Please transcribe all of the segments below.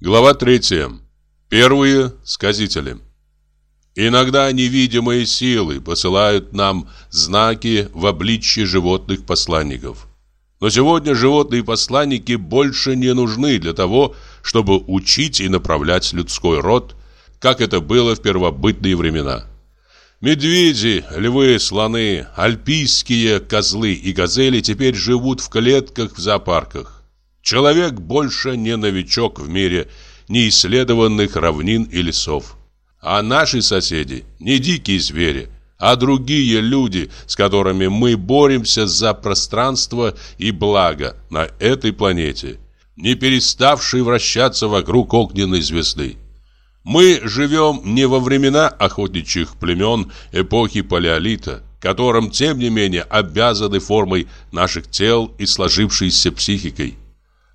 Глава 3. Первые сказители. Иногда невидимые силы посылают нам знаки в обличье животных посланников. Но сегодня животные посланники больше не нужны для того, чтобы учить и направлять людской род, как это было в первобытные времена. Медведи, львы, слоны, альпийские козлы и газели теперь живут в клетках в зоопарках. Человек больше не новичок в мире неисследованных равнин и лесов. А наши соседи не дикие звери, а другие люди, с которыми мы боремся за пространство и благо на этой планете, не переставшие вращаться вокруг огненной звезды. Мы живем не во времена охотничьих племен эпохи палеолита, которым, тем не менее, обязаны формой наших тел и сложившейся психикой.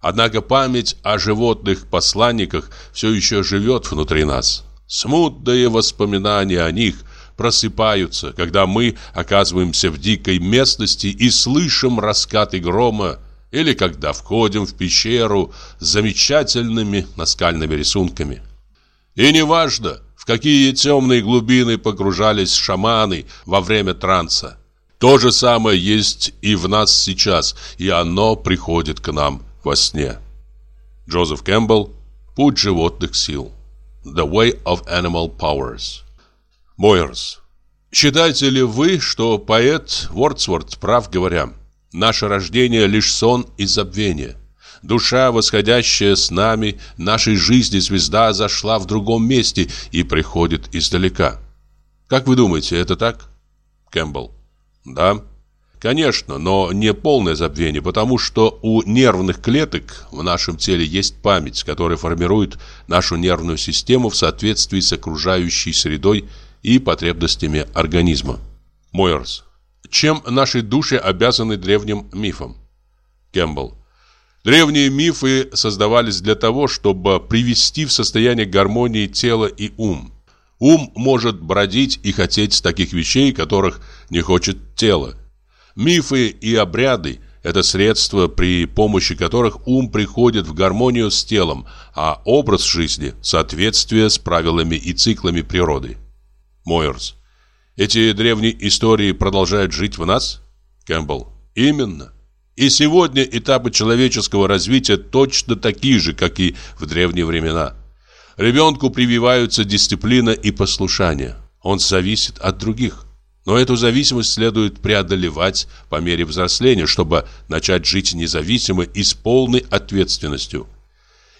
Однако память о животных-посланниках все еще живет внутри нас. Смутные воспоминания о них просыпаются, когда мы оказываемся в дикой местности и слышим раскаты грома, или когда входим в пещеру с замечательными наскальными рисунками. И неважно, в какие темные глубины погружались шаманы во время транса. То же самое есть и в нас сейчас, и оно приходит к нам во сне. Джозеф Кэмпбелл «Путь животных сил» The Way of Animal Powers Мойерс Считаете ли вы, что поэт Вордсворт прав говоря, наше рождение лишь сон и забвение? Душа, восходящая с нами, нашей жизни звезда зашла в другом месте и приходит издалека. Как вы думаете, это так? Кэмпбелл. Да. Конечно, но не полное забвение, потому что у нервных клеток в нашем теле есть память, которая формирует нашу нервную систему в соответствии с окружающей средой и потребностями организма. Мойерс. Чем наши души обязаны древним мифам? Кэмпбелл. Древние мифы создавались для того, чтобы привести в состояние гармонии тело и ум. Ум может бродить и хотеть таких вещей, которых не хочет тело. Мифы и обряды – это средства, при помощи которых ум приходит в гармонию с телом, а образ жизни – соответствие с правилами и циклами природы. Мойерс. Эти древние истории продолжают жить в нас? Кэмпбелл. Именно. И сегодня этапы человеческого развития точно такие же, как и в древние времена. Ребенку прививаются дисциплина и послушание. Он зависит от других. Но эту зависимость следует преодолевать по мере взросления, чтобы начать жить независимо и с полной ответственностью.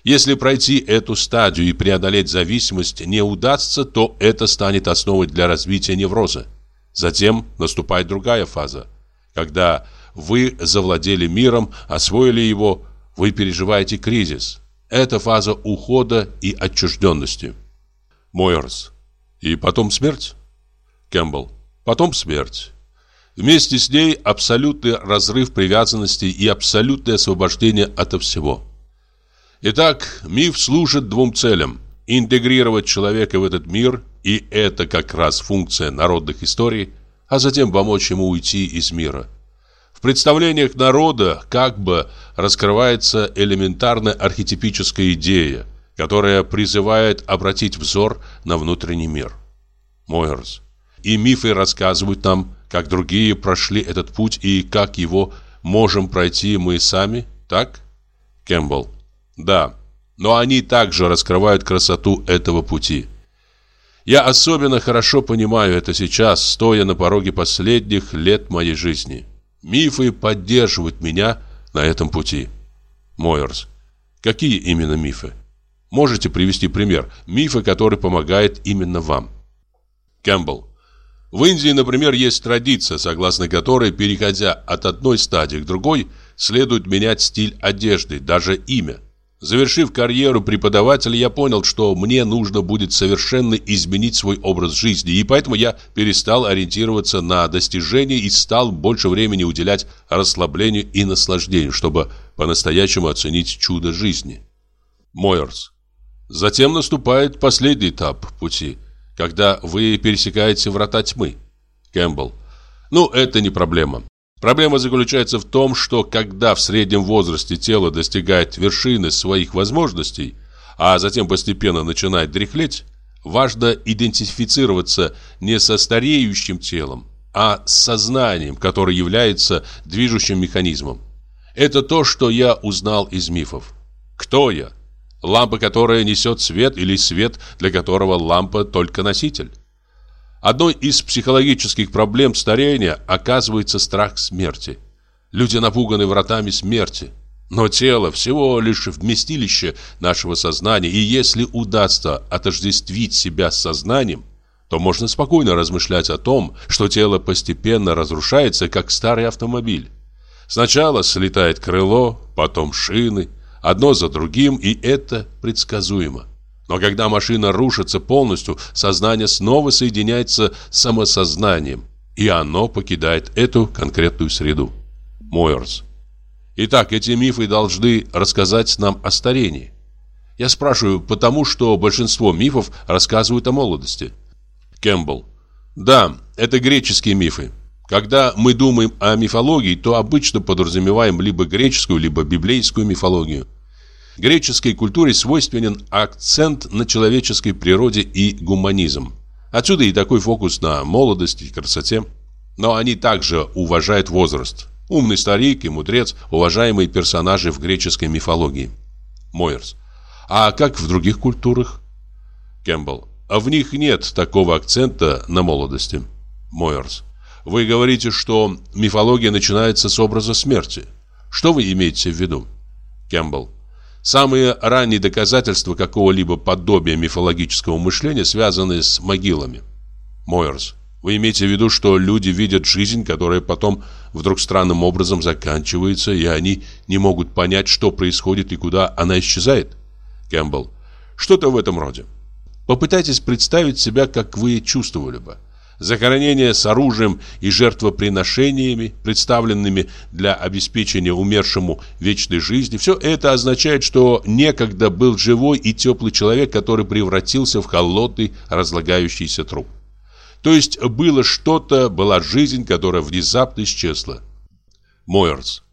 Если пройти эту стадию и преодолеть зависимость не удастся, то это станет основой для развития невроза. Затем наступает другая фаза, когда вы завладели миром, освоили его, вы переживаете кризис. Это фаза ухода и отчужденности. Мойерс. И потом смерть? Кэмпбелл. Потом смерть. Вместе с ней абсолютный разрыв привязанности и абсолютное освобождение ото всего. Итак, миф служит двум целям. Интегрировать человека в этот мир, и это как раз функция народных историй, а затем помочь ему уйти из мира – представлениях народа как бы раскрывается элементарная архетипическая идея, которая призывает обратить взор на внутренний мир. Мойерс. И мифы рассказывают нам, как другие прошли этот путь и как его можем пройти мы сами, так? Кэмпбелл. Да, но они также раскрывают красоту этого пути. Я особенно хорошо понимаю это сейчас, стоя на пороге последних лет моей жизни. Мифы поддерживают меня на этом пути. Мойерс. Какие именно мифы? Можете привести пример мифа, который помогает именно вам? Кэмпбелл. В Индии, например, есть традиция, согласно которой, переходя от одной стадии к другой, следует менять стиль одежды, даже имя. Завершив карьеру преподавателя, я понял, что мне нужно будет совершенно изменить свой образ жизни, и поэтому я перестал ориентироваться на достижения и стал больше времени уделять расслаблению и наслаждению, чтобы по-настоящему оценить чудо жизни. Мойерс. Затем наступает последний этап пути, когда вы пересекаете врата тьмы. Кэмпбелл. Ну, это не проблема. Проблема заключается в том, что когда в среднем возрасте тело достигает вершины своих возможностей, а затем постепенно начинает дряхлеть, важно идентифицироваться не со стареющим телом, а с сознанием, которое является движущим механизмом. Это то, что я узнал из мифов. Кто я? Лампа, которая несет свет, или свет, для которого лампа только носитель? Одной из психологических проблем старения оказывается страх смерти. Люди напуганы вратами смерти. Но тело всего лишь вместилище нашего сознания, и если удастся отождествить себя с сознанием, то можно спокойно размышлять о том, что тело постепенно разрушается, как старый автомобиль. Сначала слетает крыло, потом шины, одно за другим, и это предсказуемо. Но когда машина рушится полностью, сознание снова соединяется с самосознанием, и оно покидает эту конкретную среду. Мойерс. Итак, эти мифы должны рассказать нам о старении. Я спрашиваю, потому что большинство мифов рассказывают о молодости. Кэмпбелл. Да, это греческие мифы. Когда мы думаем о мифологии, то обычно подразумеваем либо греческую, либо библейскую мифологию. Греческой культуре свойственен акцент на человеческой природе и гуманизм. Отсюда и такой фокус на молодости и красоте. Но они также уважают возраст. Умный старик и мудрец – уважаемые персонажи в греческой мифологии. Мойерс. А как в других культурах? Кэмпбелл. А в них нет такого акцента на молодости. Мойерс. Вы говорите, что мифология начинается с образа смерти. Что вы имеете в виду? Кэмпбелл. Самые ранние доказательства какого-либо подобия мифологического мышления связаны с могилами. Мойерс. Вы имеете в виду, что люди видят жизнь, которая потом вдруг странным образом заканчивается, и они не могут понять, что происходит и куда она исчезает? Кэмпбелл. Что-то в этом роде. Попытайтесь представить себя, как вы чувствовали бы. Захоронение с оружием и жертвоприношениями, представленными для обеспечения умершему вечной жизни, все это означает, что некогда был живой и теплый человек, который превратился в холодный разлагающийся труп. То есть было что-то, была жизнь, которая внезапно исчезла. Мойерс.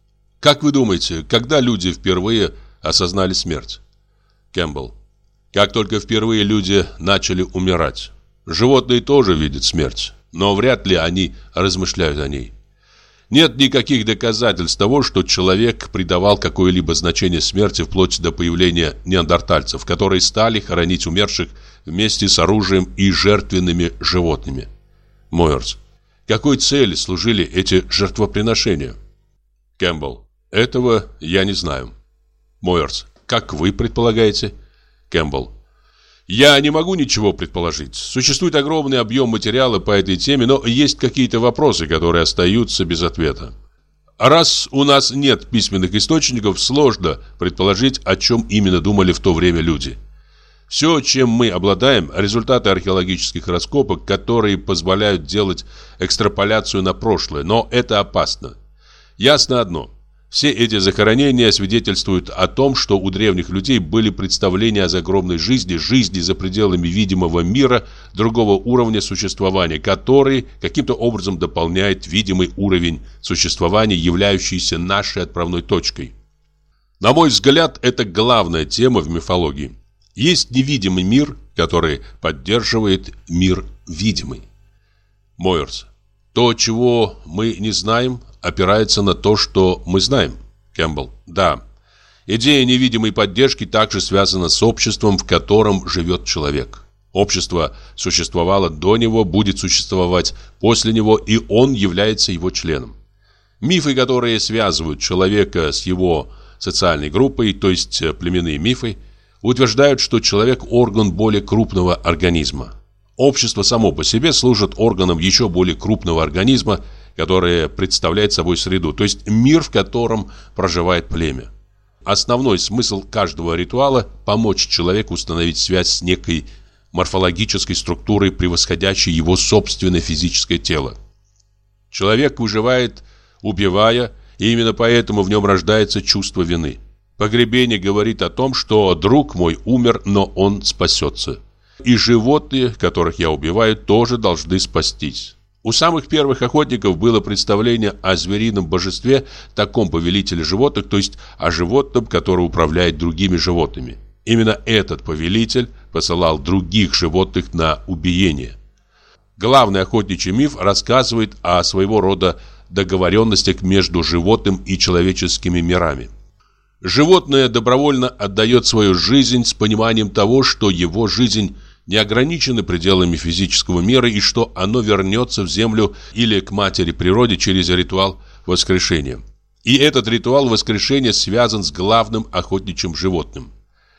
Как вы думаете, когда люди впервые осознали смерть? Кэмпбелл. Как только впервые люди начали умирать. Животные тоже видят смерть, но вряд ли они размышляют о ней. Нет никаких доказательств того, что человек придавал какое-либо значение смерти вплоть до появления неандертальцев, которые стали хоронить умерших вместе с оружием и жертвенными животными. Мойерс. Какой цели служили эти жертвоприношения? Кэмпбелл. Этого я не знаю. Мойерс. Как вы предполагаете? Кэмпбелл. Я не могу ничего предположить. Существует огромный объем материала по этой теме, но есть какие-то вопросы, которые остаются без ответа. Раз у нас нет письменных источников, сложно предположить, о чем именно думали в то время люди. Все, чем мы обладаем, результаты археологических раскопок, которые позволяют делать экстраполяцию на прошлое, но это опасно. Ясно одно. Все эти захоронения свидетельствуют о том, что у древних людей были представления о загробной жизни, жизни за пределами видимого мира, другого уровня существования, который каким-то образом дополняет видимый уровень существования, являющийся нашей отправной точкой. На мой взгляд, это главная тема в мифологии. Есть невидимый мир, который поддерживает мир видимый. Мойерс. То, чего мы не знаем, опирается на то, что мы знаем. Кэмпбелл. Да. Идея невидимой поддержки также связана с обществом, в котором живет человек. Общество существовало до него, будет существовать после него, и он является его членом. Мифы, которые связывают человека с его социальной группой, то есть племенные мифы, утверждают, что человек – орган более крупного организма. Общество само по себе служит органом еще более крупного организма – которое представляет собой среду, то есть мир, в котором проживает племя. Основной смысл каждого ритуала – помочь человеку установить связь с некой морфологической структурой, превосходящей его собственное физическое тело. Человек выживает, убивая, и именно поэтому в нем рождается чувство вины. Погребение говорит о том, что друг мой умер, но он спасется. И животные, которых я убиваю, тоже должны спастись. У самых первых охотников было представление о зверином божестве, таком повелителе животных, то есть о животном, которое управляет другими животными. Именно этот повелитель посылал других животных на убиение. Главный охотничий миф рассказывает о своего рода договоренностях между животным и человеческими мирами. Животное добровольно отдает свою жизнь с пониманием того, что его жизнь не ограничена пределами физического мира и что оно вернется в землю или к матери природе через ритуал воскрешения. И этот ритуал воскрешения связан с главным охотничьим животным.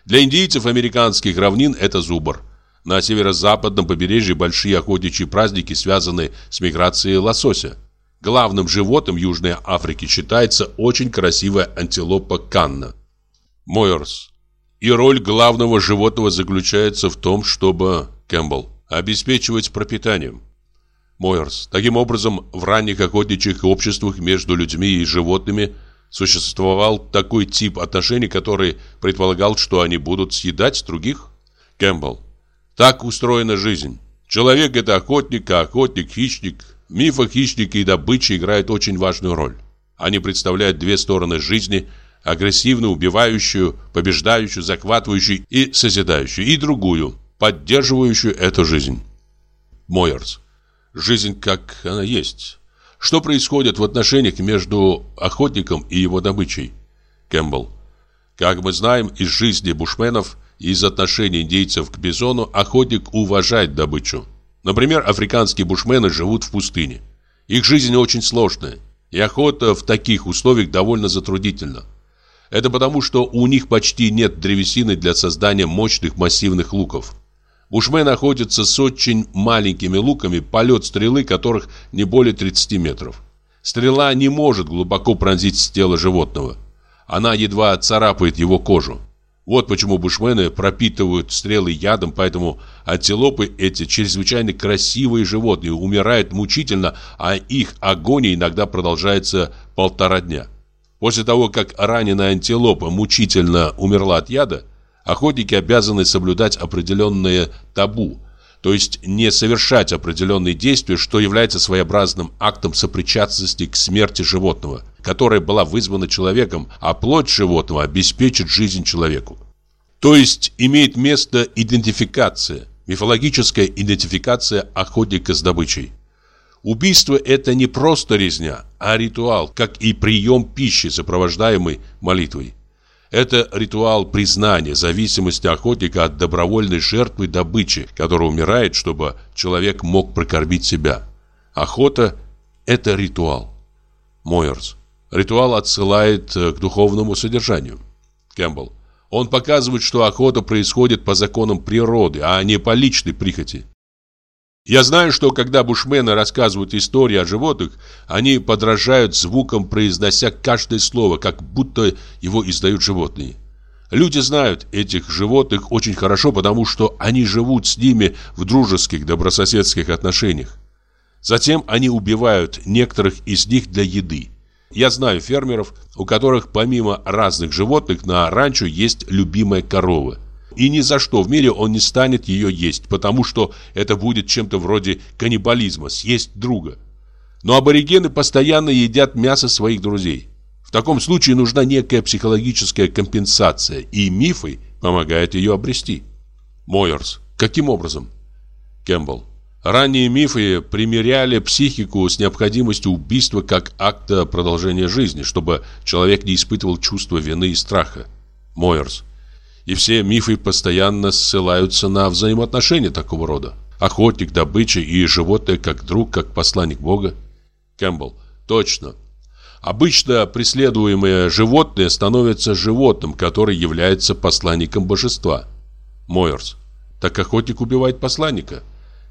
Для индейцев американских равнин это зубр. На северо-западном побережье большие охотничьи праздники связаны с миграцией лосося. Главным животным Южной Африки считается очень красивая антилопа канна. Мойерс. И роль главного животного заключается в том, чтобы, Кэмпбелл, обеспечивать пропитанием. Мойерс. Таким образом, в ранних охотничьих обществах между людьми и животными существовал такой тип отношений, который предполагал, что одни будут съедать других? Кэмпбелл. Так устроена жизнь. Человек – это охотник, а охотник – хищник. В мифах хищники и добыча играют очень важную роль. Они представляют две стороны жизни – агрессивную, убивающую, побеждающую, захватывающую и созидающую, и другую, поддерживающую эту жизнь. Мойерс. Жизнь как она есть. Что происходит в отношениях между охотником и его добычей? Кэмпбелл. Как мы знаем из жизни бушменов и из отношений индейцев к бизону, охотник уважает добычу. Например, африканские бушмены живут в пустыне. Их жизнь очень сложная, и охота в таких условиях довольно затруднительна. Это потому, что у них почти нет древесины для создания мощных массивных луков. Бушмены охотятся с очень маленькими луками, полет стрелы которых не более 30 метров. Стрела не может глубоко пронзить тело животного. Она едва царапает его кожу. Вот почему бушмены пропитывают стрелы ядом, поэтому антилопы эти чрезвычайно красивые животные, умирают мучительно, а их агония иногда продолжается полтора дня. После того, как раненая антилопа мучительно умерла от яда, охотники обязаны соблюдать определенное табу, то есть не совершать определенные действия, что является своеобразным актом сопричастности к смерти животного – которая была вызвана человеком, а плоть животного обеспечит жизнь человеку. То есть имеет место идентификация, мифологическая идентификация охотника с добычей. Убийство – это не просто резня, а ритуал, как и прием пищи, сопровождаемый молитвой. Это ритуал признания зависимости охотника от добровольной жертвы добычи, которая умирает, чтобы человек мог прокормить себя. Охота – это ритуал. Мойерс. Ритуал отсылает э, к духовному содержанию. Кэмпбелл. Он показывает, что охота происходит по законам природы, а не по личной прихоти. Я знаю, что когда бушмены рассказывают истории о животных, они подражают звукам, произнося каждое слово, как будто его издают животные. Люди знают этих животных очень хорошо, потому что они живут с ними в дружеских, добрососедских отношениях. Затем они убивают некоторых из них для еды. Я знаю фермеров, у которых помимо разных животных на ранчо есть любимая корова. И ни за что в мире он не станет ее есть, потому что это будет чем-то вроде каннибализма, съесть друга. Но аборигены постоянно едят мясо своих друзей. В таком случае нужна некая психологическая компенсация, и мифы помогают ее обрести. Мойерс. Каким образом? Кэмпбелл. Ранние мифы примиряли психику с необходимостью убийства как акта продолжения жизни, чтобы человек не испытывал чувства вины и страха. Мойерс. И все мифы постоянно ссылаются на взаимоотношения такого рода. Охотник, добыча и животное как друг, как посланник Бога. Кэмпбелл. Точно. Обычно преследуемое животное становится животным, который является посланником божества. Мойерс. Так охотник убивает посланника.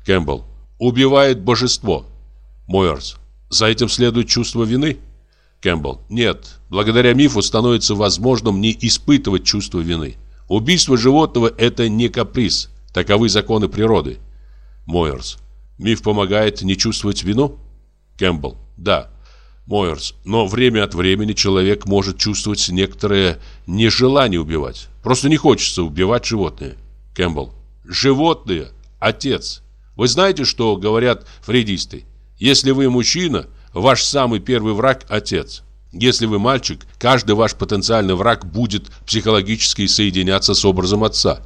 Кэмпбелл. Убивает божество. Мойерс. За этим следует чувство вины? Кэмпбелл. Нет. Благодаря мифу становится возможным не испытывать чувство вины. Убийство животного – это не каприз. Таковы законы природы. Мойерс. Миф помогает не чувствовать вину? Кэмпбелл. Да. Мойерс. Но время от времени человек может чувствовать некоторое нежелание убивать. Просто не хочется убивать животные. Кэмпбелл. Животные – отец. Вы знаете, что говорят фрейдисты? Если вы мужчина, ваш самый первый враг – отец. Если вы мальчик, каждый ваш потенциальный враг будет психологически соединяться с образом отца.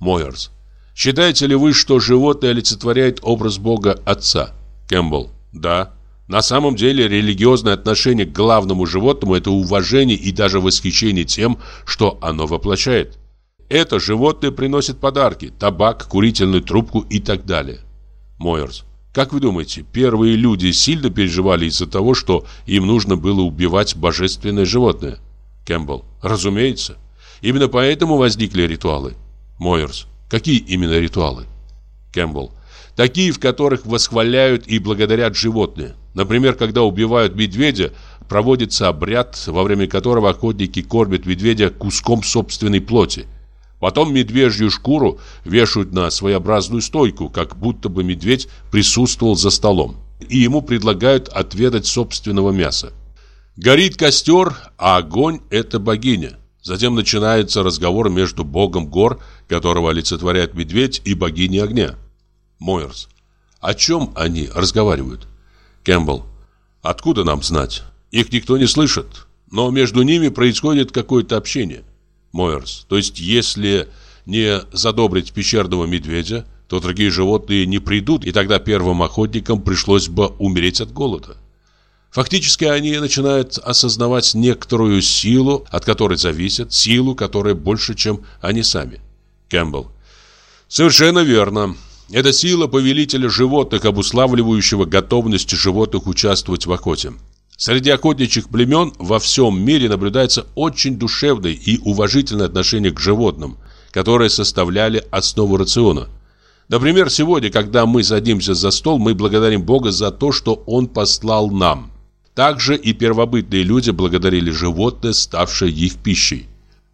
Мойерс. Считаете ли вы, что животное олицетворяет образ Бога Отца? Кэмпбелл. Да. На самом деле религиозное отношение к главному животному – это уважение и даже восхищение тем, что оно воплощает. Это животное приносит подарки – табак, курительную трубку и так далее. Мойерс. Как вы думаете, первые люди сильно переживали из-за того, что им нужно было убивать божественное животное? Кэмпбелл. Разумеется. Именно поэтому возникли ритуалы. Мойерс. Какие именно ритуалы? Кэмпбелл. Такие, в которых восхваляют и благодарят животное. Например, когда убивают медведя, проводится обряд, во время которого охотники кормят медведя куском собственной плоти. Потом медвежью шкуру вешают на своеобразную стойку, как будто бы медведь присутствовал за столом. И ему предлагают отведать собственного мяса. Горит костер, а огонь – это богиня. Затем начинается разговор между богом гор, которого олицетворяет медведь, и богиней огня. Мойерс. О чем они разговаривают? Кэмпбелл. Откуда нам знать? Их никто не слышит. Но между ними происходит какое-то общение. Мойерс. То есть, если не задобрить пещерного медведя, то другие животные не придут, и тогда первым охотникам пришлось бы умереть от голода. Фактически они начинают осознавать некоторую силу, от которой зависят, силу, которая больше, чем они сами. Кэмпбелл. Совершенно верно. Это сила повелителя животных, обуславливающего готовность животных участвовать в охоте. Среди охотничьих племен во всем мире наблюдается очень душевное и уважительное отношение к животным, которые составляли основу рациона. Например, сегодня, когда мы садимся за стол, мы благодарим Бога за то, что Он послал нам. Также и первобытные люди благодарили животное, ставшее их пищей.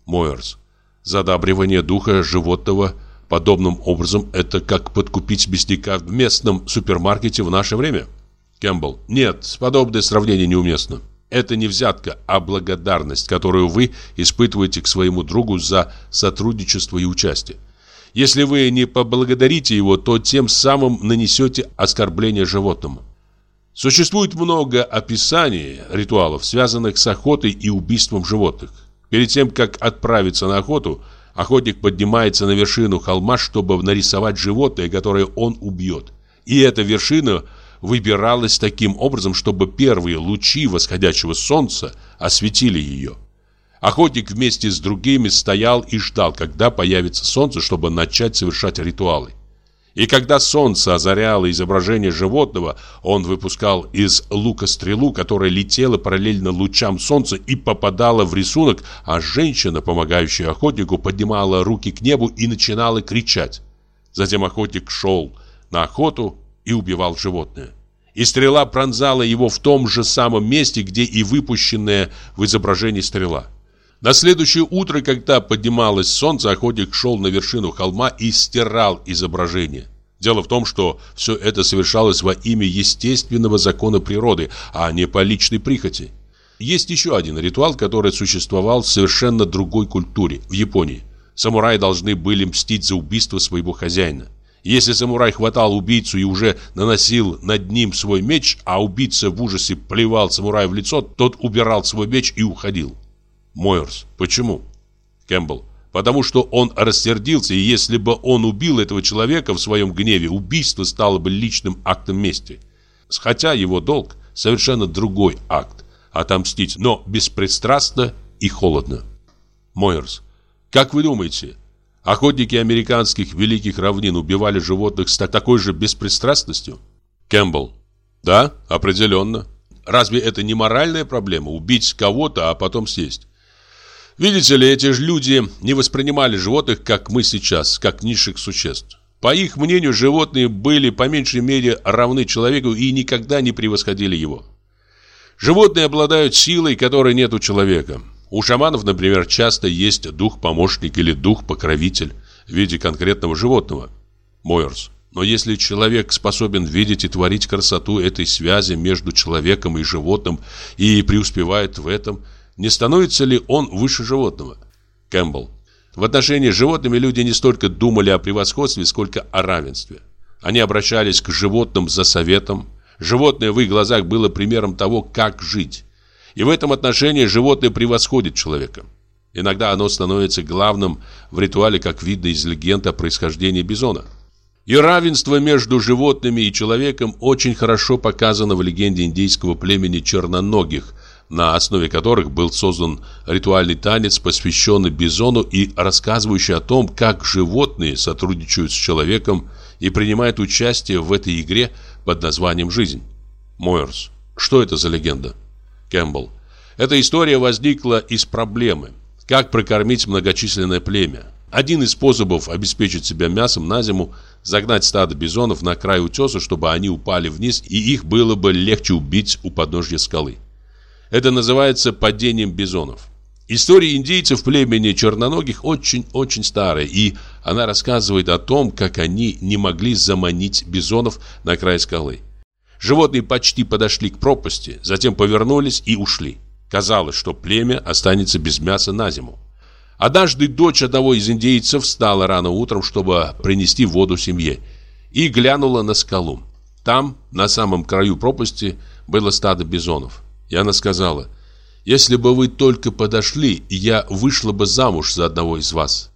Мойерс. Задабривание духа животного подобным образом – это как подкупить мясника в местном супермаркете в наше время – Кэмпбелл. Нет, подобное сравнение неуместно. Это не взятка, а благодарность, которую вы испытываете к своему другу за сотрудничество и участие. Если вы не поблагодарите его, то тем самым нанесете оскорбление животному. Существует много описаний ритуалов, связанных с охотой и убийством животных. Перед тем, как отправиться на охоту, охотник поднимается на вершину холма, чтобы нарисовать животное, которое он убьет. И эта вершина – выбиралась таким образом, чтобы первые лучи восходящего солнца осветили ее. Охотник вместе с другими стоял и ждал, когда появится солнце, чтобы начать совершать ритуалы. И когда солнце озаряло изображение животного, он выпускал из лука стрелу, которая летела параллельно лучам солнца и попадала в рисунок, а женщина, помогающая охотнику, поднимала руки к небу и начинала кричать. Затем охотник шел на охоту и убивал животное и стрела пронзала его в том же самом месте, где и выпущенная в изображении стрела. На следующее утро, когда поднималось солнце, охотник шел на вершину холма и стирал изображение. Дело в том, что все это совершалось во имя естественного закона природы, а не по личной прихоти. Есть еще один ритуал, который существовал в совершенно другой культуре, в Японии. Самураи должны были мстить за убийство своего хозяина. Если самурай хватал убийцу и уже наносил над ним свой меч, а убийца в ужасе плевал самураю в лицо, тот убирал свой меч и уходил. Мойерс. Почему? Кэмпбелл. Потому что он рассердился, и если бы он убил этого человека в своем гневе, убийство стало бы личным актом мести. Хотя его долг совершенно другой акт – отомстить, но беспристрастно и холодно. Мойерс. Как вы думаете, Охотники американских великих равнин убивали животных с такой же беспристрастностью? Кэмпбелл. Да, определенно. Разве это не моральная проблема – убить кого-то, а потом съесть? Видите ли, эти же люди не воспринимали животных, как мы сейчас, как низших существ. По их мнению, животные были по меньшей мере равны человеку и никогда не превосходили его. Животные обладают силой, которой нет у человека. У шаманов, например, часто есть дух-помощник или дух-покровитель в виде конкретного животного. Мойерс. Но если человек способен видеть и творить красоту этой связи между человеком и животным и преуспевает в этом, не становится ли он выше животного? Кэмпбелл. В отношении с животными люди не столько думали о превосходстве, сколько о равенстве. Они обращались к животным за советом. Животное в их глазах было примером того, как жить. И в этом отношении животное превосходит человека. Иногда оно становится главным в ритуале, как видно из легенды о происхождении бизона. И равенство между животными и человеком очень хорошо показано в легенде индейского племени черноногих, на основе которых был создан ритуальный танец, посвященный бизону и рассказывающий о том, как животные сотрудничают с человеком и принимают участие в этой игре под названием «Жизнь». Мойерс. Что это за легенда? Кэмпбелл. Эта история возникла из проблемы. Как прокормить многочисленное племя? Один из способов обеспечить себя мясом на зиму – загнать стадо бизонов на край утеса, чтобы они упали вниз, и их было бы легче убить у подножья скалы. Это называется падением бизонов. История индейцев племени черноногих очень-очень старая, и она рассказывает о том, как они не могли заманить бизонов на край скалы. Животные почти подошли к пропасти, затем повернулись и ушли. Казалось, что племя останется без мяса на зиму. Однажды дочь одного из индейцев встала рано утром, чтобы принести воду семье, и глянула на скалу. Там, на самом краю пропасти, было стадо бизонов. И она сказала, «Если бы вы только подошли, я вышла бы замуж за одного из вас».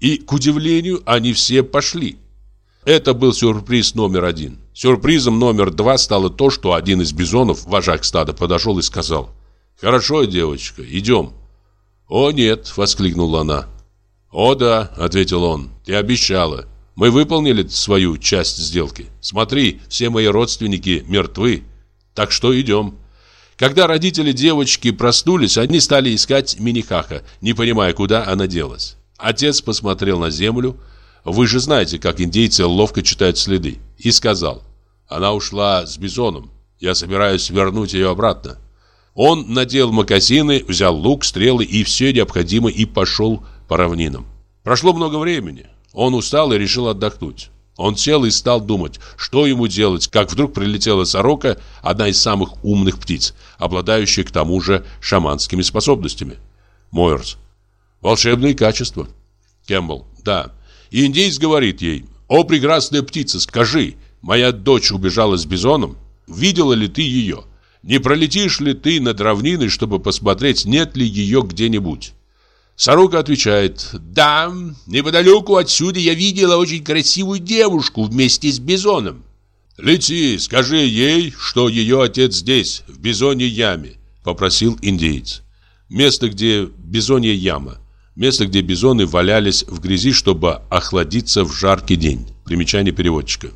И, к удивлению, они все пошли. Это был сюрприз номер один. Сюрпризом номер два стало то, что один из бизонов, вожак стада, подошел и сказал, «Хорошо, девочка, идем». «О, нет!» — воскликнула она. «О, да!» — ответил он. «Ты обещала. Мы выполнили свою часть сделки. Смотри, все мои родственники мертвы. Так что идем». Когда родители девочки проснулись, они стали искать Минихаха, не понимая, куда она делась. Отец посмотрел на землю. Вы же знаете, как индейцы ловко читают следы. И сказал, она ушла с бизоном. Я собираюсь вернуть ее обратно. Он надел мокасины, взял лук, стрелы и все необходимое и пошел по равнинам. Прошло много времени. Он устал и решил отдохнуть. Он сел и стал думать, что ему делать, как вдруг прилетела сорока, одна из самых умных птиц, обладающая к тому же шаманскими способностями. Мойерс. Волшебные качества. Кэмпбелл. Да. И говорит ей, «О, прекрасная птица, скажи, моя дочь убежала с бизоном? Видела ли ты ее? Не пролетишь ли ты над равниной, чтобы посмотреть, нет ли ее где-нибудь?» Сорока отвечает, «Да, неподалеку отсюда я видела очень красивую девушку вместе с бизоном». «Лети, скажи ей, что ее отец здесь, в бизоньей яме», — попросил индейец. Место, где бизонья яма. Место, где бизоны валялись в грязи, чтобы охладиться в жаркий день. Примечание переводчика.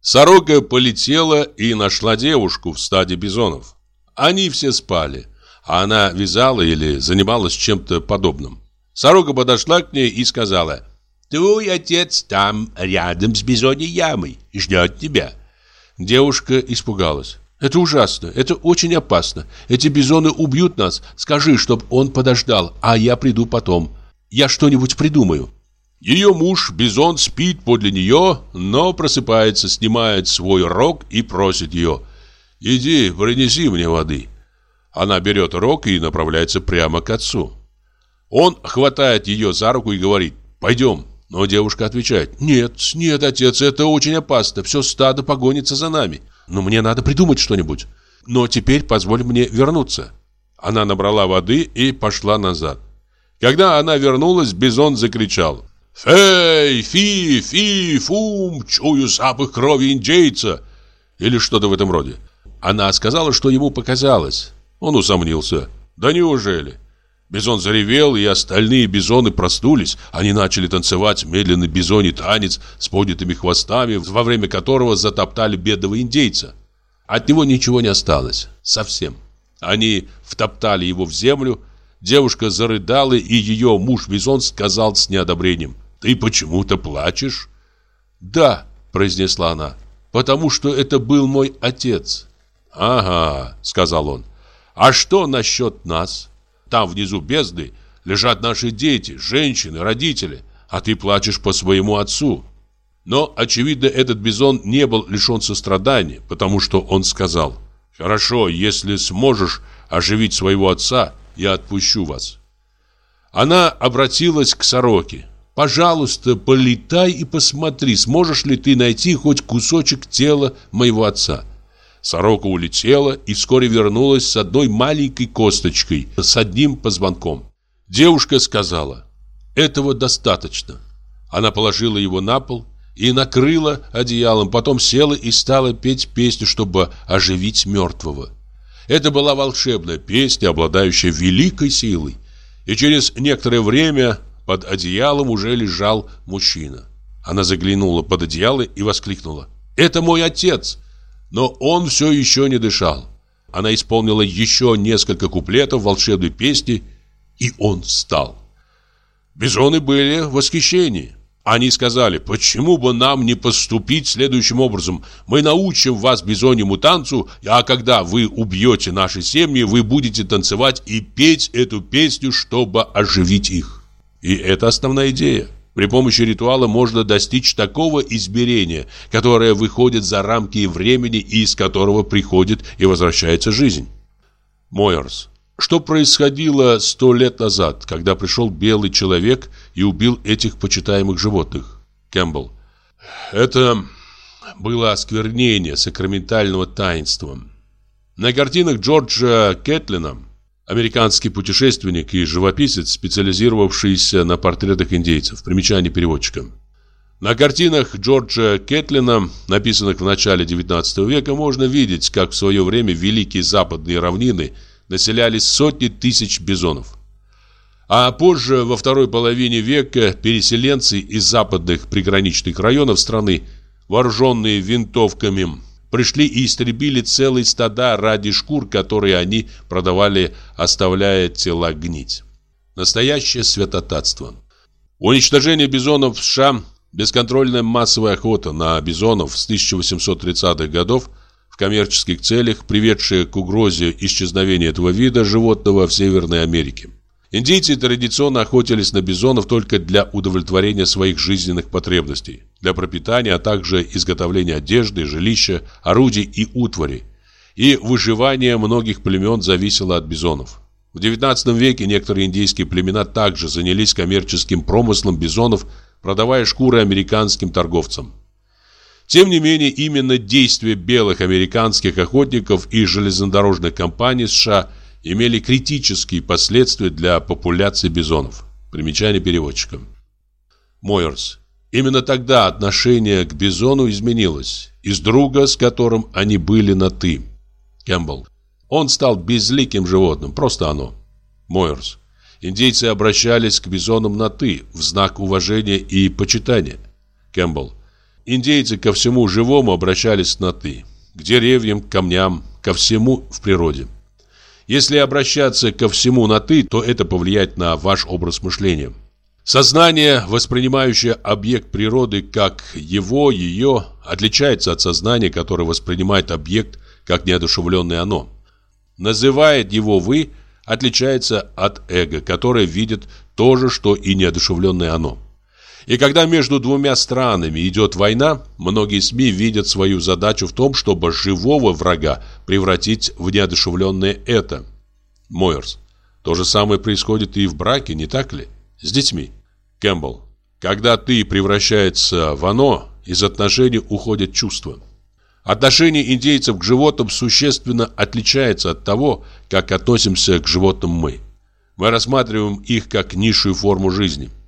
Сорока полетела и нашла девушку в стаде бизонов. Они все спали а она вязала или занималась чем-то подобным. Сорока подошла к ней и сказала, «Твой отец там, рядом с бизоньей ямой, ждет тебя». Девушка испугалась. «Это ужасно, это очень опасно. Эти бизоны убьют нас. Скажи, чтоб он подождал, а я приду потом. Я что-нибудь придумаю». Ее муж, бизон, спит подле нее, но просыпается, снимает свой рог и просит ее, «Иди, принеси мне воды». Она берет рог и направляется прямо к отцу. Он хватает ее за руку и говорит «Пойдем». Но девушка отвечает «Нет, нет, отец, это очень опасно. Все стадо погонится за нами. Но мне надо придумать что-нибудь. Но теперь позволь мне вернуться». Она набрала воды и пошла назад. Когда она вернулась, Бизон закричал «Фей, фи, фи, фум, чую запах крови индейца!» Или что-то в этом роде. Она сказала, что ему показалось. Он усомнился. Да неужели? Бизон заревел, и остальные бизоны проснулись. Они начали танцевать медленный бизоний танец с поднятыми хвостами, во время которого затоптали бедного индейца. От него ничего не осталось. Совсем. Они втоптали его в землю. Девушка зарыдала, и ее муж-бизон сказал с неодобрением. «Ты почему-то плачешь?» «Да», — произнесла она, — «потому что это был мой отец». «Ага», — сказал он, а что насчет нас? Там внизу бездны лежат наши дети, женщины, родители, а ты плачешь по своему отцу. Но, очевидно, этот бизон не был лишен сострадания, потому что он сказал, «Хорошо, если сможешь оживить своего отца, я отпущу вас». Она обратилась к сороке. «Пожалуйста, полетай и посмотри, сможешь ли ты найти хоть кусочек тела моего отца». Сорока улетела и вскоре вернулась с одной маленькой косточкой, с одним позвонком. Девушка сказала, этого достаточно. Она положила его на пол и накрыла одеялом, потом села и стала петь песню, чтобы оживить мертвого. Это была волшебная песня, обладающая великой силой. И через некоторое время под одеялом уже лежал мужчина. Она заглянула под одеяло и воскликнула. «Это мой отец!» Но он все еще не дышал. Она исполнила еще несколько куплетов волшебной песни, и он встал. Бизоны были в восхищении. Они сказали, почему бы нам не поступить следующим образом. Мы научим вас бизоньему танцу, а когда вы убьете наши семьи, вы будете танцевать и петь эту песню, чтобы оживить их. И это основная идея. При помощи ритуала можно достичь такого измерения, которое выходит за рамки времени и из которого приходит и возвращается жизнь. Мойерс. Что происходило сто лет назад, когда пришел белый человек и убил этих почитаемых животных? Кэмпбелл. Это было осквернение сакраментального таинства. На картинах Джорджа Кэтлина, американский путешественник и живописец, специализировавшийся на портретах индейцев, примечание переводчика. На картинах Джорджа Кэтлина, написанных в начале XIX века, можно видеть, как в свое время великие западные равнины – населялись сотни тысяч бизонов. А позже, во второй половине века, переселенцы из западных приграничных районов страны, вооруженные винтовками, пришли и истребили целые стада ради шкур, которые они продавали, оставляя тела гнить. Настоящее святотатство. Уничтожение бизонов в США, бесконтрольная массовая охота на бизонов с 1830-х годов – в коммерческих целях, приведшие к угрозе исчезновения этого вида животного в Северной Америке. Индейцы традиционно охотились на бизонов только для удовлетворения своих жизненных потребностей, для пропитания, а также изготовления одежды, жилища, орудий и утвари. И выживание многих племен зависело от бизонов. В XIX веке некоторые индейские племена также занялись коммерческим промыслом бизонов, продавая шкуры американским торговцам. Тем не менее, именно действия белых американских охотников и железнодорожных компаний США имели критические последствия для популяции бизонов. Примечание переводчика. Мойерс. Именно тогда отношение к бизону изменилось. Из друга, с которым они были на «ты». Кэмпбелл. Он стал безликим животным, просто оно. Мойерс. Индейцы обращались к бизонам на «ты» в знак уважения и почитания. Кэмпбелл. Индейцы ко всему живому обращались на «ты». К деревьям, к камням, ко всему в природе. Если обращаться ко всему на «ты», то это повлияет на ваш образ мышления. Сознание, воспринимающее объект природы как его, ее, отличается от сознания, которое воспринимает объект как неодушевленное оно. Называет его «вы» отличается от эго, которое видит то же, что и неодушевленное оно. И когда между двумя странами идет война, многие СМИ видят свою задачу в том, чтобы живого врага превратить в неодушевленное это. Мойерс. То же самое происходит и в браке, не так ли? С детьми. Кэмпбелл. Когда ты превращается в оно, из отношений уходят чувства. Отношение индейцев к животным существенно отличается от того, как относимся к животным мы. Мы рассматриваем их как низшую форму жизни –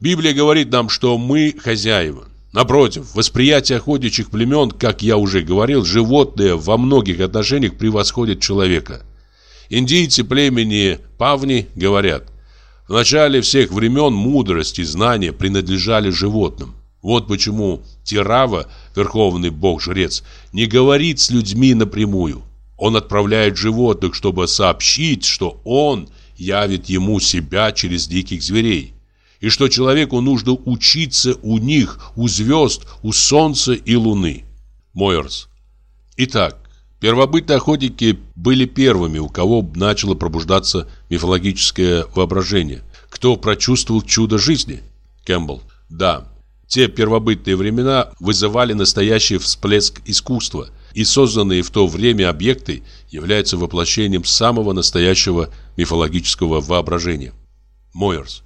Библия говорит нам, что мы хозяева. Напротив, восприятие охотничьих племен, как я уже говорил, животные во многих отношениях превосходят человека. Индийцы племени Павни говорят, в начале всех времен мудрость и знания принадлежали животным. Вот почему Тирава, верховный бог-жрец, не говорит с людьми напрямую. Он отправляет животных, чтобы сообщить, что он явит ему себя через диких зверей и что человеку нужно учиться у них, у звезд, у солнца и луны. Мойерс. Итак, первобытные охотники были первыми, у кого начало пробуждаться мифологическое воображение. Кто прочувствовал чудо жизни? Кэмпбелл. Да, те первобытные времена вызывали настоящий всплеск искусства, и созданные в то время объекты являются воплощением самого настоящего мифологического воображения. Мойерс.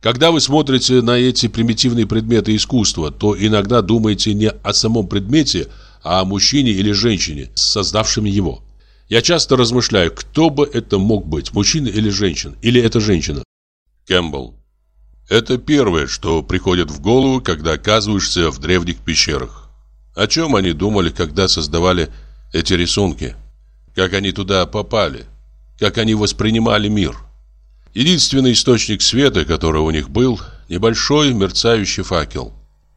Когда вы смотрите на эти примитивные предметы искусства, то иногда думаете не о самом предмете, о мужчине или женщине, создавшими его. Я часто размышляю, кто бы это мог быть, мужчина или женщина, или это женщина. Кэмпбелл. Это первое, что приходит в голову, когда оказываешься в древних пещерах. О чем они думали, когда создавали эти рисунки? Как они туда попали? Как они воспринимали мир? Единственный источник света, который у них был, небольшой мерцающий факел.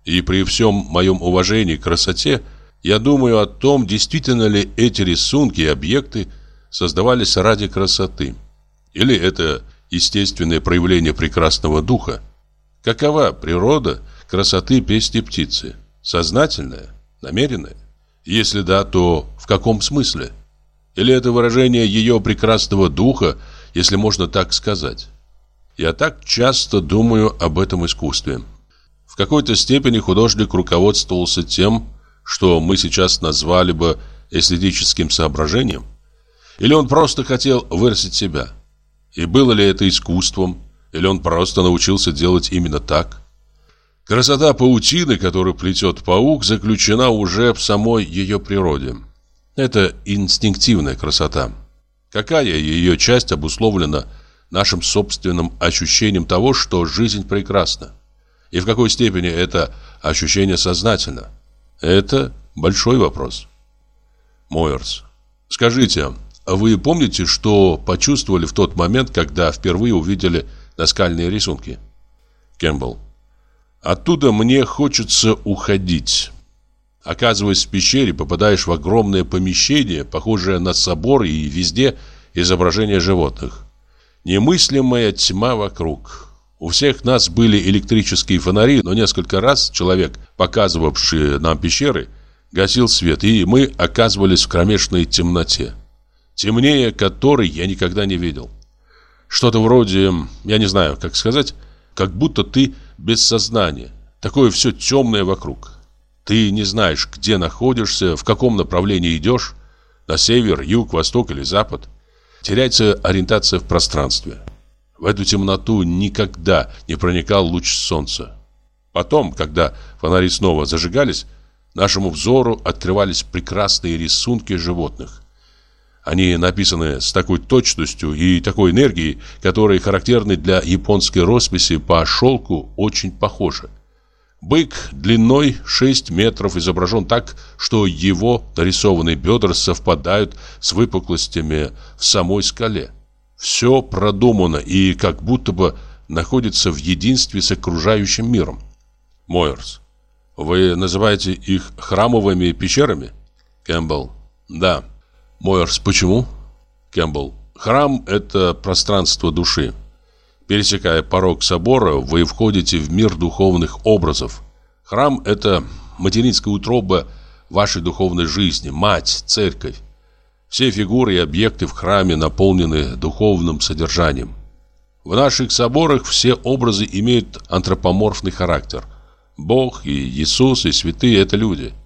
И при всем моем уважении к красоте, я думаю о том, действительно ли эти рисунки и объекты создавались ради красоты. Или это естественное проявление прекрасного духа. Какова природа красоты песни птицы? Сознательная? Намеренная? Если да, то в каком смысле? Или это выражение ее прекрасного духа, если можно так сказать? Я так часто думаю об этом искусстве. В какой-то степени художник руководствовался тем, что мы сейчас назвали бы эстетическим соображением. Или он просто хотел выразить себя – и было ли это искусством, или он просто научился делать именно так? Красота паутины, которую плетет паук, заключена уже в самой ее природе. Это инстинктивная красота. Какая ее часть обусловлена нашим собственным ощущением того, что жизнь прекрасна? И в какой степени это ощущение сознательно? Это большой вопрос. Мойерс. Скажите, а вы помните, что почувствовали в тот момент, когда впервые увидели наскальные рисунки? Кэмпбелл. Оттуда мне хочется уходить. Оказываясь в пещере, попадаешь в огромное помещение, похожее на собор, и везде изображения животных. Немыслимая тьма вокруг. У всех нас были электрические фонари, но несколько раз человек, показывавший нам пещеры, гасил свет, и мы оказывались в кромешной темноте темнее которой я никогда не видел. Что-то вроде, я не знаю, как сказать, как будто ты без сознания. Такое все темное вокруг. Ты не знаешь, где находишься, в каком направлении идешь, на север, юг, восток или запад. Теряется ориентация в пространстве. В эту темноту никогда не проникал луч солнца. Потом, когда фонари снова зажигались, нашему взору открывались прекрасные рисунки животных. Они написаны с такой точностью и такой энергией, которые характерны для японской росписи по шелку, очень похожи. Бык длиной 6 метров изображен так, что его нарисованные бедра совпадают с выпуклостями в самой скале. Все продумано и как будто бы находится в единстве с окружающим миром. Мойерс. Вы называете их храмовыми пещерами? Кэмпбелл. Да. Мойерс, почему? Кэмпбелл. Храм – это пространство души. Пересекая порог собора, вы входите в мир духовных образов. Храм – это материнская утроба вашей духовной жизни, мать, церковь. Все фигуры и объекты в храме наполнены духовным содержанием. В наших соборах все образы имеют антропоморфный характер. Бог и Иисус и святые – это люди –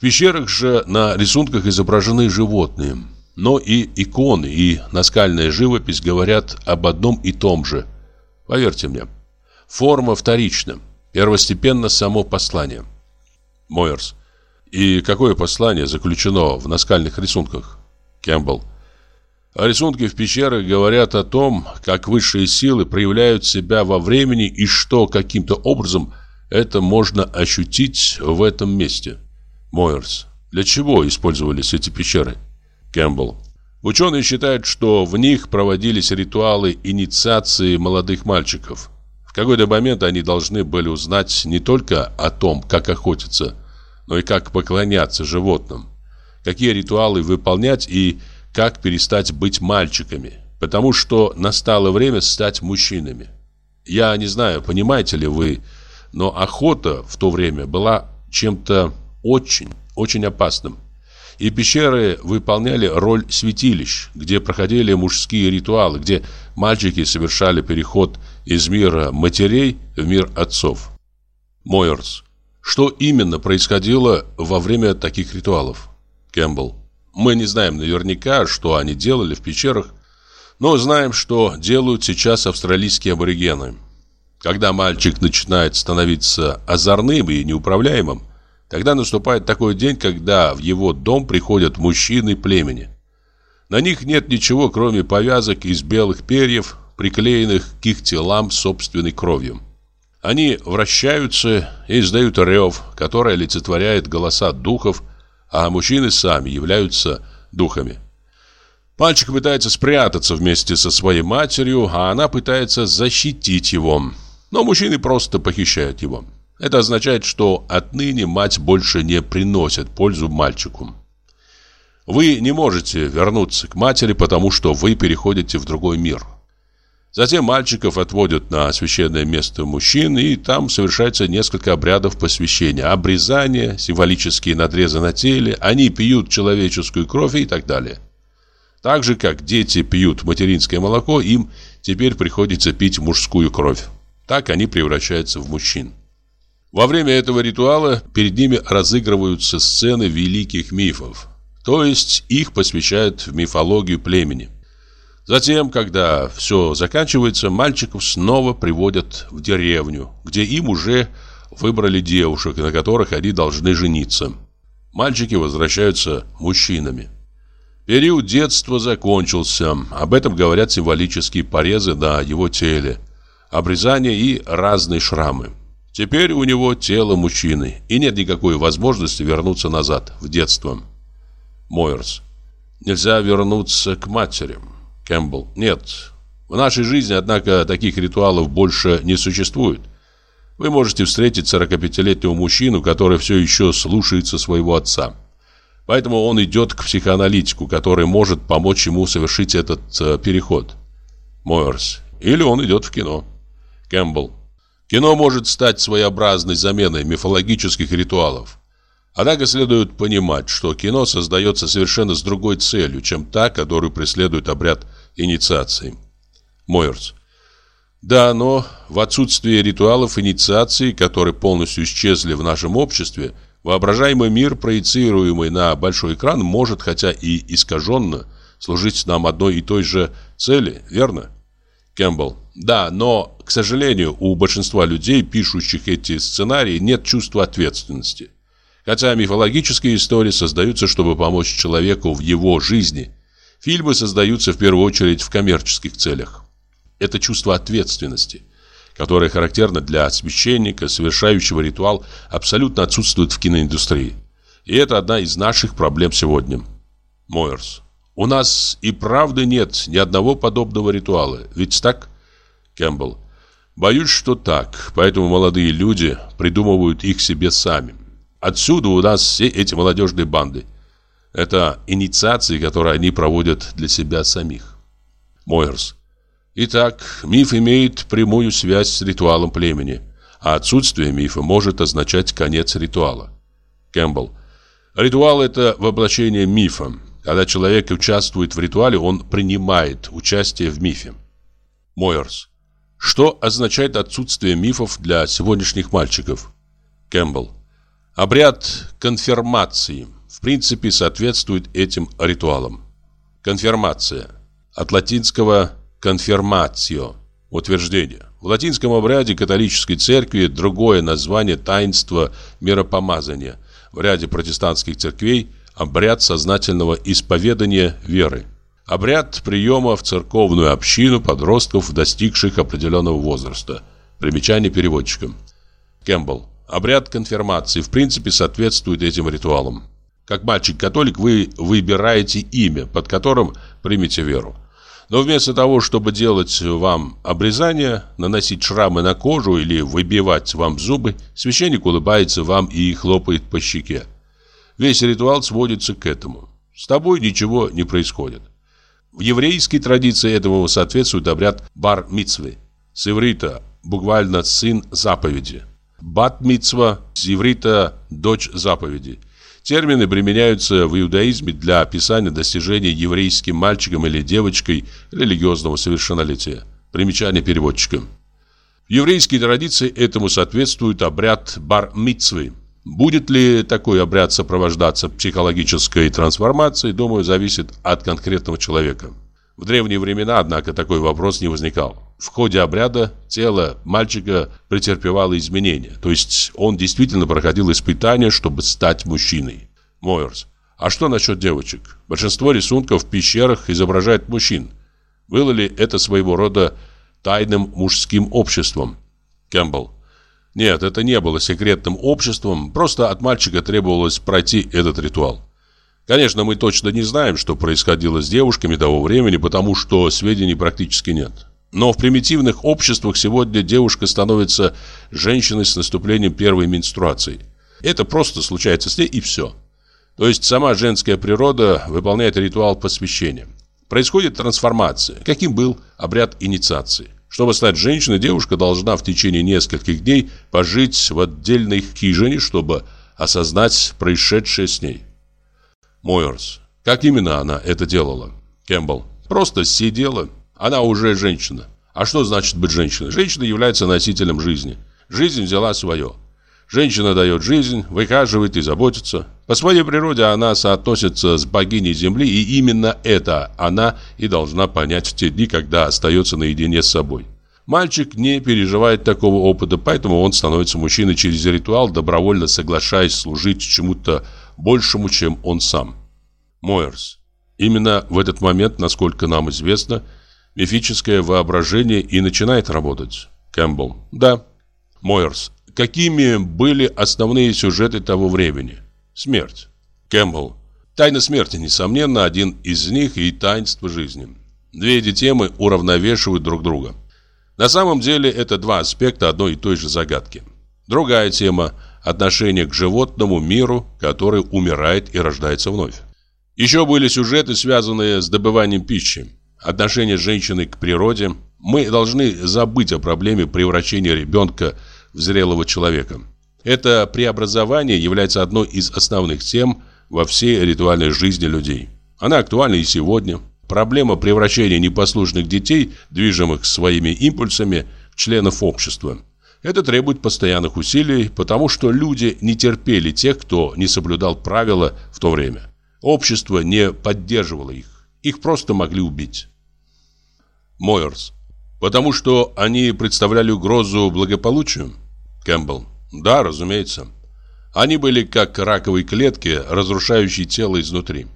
в пещерах же на рисунках изображены животные. Но и иконы, и наскальная живопись говорят об одном и том же. Поверьте мне. Форма вторична. Первостепенно само послание. Мойерс. И какое послание заключено в наскальных рисунках? Кэмпбелл. Рисунки в пещерах говорят о том, как высшие силы проявляют себя во времени и что каким-то образом это можно ощутить в этом месте. Мойерс. Для чего использовались эти пещеры? Кэмпбелл. Ученые считают, что в них проводились ритуалы инициации молодых мальчиков. В какой-то момент они должны были узнать не только о том, как охотиться, но и как поклоняться животным, какие ритуалы выполнять и как перестать быть мальчиками, потому что настало время стать мужчинами. Я не знаю, понимаете ли вы, но охота в то время была чем-то очень, очень опасным. И пещеры выполняли роль святилищ, где проходили мужские ритуалы, где мальчики совершали переход из мира матерей в мир отцов. Мойерс. Что именно происходило во время таких ритуалов? Кэмпбелл. Мы не знаем наверняка, что они делали в пещерах, но знаем, что делают сейчас австралийские аборигены. Когда мальчик начинает становиться озорным и неуправляемым, Тогда наступает такой день, когда в его дом приходят мужчины племени. На них нет ничего, кроме повязок из белых перьев, приклеенных к их телам собственной кровью. Они вращаются и издают рев, который олицетворяет голоса духов, а мужчины сами являются духами. Мальчик пытается спрятаться вместе со своей матерью, а она пытается защитить его. Но мужчины просто похищают его. Это означает, что отныне мать больше не приносит пользу мальчику. Вы не можете вернуться к матери, потому что вы переходите в другой мир. Затем мальчиков отводят на священное место мужчин, и там совершается несколько обрядов посвящения. Обрезание, символические надрезы на теле, они пьют человеческую кровь и так далее. Так же, как дети пьют материнское молоко, им теперь приходится пить мужскую кровь. Так они превращаются в мужчин. Во время этого ритуала перед ними разыгрываются сцены великих мифов, то есть их посвящают в мифологию племени. Затем, когда все заканчивается, мальчиков снова приводят в деревню, где им уже выбрали девушек, на которых они должны жениться. Мальчики возвращаются мужчинами. Период детства закончился. Об этом говорят символические порезы на его теле, обрезание и разные шрамы. Теперь у него тело мужчины, и нет никакой возможности вернуться назад, в детство. Мойерс. Нельзя вернуться к матери. Кэмпбелл. Нет. В нашей жизни, однако, таких ритуалов больше не существует. Вы можете встретить 45-летнего мужчину, который все еще слушается своего отца. Поэтому он идет к психоаналитику, который может помочь ему совершить этот э, переход. Мойерс. Или он идет в кино. Кэмпбелл. Кино может стать своеобразной заменой мифологических ритуалов. Однако следует понимать, что кино создается совершенно с другой целью, чем та, которую преследует обряд инициации. Мойерс. Да, но в отсутствие ритуалов инициации, которые полностью исчезли в нашем обществе, Воображаемый мир, проецируемый на большой экран, может, хотя и искаженно, служить нам одной и той же цели, верно? Кэмпбелл. Да, но, к сожалению, у большинства людей, пишущих эти сценарии, нет чувства ответственности. Хотя мифологические истории создаются, чтобы помочь человеку в его жизни, фильмы создаются в первую очередь в коммерческих целях. Это чувство ответственности – которое характерно для священника, совершающего ритуал, абсолютно отсутствует в киноиндустрии. И это одна из наших проблем сегодня. Мойерс. У нас и правда нет ни одного подобного ритуала. Ведь так? Кэмпбелл. Боюсь, что так. Поэтому молодые люди придумывают их себе сами. Отсюда у нас все эти молодежные банды. Это инициации, которые они проводят для себя самих. Мойерс. Итак, миф имеет прямую связь с ритуалом племени, а отсутствие мифа может означать конец ритуала. Кэмпбелл. Ритуал – это воплощение мифа. Когда человек участвует в ритуале, он принимает участие в мифе. Мойерс. Что означает отсутствие мифов для сегодняшних мальчиков? Кэмпбелл. Обряд конфирмации в принципе соответствует этим ритуалам. Конфирмация. От латинского конфирмацио – утверждение. В латинском обряде католической церкви другое название таинства миропомазания. В ряде протестантских церквей – обряд сознательного исповедания веры. Обряд приема в церковную общину подростков, достигших определенного возраста. Примечание переводчика. Кэмпбелл. Обряд конфирмации в принципе соответствует этим ритуалам. Как мальчик-католик вы выбираете имя, под которым примете веру. Но вместо того, чтобы делать вам обрезание, наносить шрамы на кожу или выбивать вам зубы, священник улыбается вам и хлопает по щеке. Весь ритуал сводится к этому. С тобой ничего не происходит. В еврейской традиции этому соответствует обряд бар-мицвы. С иврита буквально сын заповеди. Бат-мицва с иврита дочь заповеди – Термины применяются в иудаизме для описания достижения еврейским мальчиком или девочкой религиозного совершеннолетия. Примечание переводчика. В еврейской традиции этому соответствует обряд бар-мицвы. Будет ли такой обряд сопровождаться психологической трансформацией, думаю, зависит от конкретного человека. В древние времена, однако, такой вопрос не возникал. В ходе обряда тело мальчика претерпевало изменения, то есть он действительно проходил испытания, чтобы стать мужчиной. Мойерс. А что насчет девочек? Большинство рисунков в пещерах изображает мужчин. Было ли это своего рода тайным мужским обществом? Кэмпбелл. Нет, это не было секретным обществом, просто от мальчика требовалось пройти этот ритуал. Конечно, мы точно не знаем, что происходило с девушками того времени, потому что сведений практически нет. Но в примитивных обществах сегодня девушка становится женщиной с наступлением первой менструации. Это просто случается с ней и все. То есть сама женская природа выполняет ритуал посвящения. Происходит трансформация, каким был обряд инициации. Чтобы стать женщиной, девушка должна в течение нескольких дней пожить в отдельной хижине, чтобы осознать происшедшее с ней. Мойерс. Как именно она это делала? Кэмпбелл. Просто сидела. Она уже женщина. А что значит быть женщиной? Женщина является носителем жизни. Жизнь взяла свое. Женщина дает жизнь, выхаживает и заботится. По своей природе она соотносится с богиней земли, и именно это она и должна понять в те дни, когда остается наедине с собой. Мальчик не переживает такого опыта, поэтому он становится мужчиной через ритуал, добровольно соглашаясь служить чему-то большему, чем он сам. Мойерс. Именно в этот момент, насколько нам известно, мифическое воображение и начинает работать. Кэмпбелл. Да. Мойерс. Какими были основные сюжеты того времени? Смерть. Кэмпбелл. Тайна смерти, несомненно, один из них и таинство жизни. Две эти темы уравновешивают друг друга. На самом деле это два аспекта одной и той же загадки. Другая тема – отношение к животному миру, который умирает и рождается вновь. Еще были сюжеты, связанные с добыванием пищи. Отношение женщины к природе. Мы должны забыть о проблеме превращения ребенка зрелого человека. Это преобразование является одной из основных тем во всей ритуальной жизни людей. Она актуальна и сегодня. Проблема превращения непослушных детей, движимых своими импульсами, в членов общества – это требует постоянных усилий, потому что люди не терпели тех, кто не соблюдал правила в то время. Общество не поддерживало их. Их просто могли убить. Мойерс. Потому что они представляли угрозу благополучию? Кэмпбелл. Да, разумеется. Они были как раковые клетки, разрушающие тело изнутри.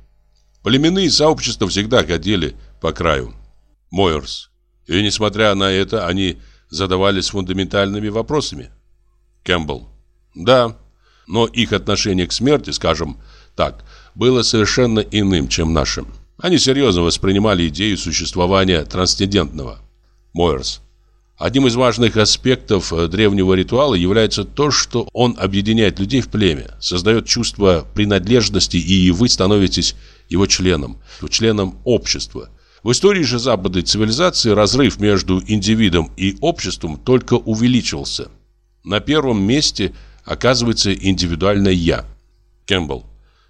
Племенные сообщества всегда ходили по краю. Мойерс. И несмотря на это, они задавались фундаментальными вопросами? Кэмпбелл. Да, но их отношение к смерти, скажем так, было совершенно иным, чем наше. Они серьезно воспринимали идею существования трансцендентного. Мойерс. Одним из важных аспектов э, древнего ритуала является то, что он объединяет людей в племя, создает чувство принадлежности, и вы становитесь его членом, членом общества – в истории же западной цивилизации разрыв между индивидом и обществом только увеличился. На первом месте оказывается индивидуальное «я». Кэмпбелл.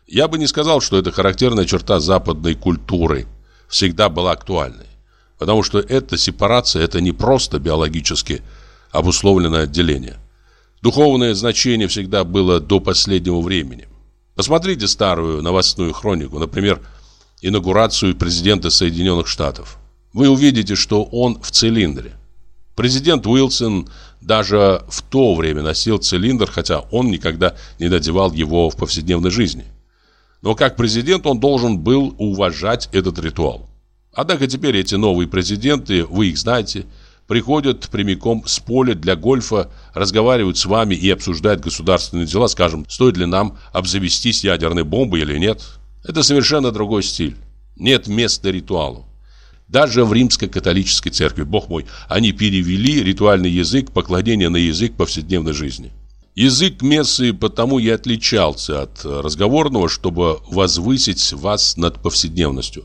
Я бы не сказал, что это характерная черта западной культуры. Всегда была актуальной. Потому что эта сепарация – это не просто биологически обусловленное отделение. Духовное значение всегда было до последнего времени. Посмотрите старую новостную хронику, например, инаугурацию президента Соединенных Штатов. Вы увидите, что он в цилиндре. Президент Уилсон даже в то время носил цилиндр, хотя он никогда не надевал его в повседневной жизни. Но как президент он должен был уважать этот ритуал. Однако теперь эти новые президенты, вы их знаете, приходят прямиком с поля для гольфа, разговаривают с вами и обсуждают государственные дела, скажем, стоит ли нам обзавестись ядерной бомбой или нет. Это совершенно другой стиль. Нет места ритуалу. Даже в римско-католической церкви, бог мой, они перевели ритуальный язык поклонения на язык повседневной жизни. Язык мессы потому и отличался от разговорного, чтобы возвысить вас над повседневностью.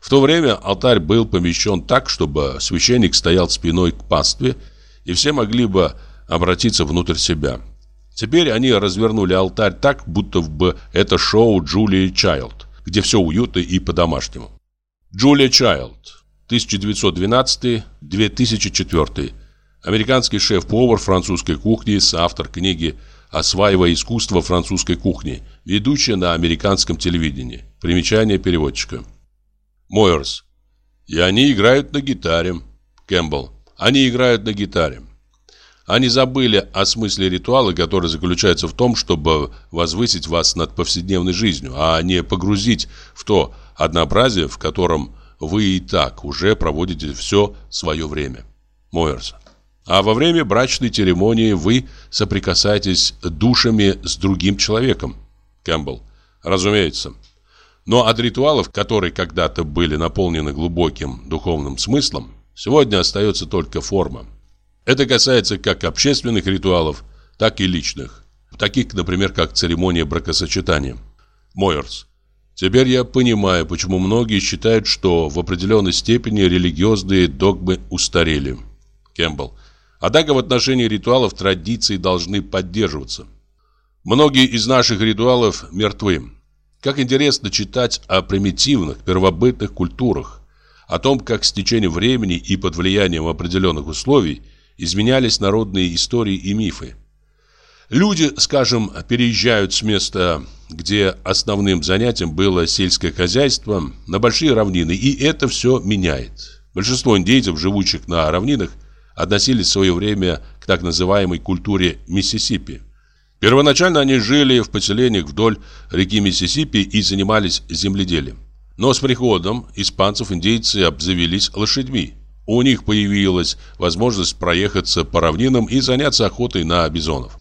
В то время алтарь был помещен так, чтобы священник стоял спиной к пастве, и все могли бы обратиться внутрь себя. Теперь они развернули алтарь так, будто бы это шоу Джулии Чайлд, где все уютно и по-домашнему. Джулия Чайлд, 1912-2004. Американский шеф-повар французской кухни, соавтор книги «Осваивая искусство французской кухни», ведущая на американском телевидении. Примечание переводчика. Мойерс. И они играют на гитаре. Кэмпбелл. Они играют на гитаре. Они забыли о смысле ритуала, который заключается в том, чтобы возвысить вас над повседневной жизнью, а не погрузить в то однообразие, в котором вы и так уже проводите все свое время. Мойерс. А во время брачной церемонии вы соприкасаетесь душами с другим человеком. Кэмпбелл. Разумеется. Но от ритуалов, которые когда-то были наполнены глубоким духовным смыслом, сегодня остается только форма. Это касается как общественных ритуалов, так и личных. Таких, например, как церемония бракосочетания. Мойерс. Теперь я понимаю, почему многие считают, что в определенной степени религиозные догмы устарели. Кэмпбелл. Однако в отношении ритуалов традиции должны поддерживаться. Многие из наших ритуалов мертвы. Как интересно читать о примитивных, первобытных культурах, о том, как с течением времени и под влиянием определенных условий – изменялись народные истории и мифы. Люди, скажем, переезжают с места, где основным занятием было сельское хозяйство, на большие равнины, и это все меняет. Большинство индейцев, живущих на равнинах, относились в свое время к так называемой культуре Миссисипи. Первоначально они жили в поселениях вдоль реки Миссисипи и занимались земледелием. Но с приходом испанцев индейцы обзавелись лошадьми. У них появилась возможность проехаться по равнинам и заняться охотой на бизонов.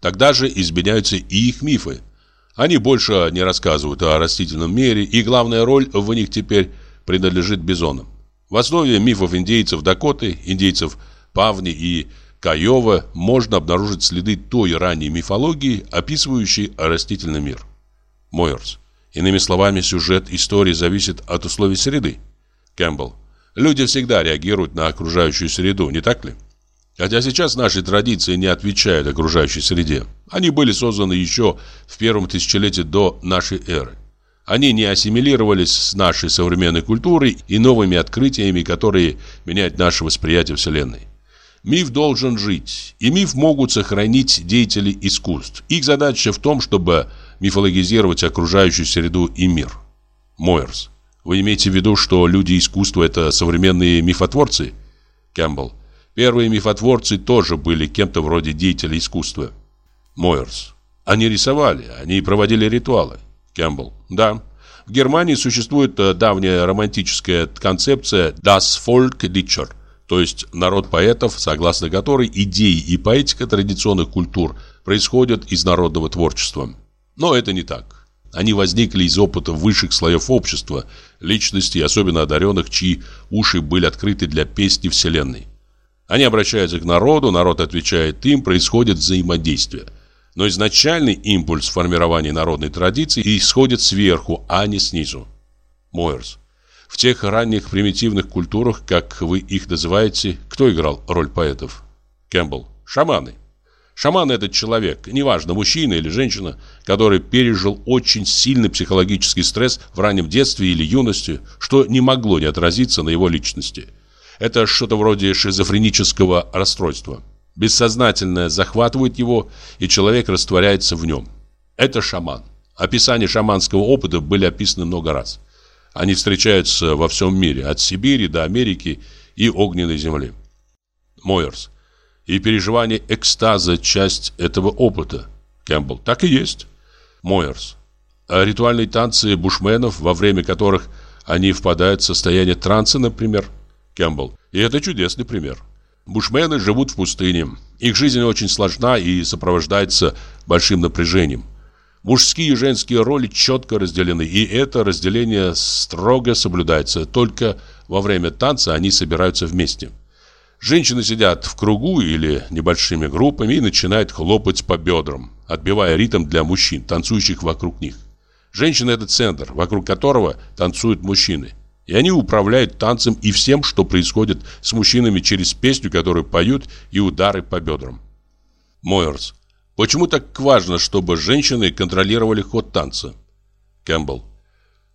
Тогда же изменяются и их мифы. Они больше не рассказывают о растительном мире, и главная роль в них теперь принадлежит бизонам. В основе мифов индейцев Дакоты, индейцев Павни и Каева можно обнаружить следы той ранней мифологии, описывающей растительный мир. Мойерс. Иными словами, сюжет истории зависит от условий среды. Кэмпбелл. Люди всегда реагируют на окружающую среду, не так ли? Хотя сейчас наши традиции не отвечают окружающей среде. Они были созданы еще в первом тысячелетии до нашей эры. Они не ассимилировались с нашей современной культурой и новыми открытиями, которые меняют наше восприятие Вселенной. Миф должен жить, и миф могут сохранить деятели искусств. Их задача в том, чтобы мифологизировать окружающую среду и мир. Мойерс. Вы имеете в виду, что люди искусства – это современные мифотворцы? Кэмпбелл. Первые мифотворцы тоже были кем-то вроде деятелей искусства. Мойерс. Они рисовали, они проводили ритуалы. Кэмпбелл. Да. В Германии существует э, давняя романтическая концепция «Das Volk Dichter», то есть народ поэтов, согласно которой идеи и поэтика традиционных культур происходят из народного творчества. Но это не так. Они возникли из опыта высших слоев общества, личностей, особенно одаренных, чьи уши были открыты для песни Вселенной. Они обращаются к народу, народ отвечает им, происходит взаимодействие. Но изначальный импульс формирования народной традиции исходит сверху, а не снизу. Мойерс. В тех ранних примитивных культурах, как вы их называете, кто играл роль поэтов? Кэмпбелл. Шаманы. Шаман – это человек, неважно, мужчина или женщина, который пережил очень сильный психологический стресс в раннем детстве или юности, что не могло не отразиться на его личности. Это что-то вроде шизофренического расстройства. Бессознательное захватывает его, и человек растворяется в нем. Это шаман. Описания шаманского опыта были описаны много раз. Они встречаются во всем мире, от Сибири до Америки и огненной земли. Мойерс и переживание экстаза – часть этого опыта. Кэмпбелл. Так и есть. Мойерс. А ритуальные танцы бушменов, во время которых они впадают в состояние транса, например. Кэмпбелл. И это чудесный пример. Бушмены живут в пустыне. Их жизнь очень сложна и сопровождается большим напряжением. Мужские и женские роли четко разделены, и это разделение строго соблюдается. Только во время танца они собираются вместе. Женщины сидят в кругу или небольшими группами и начинают хлопать по бедрам, отбивая ритм для мужчин, танцующих вокруг них. Женщина – это центр, вокруг которого танцуют мужчины. И они управляют танцем и всем, что происходит с мужчинами через песню, которую поют, и удары по бедрам. Мойерс. Почему так важно, чтобы женщины контролировали ход танца? Кэмпбелл.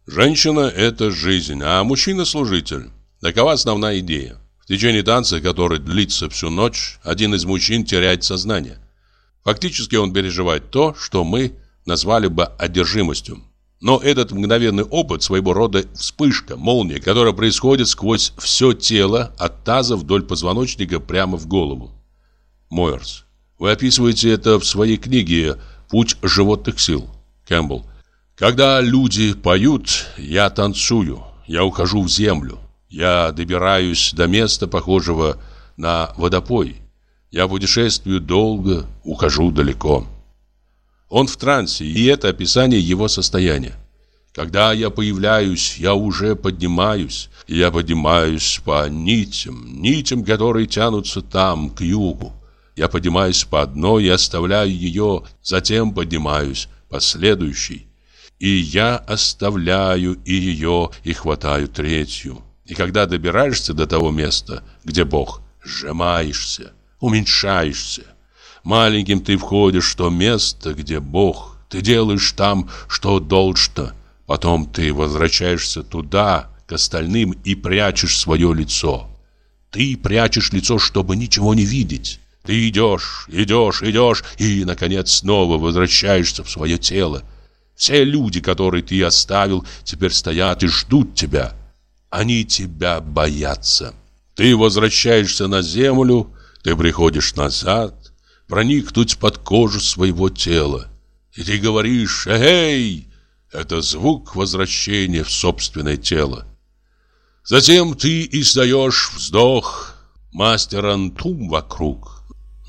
Женщина – это жизнь, а мужчина – служитель. Такова основная идея. В течение танца, который длится всю ночь, один из мужчин теряет сознание. Фактически он переживает то, что мы назвали бы одержимостью. Но этот мгновенный опыт своего рода вспышка, молния, которая происходит сквозь все тело, от таза вдоль позвоночника прямо в голову. Мойерс. Вы описываете это в своей книге «Путь животных сил». Кэмпбелл. Когда люди поют, я танцую, я ухожу в землю. Я добираюсь до места, похожего на водопой. Я путешествую долго, ухожу далеко. Он в трансе, и это описание его состояния. Когда я появляюсь, я уже поднимаюсь. Я поднимаюсь по нитям, нитям, которые тянутся там, к югу. Я поднимаюсь по одной и оставляю ее, затем поднимаюсь по следующей. И я оставляю и ее, и хватаю третью. И когда добираешься до того места, где Бог, сжимаешься, уменьшаешься. Маленьким ты входишь в то место, где Бог. Ты делаешь там, что должно. Потом ты возвращаешься туда, к остальным, и прячешь свое лицо. Ты прячешь лицо, чтобы ничего не видеть. Ты идешь, идешь, идешь, и, наконец, снова возвращаешься в свое тело. Все люди, которые ты оставил, теперь стоят и ждут тебя. Они тебя боятся. Ты возвращаешься на землю, ты приходишь назад, проникнуть под кожу своего тела. И ты говоришь «Эй!» Это звук возвращения в собственное тело. Затем ты издаешь вздох. Мастер Антум вокруг.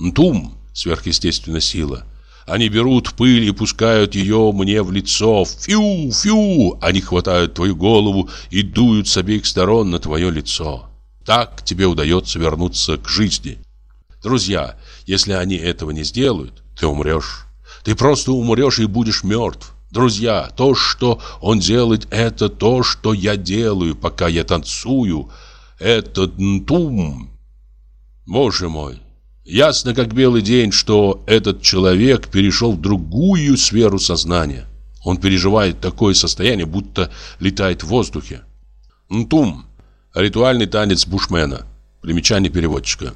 Антум — сверхъестественная сила. Они берут пыль и пускают ее мне в лицо. Фью, фью! Они хватают твою голову и дуют с обеих сторон на твое лицо. Так тебе удается вернуться к жизни. Друзья, если они этого не сделают, ты умрешь. Ты просто умрешь и будешь мертв. Друзья, то, что он делает, это то, что я делаю, пока я танцую. Это тум. Боже мой, ясно как белый день, что этот человек перешел в другую сферу сознания. Он переживает такое состояние, будто летает в воздухе. Нтум. Ритуальный танец бушмена. Примечание переводчика.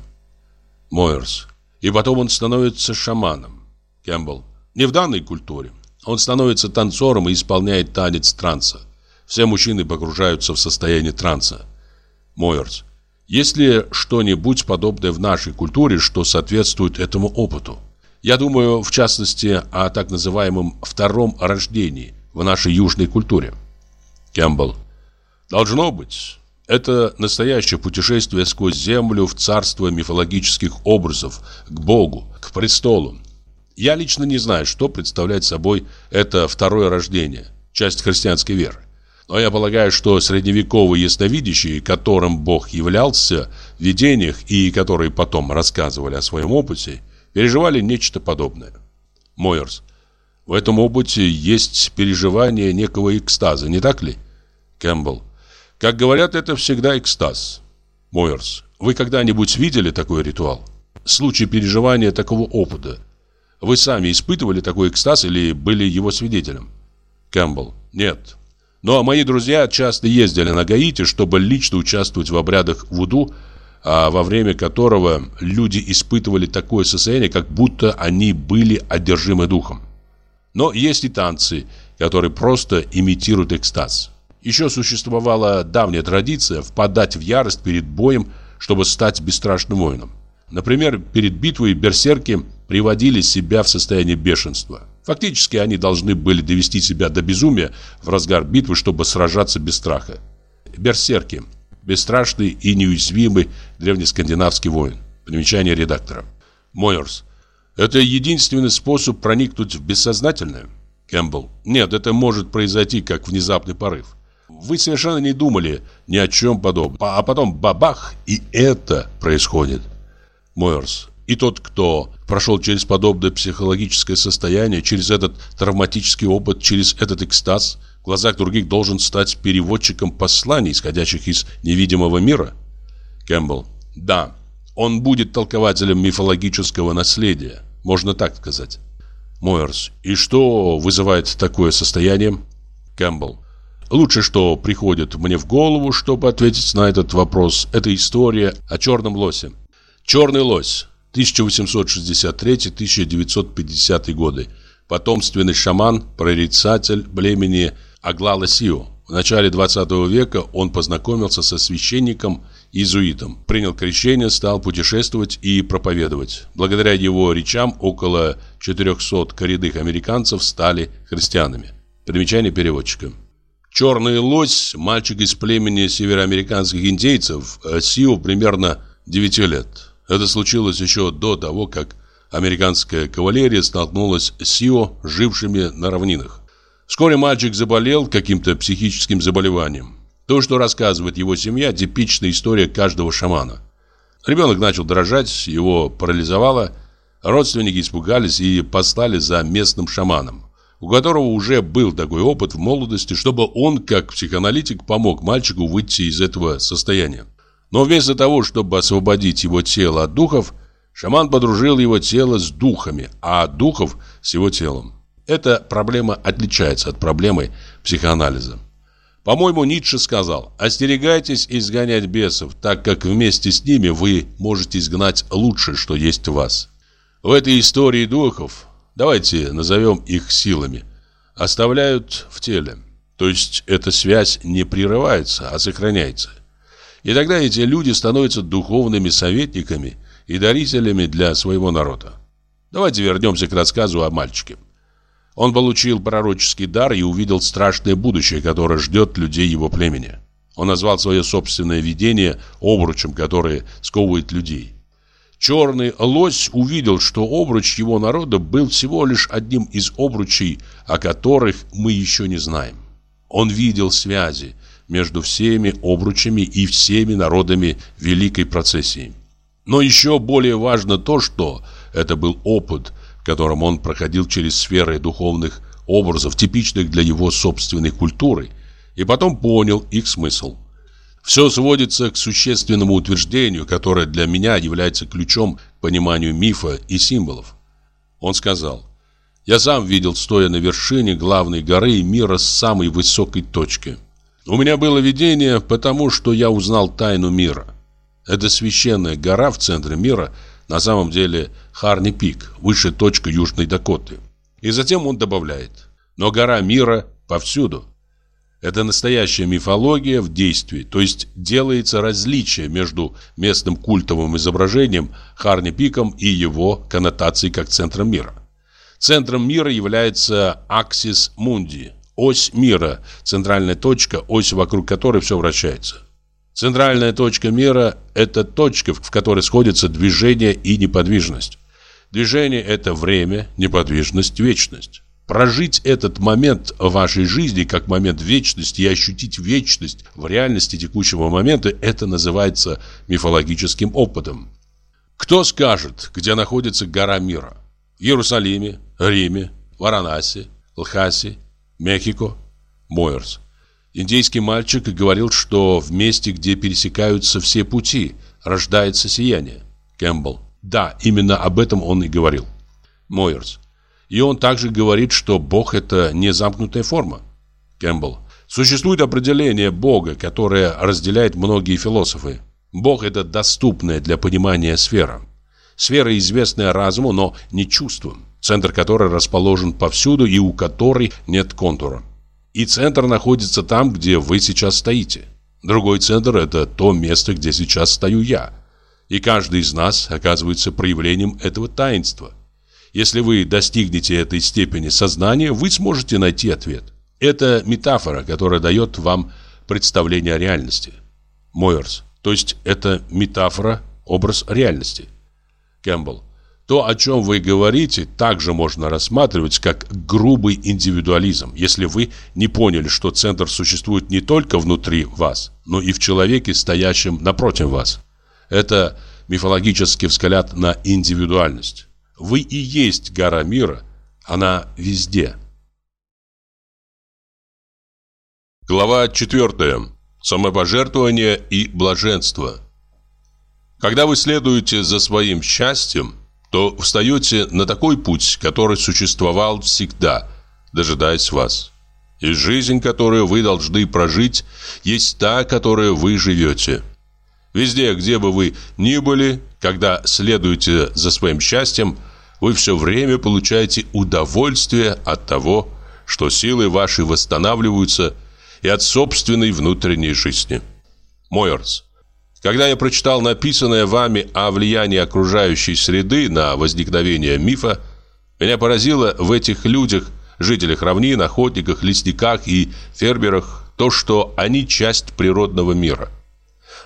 Мойерс. И потом он становится шаманом. Кэмпбелл. Не в данной культуре. Он становится танцором и исполняет танец транса. Все мужчины погружаются в состояние транса. Мойерс. Есть ли что-нибудь подобное в нашей культуре, что соответствует этому опыту? Я думаю, в частности, о так называемом втором рождении в нашей южной культуре. Кэмпбелл. Должно быть. Это настоящее путешествие сквозь землю в царство мифологических образов, к Богу, к престолу. Я лично не знаю, что представляет собой это второе рождение, часть христианской веры. Но я полагаю, что средневековые ясновидящие, которым Бог являлся в видениях и которые потом рассказывали о своем опыте, переживали нечто подобное. Мойерс. В этом опыте есть переживание некого экстаза, не так ли? Кэмпбелл. Как говорят, это всегда экстаз. Мойерс, вы когда-нибудь видели такой ритуал? Случай переживания такого опыта. Вы сами испытывали такой экстаз или были его свидетелем? Кэмпбелл, нет. Но мои друзья часто ездили на Гаити, чтобы лично участвовать в обрядах вуду, а во время которого люди испытывали такое состояние, как будто они были одержимы духом. Но есть и танцы, которые просто имитируют экстаз. Еще существовала давняя традиция впадать в ярость перед боем, чтобы стать бесстрашным воином. Например, перед битвой берсерки приводили себя в состояние бешенства. Фактически они должны были довести себя до безумия в разгар битвы, чтобы сражаться без страха. Берсерки – бесстрашный и неуязвимый древнескандинавский воин. Примечание редактора. Мойерс. Это единственный способ проникнуть в бессознательное? Кэмпбелл. Нет, это может произойти как внезапный порыв. Вы совершенно не думали ни о чем подобном. А потом бабах, и это происходит. Мойерс. И тот, кто прошел через подобное психологическое состояние, через этот травматический опыт, через этот экстаз, в глазах других должен стать переводчиком посланий, исходящих из невидимого мира? Кэмпбелл. Да, он будет толкователем мифологического наследия, можно так сказать. Мойерс. И что вызывает такое состояние? Кэмпбелл. Лучшее, что приходит мне в голову, чтобы ответить на этот вопрос, это история о черном лосе. Черный лось. 1863-1950 годы. Потомственный шаман, прорицатель племени Аглала Сио. В начале 20 века он познакомился со священником иезуитом, принял крещение, стал путешествовать и проповедовать. Благодаря его речам около 400 коренных американцев стали христианами. Примечание переводчика. Черный лось, мальчик из племени североамериканских индейцев, э, Сио примерно 9 лет. Это случилось еще до того, как американская кавалерия столкнулась с Сио, жившими на равнинах. Вскоре мальчик заболел каким-то психическим заболеванием. То, что рассказывает его семья, типичная история каждого шамана. Ребенок начал дрожать, его парализовало, родственники испугались и послали за местным шаманом, у которого уже был такой опыт в молодости, чтобы он, как психоаналитик, помог мальчику выйти из этого состояния. Но вместо того, чтобы освободить его тело от духов, шаман подружил его тело с духами, а духов с его телом. Эта проблема отличается от проблемы психоанализа. По-моему, Ницше сказал, остерегайтесь изгонять бесов, так как вместе с ними вы можете изгнать лучшее, что есть в вас. В этой истории духов, давайте назовем их силами, оставляют в теле. То есть эта связь не прерывается, а сохраняется. И тогда эти люди становятся духовными советниками и дарителями для своего народа. Давайте вернемся к рассказу о мальчике. Он получил пророческий дар и увидел страшное будущее, которое ждет людей его племени. Он назвал свое собственное видение обручем, которое сковывает людей. Черный лось увидел, что обруч его народа был всего лишь одним из обручей, о которых мы еще не знаем. Он видел связи, между всеми обручами и всеми народами великой процессии. Но еще более важно то, что это был опыт, в котором он проходил через сферы духовных образов, типичных для его собственной культуры, и потом понял их смысл. Все сводится к существенному утверждению, которое для меня является ключом к пониманию мифа и символов. Он сказал, «Я сам видел, стоя на вершине главной горы мира с самой высокой точки». У меня было видение, потому что я узнал тайну мира. Это священная гора в центре мира, на самом деле Харни-Пик, высшая точка Южной Дакоты. И затем он добавляет, но гора мира повсюду. Это настоящая мифология в действии, то есть делается различие между местным культовым изображением Харни-Пиком и его коннотацией как центром мира. Центром мира является Аксис Мунди, ось мира, центральная точка, ось вокруг которой все вращается. Центральная точка мира – это точка, в которой сходятся движение и неподвижность. Движение – это время, неподвижность, вечность. Прожить этот момент вашей жизни как момент вечности и ощутить вечность в реальности текущего момента – это называется мифологическим опытом. Кто скажет, где находится гора мира? В Иерусалиме, Риме, Варанаси, Лхасе, Мехико. Мойерс. Индейский мальчик говорил, что в месте, где пересекаются все пути, рождается сияние. Кэмпбелл. Да, именно об этом он и говорил. Мойерс. И он также говорит, что Бог это не замкнутая форма. Кэмпбелл. Существует определение Бога, которое разделяют многие философы. Бог это доступная для понимания сфера. Сфера, известная разуму, но не чувством центр которой расположен повсюду и у которой нет контура. И центр находится там, где вы сейчас стоите. Другой центр – это то место, где сейчас стою я. И каждый из нас оказывается проявлением этого таинства. Если вы достигнете этой степени сознания, вы сможете найти ответ. Это метафора, которая дает вам представление о реальности. Мойерс. То есть это метафора, образ реальности. Кэмпбелл. То, о чем вы говорите, также можно рассматривать как грубый индивидуализм, если вы не поняли, что центр существует не только внутри вас, но и в человеке, стоящем напротив вас. Это мифологический взгляд на индивидуальность. Вы и есть гора мира, она везде. Глава 4. Самопожертвование и блаженство. Когда вы следуете за своим счастьем, то встаете на такой путь, который существовал всегда, дожидаясь вас. И жизнь, которую вы должны прожить, есть та, которую вы живете. Везде, где бы вы ни были, когда следуете за своим счастьем, вы все время получаете удовольствие от того, что силы ваши восстанавливаются и от собственной внутренней жизни. Мойерс. Когда я прочитал написанное вами о влиянии окружающей среды на возникновение мифа, меня поразило в этих людях, жителях равнин, охотниках, лесниках и фермерах, то, что они часть природного мира.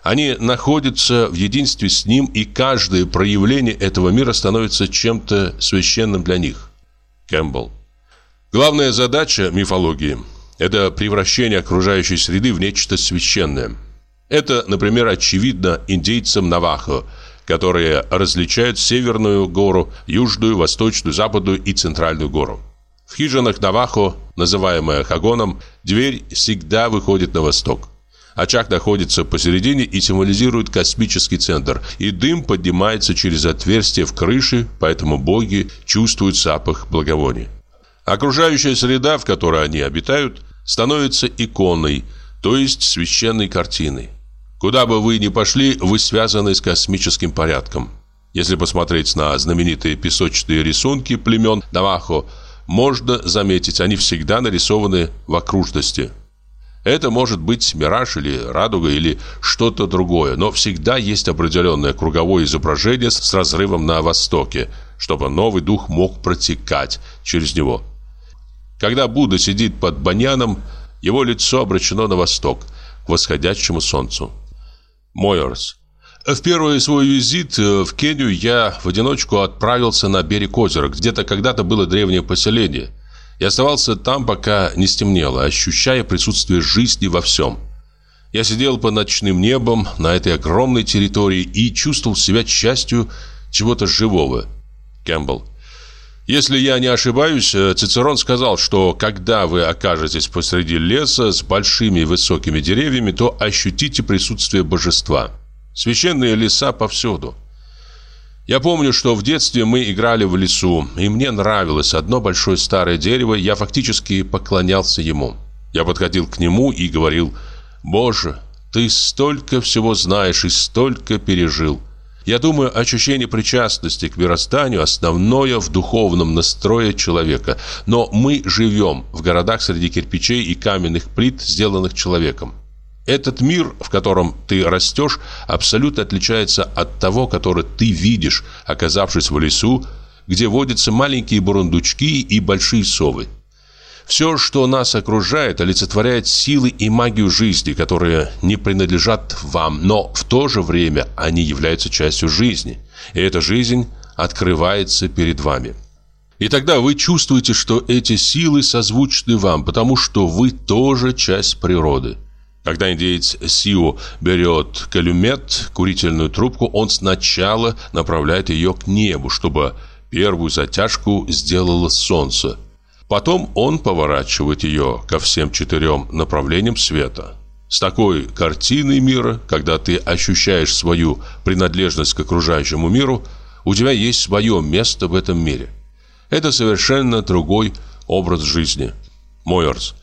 Они находятся в единстве с ним, и каждое проявление этого мира становится чем-то священным для них. Кэмпбелл. Главная задача мифологии – это превращение окружающей среды в нечто священное – это, например, очевидно индейцам Навахо, которые различают Северную гору, Южную, Восточную, Западную и Центральную гору. В хижинах Навахо, называемая Хагоном, дверь всегда выходит на восток. Очаг находится посередине и символизирует космический центр, и дым поднимается через отверстие в крыше, поэтому боги чувствуют запах благовоний. Окружающая среда, в которой они обитают, становится иконой, то есть священной картиной. Куда бы вы ни пошли, вы связаны с космическим порядком. Если посмотреть на знаменитые песочные рисунки племен Навахо, можно заметить, они всегда нарисованы в окружности. Это может быть мираж или радуга или что-то другое, но всегда есть определенное круговое изображение с разрывом на востоке, чтобы новый дух мог протекать через него. Когда Будда сидит под баньяном, его лицо обращено на восток, к восходящему солнцу. Мойерс. В первый свой визит э, в Кению я в одиночку отправился на берег озера. Где-то когда-то было древнее поселение. Я оставался там, пока не стемнело, ощущая присутствие жизни во всем. Я сидел под ночным небом на этой огромной территории и чувствовал себя частью чего-то живого. Кэмпбелл. Если я не ошибаюсь, э, Цицерон сказал, что когда вы окажетесь посреди леса с большими высокими деревьями, то ощутите присутствие божества. Священные леса повсюду. Я помню, что в детстве мы играли в лесу, и мне нравилось одно большое старое дерево, я фактически поклонялся ему. Я подходил к нему и говорил, «Боже, ты столько всего знаешь и столько пережил». Я думаю, ощущение причастности к мирозданию основное в духовном настрое человека. Но мы живем в городах среди кирпичей и каменных плит, сделанных человеком. Этот мир, в котором ты растешь, абсолютно отличается от того, который ты видишь, оказавшись в лесу, где водятся маленькие бурундучки и большие совы. Все, что нас окружает, олицетворяет силы и магию жизни, которые не принадлежат вам, но в то же время они являются частью жизни. И эта жизнь открывается перед вами. И тогда вы чувствуете, что эти силы созвучны вам, потому что вы тоже часть природы. Когда индеец Сио берет калюмет, курительную трубку, он сначала направляет ее к небу, чтобы первую затяжку сделало солнце – Потом он поворачивает ее ко всем четырем направлениям света. С такой картиной мира, когда ты ощущаешь свою принадлежность к окружающему миру, у тебя есть свое место в этом мире. Это совершенно другой образ жизни. Мойерс.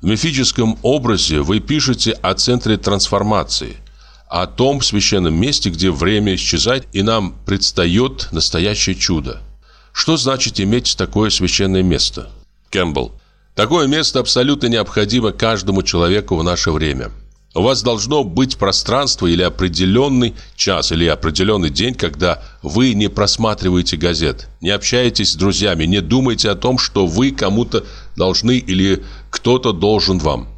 В мифическом образе вы пишете о центре трансформации, о том священном месте, где время исчезает и нам предстает настоящее чудо. Что значит иметь такое священное место? Кэмпбелл. Такое место абсолютно необходимо каждому человеку в наше время. У вас должно быть пространство или определенный час, или определенный день, когда вы не просматриваете газет, не общаетесь с друзьями, не думаете о том, что вы кому-то должны или кто-то должен вам.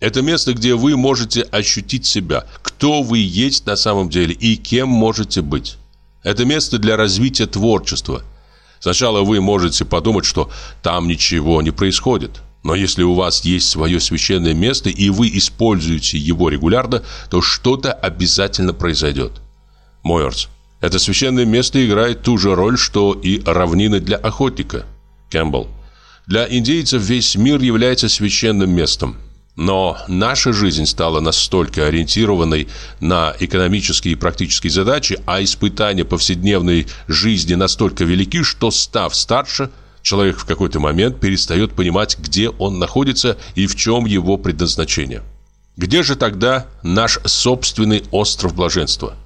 Это место, где вы можете ощутить себя, кто вы есть на самом деле и кем можете быть. Это место для развития творчества – Сначала вы можете подумать, что там ничего не происходит. Но если у вас есть свое священное место и вы используете его регулярно, то что-то обязательно произойдет. Мойерс. Это священное место играет ту же роль, что и равнины для охотника. Кэмпбелл. Для индейцев весь мир является священным местом. Но наша жизнь стала настолько ориентированной на экономические и практические задачи, а испытания повседневной жизни настолько велики, что, став старше, человек в какой-то момент перестает понимать, где он находится и в чем его предназначение. Где же тогда наш собственный остров блаженства?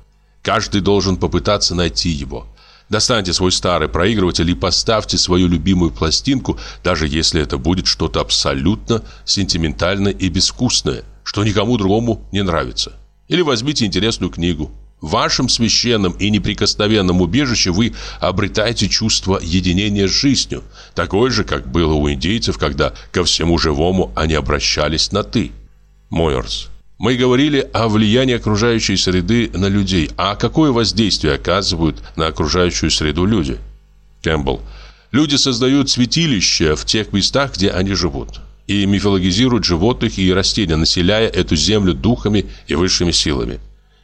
Каждый должен попытаться найти его – Достаньте свой старый проигрыватель и поставьте свою любимую пластинку, даже если это будет что-то абсолютно сентиментальное и безвкусное, что никому другому не нравится. Или возьмите интересную книгу. В вашем священном и неприкосновенном убежище вы обретаете чувство единения с жизнью, такое же, как было у индейцев, когда ко всему живому они обращались на «ты». Мойерс. Мы говорили о влиянии окружающей среды на людей, а какое воздействие оказывают на окружающую среду люди? Кэмпбелл. Люди создают святилища в тех местах, где они живут, и мифологизируют животных и растения, населяя эту землю духами и высшими силами.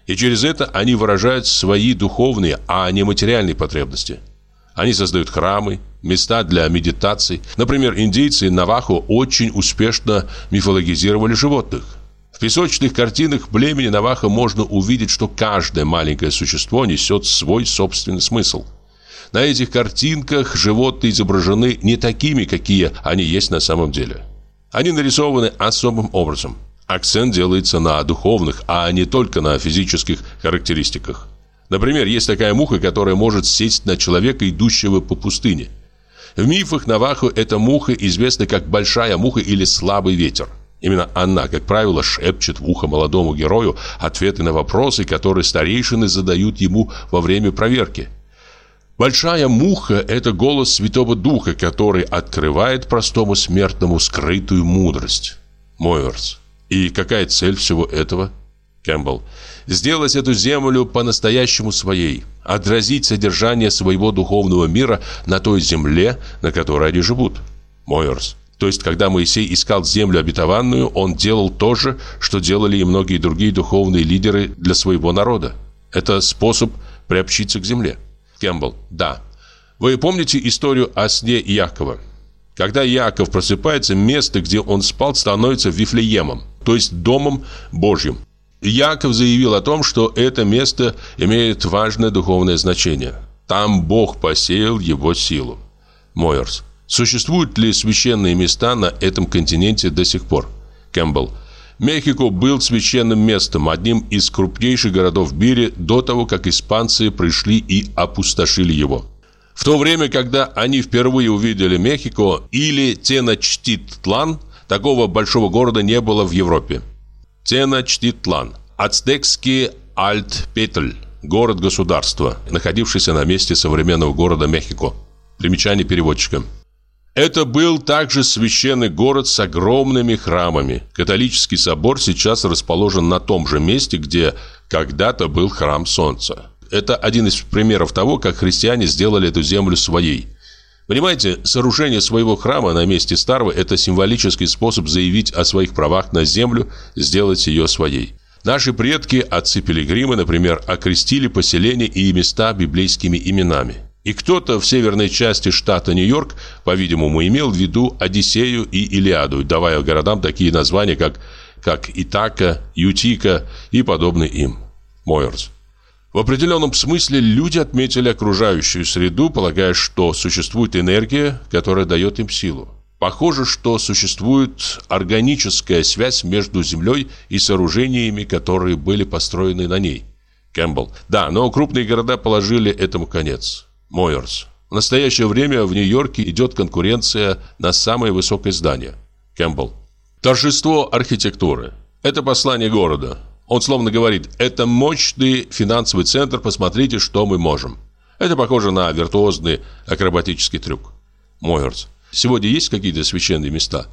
И через это они выражают свои духовные, а не материальные потребности. Они создают храмы, места для медитаций. Например, индейцы Навахо очень успешно мифологизировали животных. В песочных картинах племени Наваха можно увидеть, что каждое маленькое существо несет свой собственный смысл. На этих картинках животные изображены не такими, какие они есть на самом деле. Они нарисованы особым образом. Акцент делается на духовных, а не только на физических характеристиках. Например, есть такая муха, которая может сесть на человека, идущего по пустыне. В мифах Навахо эта муха известна как большая муха или слабый ветер. Именно она, как правило, шепчет в ухо молодому герою ответы на вопросы, которые старейшины задают ему во время проверки. Большая муха – это голос Святого Духа, который открывает простому смертному скрытую мудрость. Мойерс. И какая цель всего этого? Кэмпбелл. Сделать эту землю по-настоящему своей. Отразить содержание своего духовного мира на той земле, на которой они живут. Мойерс. То есть, когда Моисей искал землю обетованную, он делал то же, что делали и многие другие духовные лидеры для своего народа. Это способ приобщиться к земле. Кэмпбелл. Да. Вы помните историю о сне Якова? Когда Яков просыпается, место, где он спал, становится Вифлеемом, то есть Домом Божьим. Яков заявил о том, что это место имеет важное духовное значение. Там Бог посеял его силу. Мойерс. Существуют ли священные места на этом континенте до сих пор? Кэмпбелл. Мехико был священным местом, одним из крупнейших городов в мире до того, как испанцы пришли и опустошили его. В то время, когда они впервые увидели Мехико или Теночтитлан, такого большого города не было в Европе. Теночтитлан. Ацтекский Альт-Петль. Город-государство, находившийся на месте современного города Мехико. Примечание переводчика. Это был также священный город с огромными храмами. Католический собор сейчас расположен на том же месте, где когда-то был храм Солнца. Это один из примеров того, как христиане сделали эту землю своей. Понимаете, сооружение своего храма на месте старого – это символический способ заявить о своих правах на землю, сделать ее своей. Наши предки, отцы-пилигримы, например, окрестили поселения и места библейскими именами. И кто-то в северной части штата Нью-Йорк, по-видимому, имел в виду Одиссею и Илиаду, давая городам такие названия, как, как Итака, Ютика и подобные им. Мойерс. В определенном смысле люди отметили окружающую среду, полагая, что существует энергия, которая дает им силу. Похоже, что существует органическая связь между Землей и сооружениями, которые были построены на ней. Кэмпбелл. Да, но крупные города положили этому конец. Мойерс. В настоящее время в Нью-Йорке идет конкуренция на самое высокое здание. Кэмпбелл. Торжество архитектуры. Это послание города. Он словно говорит, это мощный финансовый центр, посмотрите, что мы можем. Это похоже на виртуозный акробатический трюк. Мойерс. Сегодня есть какие-то священные места?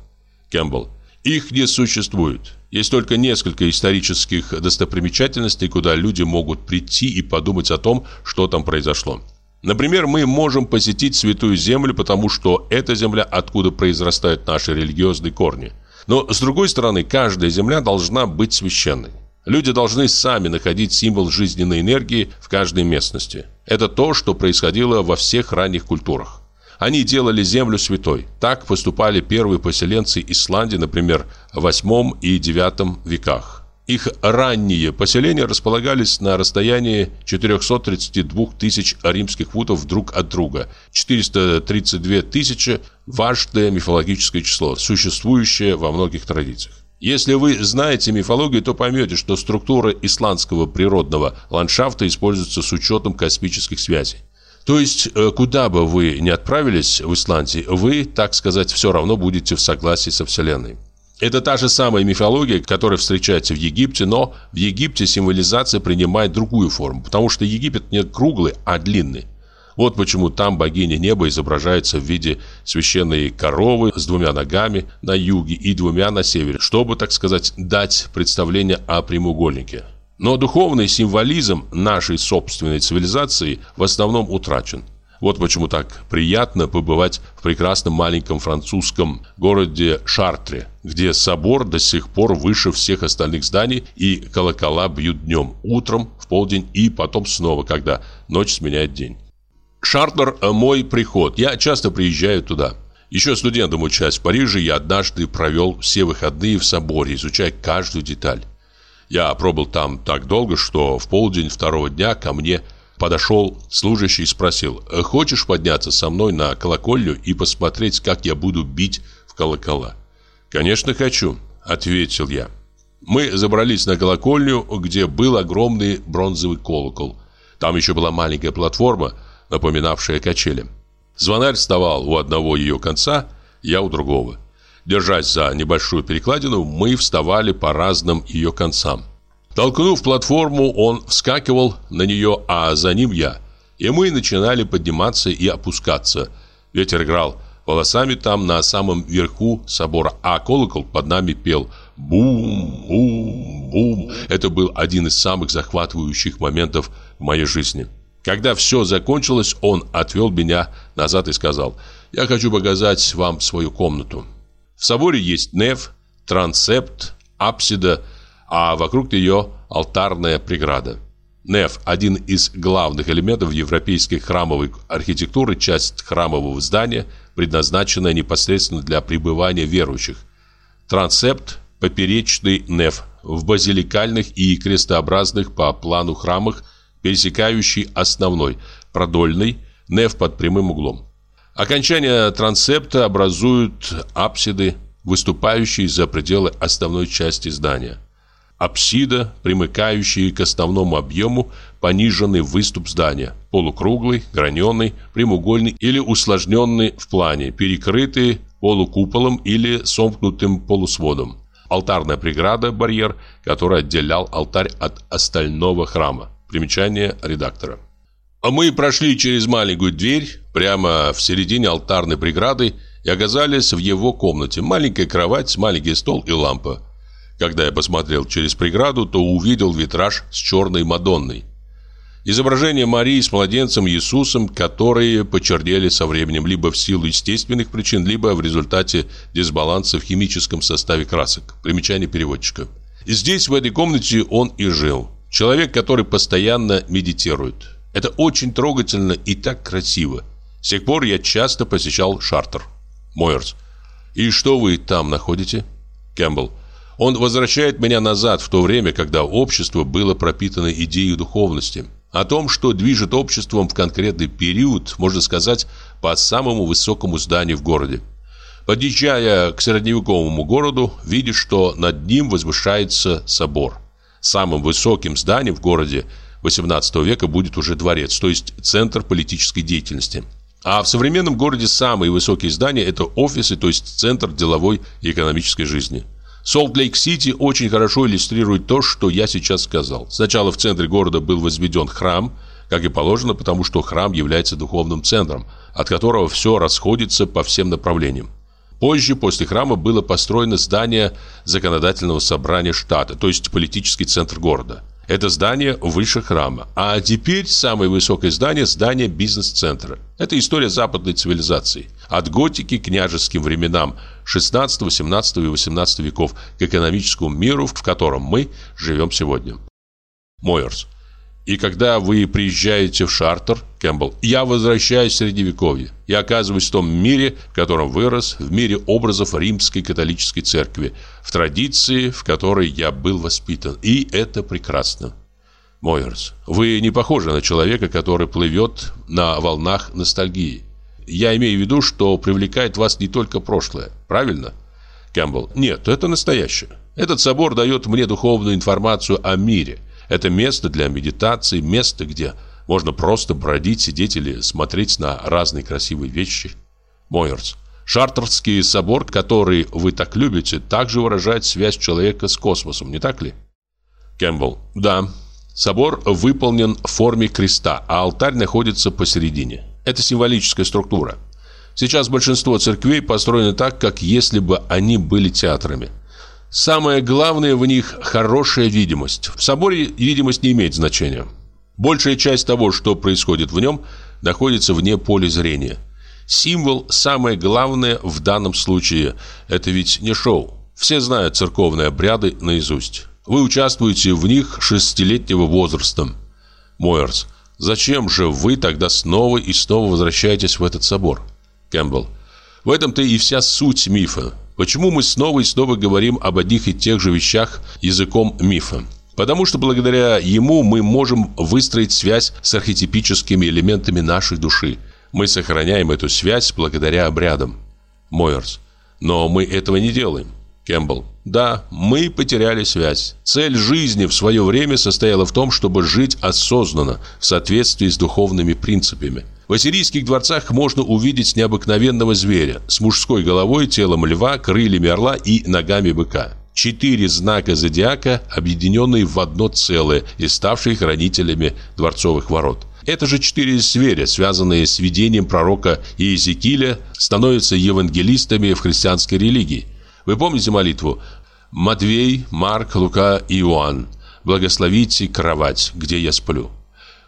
Кэмпбелл. Их не существует. Есть только несколько исторических достопримечательностей, куда люди могут прийти и подумать о том, что там произошло. Например, мы можем посетить Святую Землю, потому что это земля, откуда произрастают наши религиозные корни. Но, с другой стороны, каждая земля должна быть священной. Люди должны сами находить символ жизненной энергии в каждой местности. Это то, что происходило во всех ранних культурах. Они делали землю святой. Так поступали первые поселенцы Исландии, например, в 8 и 9 веках. Их ранние поселения располагались на расстоянии 432 тысяч римских футов друг от друга. 432 тысячи – важное мифологическое число, существующее во многих традициях. Если вы знаете мифологию, то поймете, что структура исландского природного ландшафта используется с учетом космических связей. То есть, э, куда бы вы ни отправились в Исландии, вы, так сказать, все равно будете в согласии со Вселенной. Это та же самая мифология, которая встречается в Египте, но в Египте символизация принимает другую форму, потому что Египет не круглый, а длинный. Вот почему там богиня неба изображается в виде священной коровы с двумя ногами на юге и двумя на севере, чтобы, так сказать, дать представление о прямоугольнике. Но духовный символизм нашей собственной цивилизации в основном утрачен. Вот почему так приятно побывать в прекрасном маленьком французском городе Шартре, где собор до сих пор выше всех остальных зданий и колокола бьют днем, утром, в полдень и потом снова, когда ночь сменяет день. Шартер – мой приход. Я часто приезжаю туда. Еще студентом учась в Париже, я однажды провел все выходные в соборе, изучая каждую деталь. Я пробыл там так долго, что в полдень второго дня ко мне подошел служащий и спросил, «Хочешь подняться со мной на колокольню и посмотреть, как я буду бить в колокола?» «Конечно хочу», — ответил я. Мы забрались на колокольню, где был огромный бронзовый колокол. Там еще была маленькая платформа, напоминавшая качели. Звонарь вставал у одного ее конца, я у другого. Держась за небольшую перекладину, мы вставали по разным ее концам. Толкнув платформу, он вскакивал на нее, а за ним я. И мы начинали подниматься и опускаться. Ветер играл волосами там на самом верху собора, а колокол под нами пел «Бум! Бум! Бум!». Это был один из самых захватывающих моментов в моей жизни. Когда все закончилось, он отвел меня назад и сказал, «Я хочу показать вам свою комнату». В соборе есть неф, трансепт, апсида, а вокруг нее алтарная преграда. Неф – один из главных элементов европейской храмовой архитектуры, часть храмового здания, предназначенная непосредственно для пребывания верующих. Трансепт – поперечный неф в базиликальных и крестообразных по плану храмах – пересекающий основной, продольный, неф под прямым углом. Окончания трансепта образуют апсиды, выступающие за пределы основной части здания. Апсида, примыкающая к основному объему, пониженный выступ здания, полукруглый, граненый, прямоугольный или усложненный в плане, перекрытый полукуполом или сомкнутым полусводом. Алтарная преграда – барьер, который отделял алтарь от остального храма. Примечание редактора. А мы прошли через маленькую дверь, прямо в середине алтарной преграды, и оказались в его комнате. Маленькая кровать, маленький стол и лампа. Когда я посмотрел через преграду, то увидел витраж с черной Мадонной. Изображение Марии с младенцем Иисусом, которые почернели со временем либо в силу естественных причин, либо в результате дисбаланса в химическом составе красок. Примечание переводчика. Здесь, в этой комнате, он и жил. Человек, который постоянно медитирует. Это очень трогательно и так красиво. С тех пор я часто посещал Шартер. Мойерс. И что вы там находите? Кэмпбелл. Он возвращает меня назад в то время, когда общество было пропитано идеей духовности. О том, что движет обществом в конкретный период, можно сказать, по самому высокому зданию в городе. Подъезжая к средневековому городу, видишь, что над ним возвышается собор – Самым высоким зданием в городе 18 века будет уже дворец, то есть центр политической деятельности. А в современном городе самые высокие здания – это офисы, то есть центр деловой и экономической жизни. Солт-Лейк-Сити очень хорошо иллюстрирует то, что я сейчас сказал. Сначала в центре города был возведен храм, как и положено, потому что храм является духовным центром, от которого все расходится по всем направлениям. Позже, после храма, было построено здание законодательного собрания штата, то есть политический центр города. Это здание выше храма. А теперь самое высокое здание – здание бизнес-центра. Это история западной цивилизации. От готики к княжеским временам 16, 17 и 18 веков к экономическому миру, в котором мы живем сегодня. Мойерс. И когда вы приезжаете в Шартер, Кэмпбелл, я возвращаюсь в Средневековье. Я оказываюсь в том мире, в котором вырос, в мире образов римской католической церкви, в традиции, в которой я был воспитан. И это прекрасно. Мойерс, вы не похожи на человека, который плывет на волнах ностальгии. Я имею в виду, что привлекает вас не только прошлое, правильно? Кэмпбелл, нет, это настоящее. Этот собор дает мне духовную информацию о мире – это место для медитации, место, где Можно просто бродить, сидеть или смотреть на разные красивые вещи. Мойерс. Шартерский собор, который вы так любите, также выражает связь человека с космосом, не так ли? Кэмпбелл. Да. Собор выполнен в форме креста, а алтарь находится посередине. Это символическая структура. Сейчас большинство церквей построены так, как если бы они были театрами. Самое главное в них – хорошая видимость. В соборе видимость не имеет значения. Большая часть того, что происходит в нем, находится вне поля зрения. Символ – самое главное в данном случае. Это ведь не шоу. Все знают церковные обряды наизусть. Вы участвуете в них шестилетнего возраста. Мойерс. Зачем же вы тогда снова и снова возвращаетесь в этот собор? Кэмпбелл. В этом-то и вся суть мифа. Почему мы снова и снова говорим об одних и тех же вещах языком мифа? Потому что благодаря ему мы можем выстроить связь с архетипическими элементами нашей души. Мы сохраняем эту связь благодаря обрядам. Мойерс. Но мы этого не делаем. Кэмпбелл. Да, мы потеряли связь. Цель жизни в свое время состояла в том, чтобы жить осознанно, в соответствии с духовными принципами. В ассирийских дворцах можно увидеть необыкновенного зверя с мужской головой, телом льва, крыльями орла и ногами быка. Четыре знака зодиака, объединенные в одно целое и ставшие хранителями дворцовых ворот. Это же четыре зверя, связанные с видением пророка Иезекииля, становятся евангелистами в христианской религии. Вы помните молитву «Матвей, Марк, Лука и Иоанн, благословите кровать, где я сплю».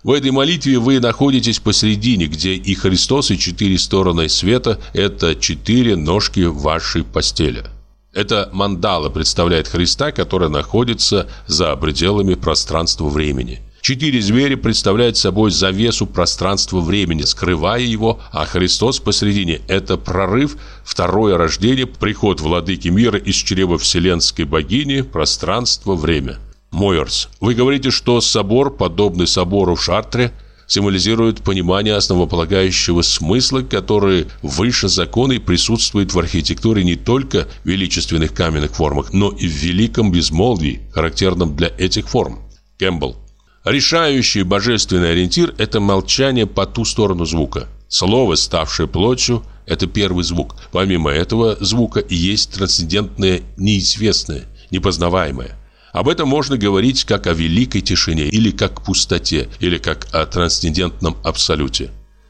В этой молитве вы находитесь посередине, где и Христос, и четыре стороны света – это четыре ножки вашей постели. Это мандала представляет Христа, который находится за пределами пространства-времени. Четыре зверя представляют собой завесу пространства-времени, скрывая его, а Христос посередине – это прорыв, второе рождение, приход владыки мира из чрева вселенской богини, пространство-время. Мойерс, вы говорите, что собор, подобный собору в Шартре, символизирует понимание основополагающего смысла, который выше закона и присутствует в архитектуре не только в величественных каменных формах, но и в великом безмолвии, характерном для этих форм. Кэмпбелл. Решающий божественный ориентир – это молчание по ту сторону звука. Слово, ставшее плотью – это первый звук. Помимо этого звука есть трансцендентное неизвестное, непознаваемое. Об этом можно говорить как о великой тишине, или как пустоте, или как о трансцендентном абсолюте.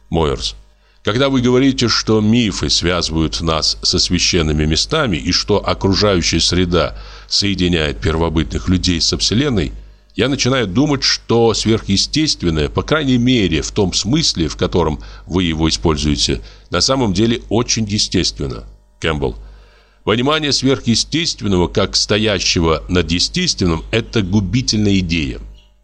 Мойерс. Когда вы говорите, что мифы связывают нас со священными местами и что окружающая среда соединяет первобытных людей со Вселенной – я начинаю думать, что сверхъестественное, по крайней мере в том смысле, в котором вы его используете, на самом деле очень естественно. Кэмпбелл. Понимание сверхъестественного, как стоящего над естественным, это губительная идея.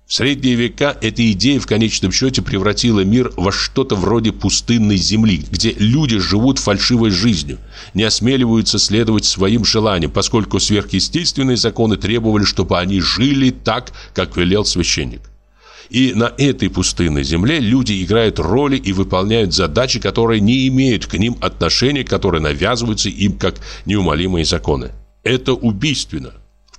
В средние века эта идея в конечном счете превратила мир во что-то вроде пустынной земли, где люди живут фальшивой жизнью, не осмеливаются следовать своим желаниям, поскольку сверхъестественные законы требовали, чтобы они жили так, как велел священник. И на этой пустынной земле люди играют роли и выполняют задачи, которые не имеют к ним отношения, которые навязываются им как неумолимые законы. Это убийственно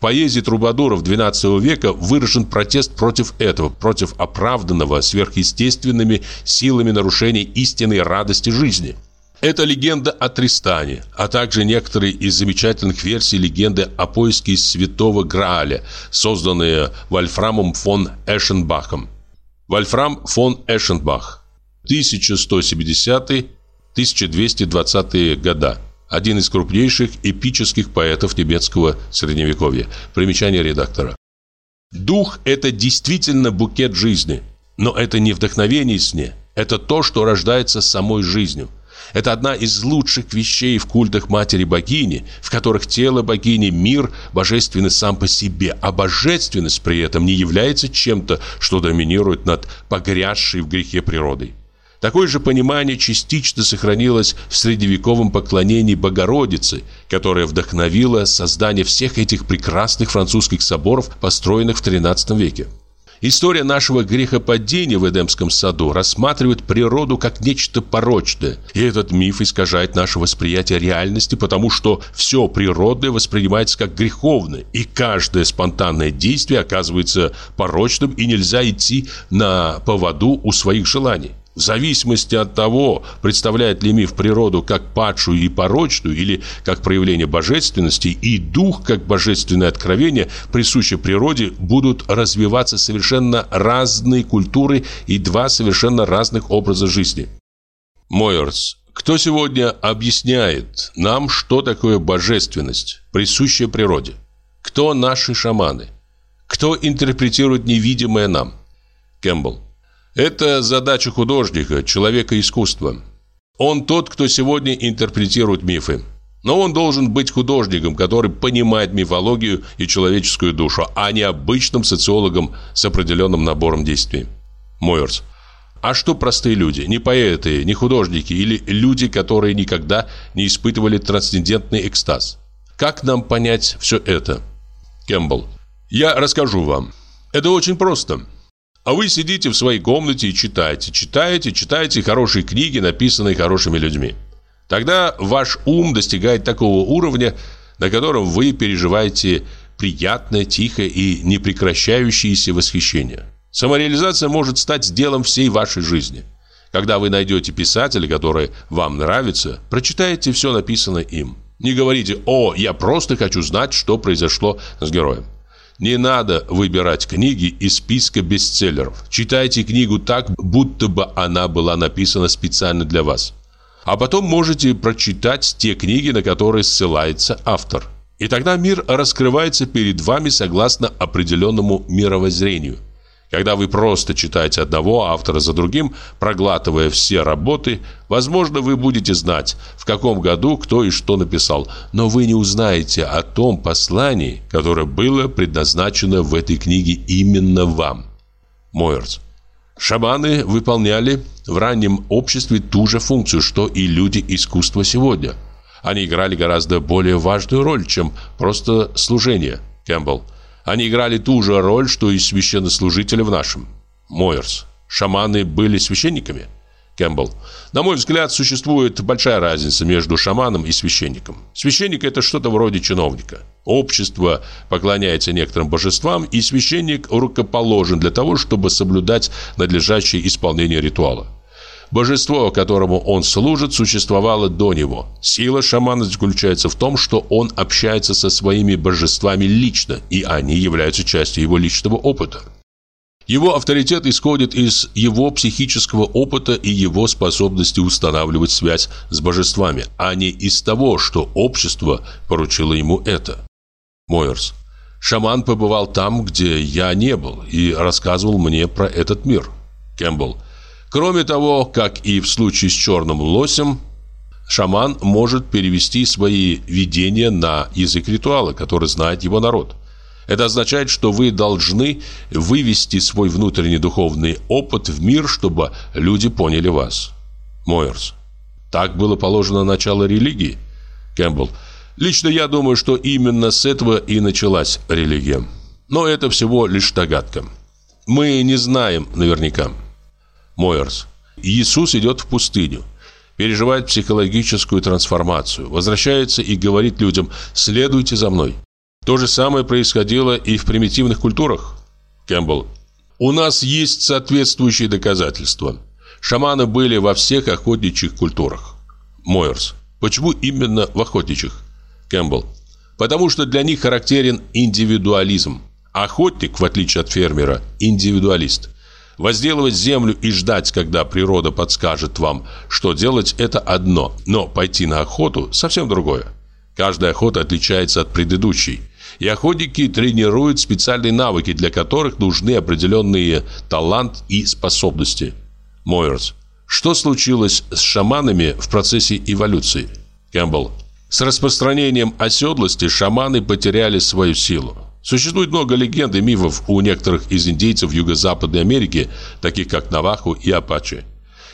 поэзии трубадуров XII века выражен протест против этого, против оправданного сверхъестественными силами нарушения истинной радости жизни. Это легенда о Тристане, а также некоторые из замечательных версий легенды о поиске святого Грааля, созданные Вольфрамом фон Эшенбахом. Вольфрам фон Эшенбах, 1170-1220 года один из крупнейших эпических поэтов немецкого средневековья. Примечание редактора. Дух – это действительно букет жизни. Но это не вдохновение сне. Это то, что рождается самой жизнью. Это одна из лучших вещей в культах матери-богини, в которых тело богини – мир божественный сам по себе, а божественность при этом не является чем-то, что доминирует над погрязшей в грехе природой. Такое же понимание частично сохранилось в средневековом поклонении Богородицы, которое вдохновило создание всех этих прекрасных французских соборов, построенных в XIII веке. История нашего грехопадения в Эдемском саду рассматривает природу как нечто порочное. И этот миф искажает наше восприятие реальности, потому что все природное воспринимается как греховное, и каждое спонтанное действие оказывается порочным, и нельзя идти на поводу у своих желаний. В зависимости от того, представляет ли миф природу как падшую и порочную или как проявление божественности, и дух как божественное откровение, присущее природе, будут развиваться совершенно разные культуры и два совершенно разных образа жизни. Мойерс, кто сегодня объясняет нам, что такое божественность, присущая природе? Кто наши шаманы? Кто интерпретирует невидимое нам? Кэмпбелл. Это задача художника, человека искусства. Он тот, кто сегодня интерпретирует мифы. Но он должен быть художником, который понимает мифологию и человеческую душу, а не обычным социологом с определенным набором действий. Мойерс. А что простые люди, не поэты, не художники или люди, которые никогда не испытывали трансцендентный экстаз? Как нам понять все это? Кэмпбелл. Я расскажу вам. Это очень просто. А вы сидите в своей комнате и читаете, читаете, читаете хорошие книги, написанные хорошими людьми. Тогда ваш ум достигает такого уровня, на котором вы переживаете приятное, тихое и непрекращающееся восхищение. Самореализация может стать делом всей вашей жизни. Когда вы найдете писателя, который вам нравится, прочитайте все написанное им. Не говорите «О, я просто хочу знать, что произошло с героем». Не надо выбирать книги из списка бестселлеров. Читайте книгу так, будто бы она была написана специально для вас. А потом можете прочитать те книги, на которые ссылается автор. И тогда мир раскрывается перед вами согласно определенному мировоззрению – когда вы просто читаете одного автора за другим, проглатывая все работы, возможно, вы будете знать, в каком году кто и что написал, но вы не узнаете о том послании, которое было предназначено в этой книге именно вам. Мойерс. Шаманы выполняли в раннем обществе ту же функцию, что и люди искусства сегодня. Они играли гораздо более важную роль, чем просто служение. Кэмпбелл. Они играли ту же роль, что и священнослужители в нашем. Мойерс. Шаманы были священниками? Кэмпбелл. На мой взгляд, существует большая разница между шаманом и священником. Священник – это что-то вроде чиновника. Общество поклоняется некоторым божествам, и священник рукоположен для того, чтобы соблюдать надлежащее исполнение ритуала. Божество, которому он служит, существовало до него. Сила шамана заключается в том, что он общается со своими божествами лично, и они являются частью его личного опыта. Его авторитет исходит из его психического опыта и его способности устанавливать связь с божествами, а не из того, что общество поручило ему это. Мойерс. Шаман побывал там, где я не был, и рассказывал мне про этот мир. Кэмпбелл. Кроме того, как и в случае с черным лосем, шаман может перевести свои видения на язык ритуала, который знает его народ. Это означает, что вы должны вывести свой внутренний духовный опыт в мир, чтобы люди поняли вас. Мойерс. Так было положено начало религии? Кэмпбелл. Лично я думаю, что именно с этого и началась религия. Но это всего лишь догадка. Мы не знаем наверняка. Мойерс. Иисус идет в пустыню, переживает психологическую трансформацию, возвращается и говорит людям «следуйте за мной». То же самое происходило и в примитивных культурах. Кэмпбелл. У нас есть соответствующие доказательства. Шаманы были во всех охотничьих культурах. Мойерс. Почему именно в охотничьих? Кэмпбелл. Потому что для них характерен индивидуализм. Охотник, в отличие от фермера, индивидуалист. Возделывать землю и ждать, когда природа подскажет вам, что делать, это одно. Но пойти на охоту – совсем другое. Каждая охота отличается от предыдущей. И охотники тренируют специальные навыки, для которых нужны определенные талант и способности. Мойерс. Что случилось с шаманами в процессе эволюции? Кэмпбелл. С распространением оседлости шаманы потеряли свою силу. Существует много легенд и мифов у некоторых из индейцев Юго-Западной Америки, таких как Наваху и Апачи.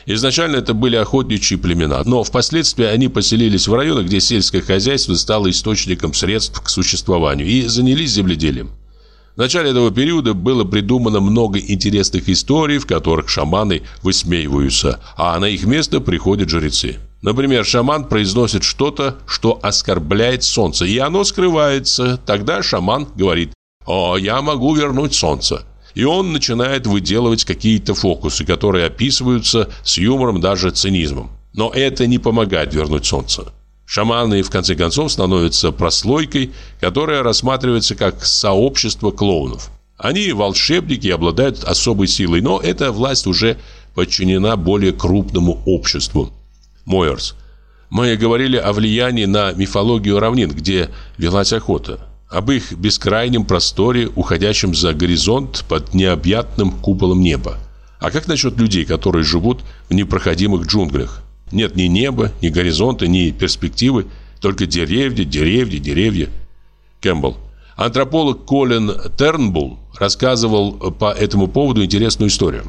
Изначально это были охотничьи племена, но впоследствии они поселились в районах, где сельское хозяйство стало источником средств к существованию и занялись земледелием. В начале этого периода было придумано много интересных историй, в которых шаманы высмеиваются, а на их место приходят жрецы. Например, шаман произносит что-то, что оскорбляет солнце, и оно скрывается. Тогда шаман говорит «О, я могу вернуть солнце». И он начинает выделывать какие-то фокусы, которые описываются с юмором, даже цинизмом. Но это не помогает вернуть солнце. Шаманы, в конце концов, становятся прослойкой, которая рассматривается как сообщество клоунов. Они волшебники и обладают особой силой, но эта власть уже подчинена более крупному обществу. Мойерс. Мы говорили о влиянии на мифологию равнин, где велась охота. Об их бескрайнем просторе, уходящем за горизонт под необъятным куполом неба. А как насчет людей, которые живут в непроходимых джунглях? Нет ни неба, ни горизонта, ни перспективы, только деревья, деревья, деревья. Кэмпбелл. Антрополог Колин Тернбулл рассказывал по этому поводу интересную историю.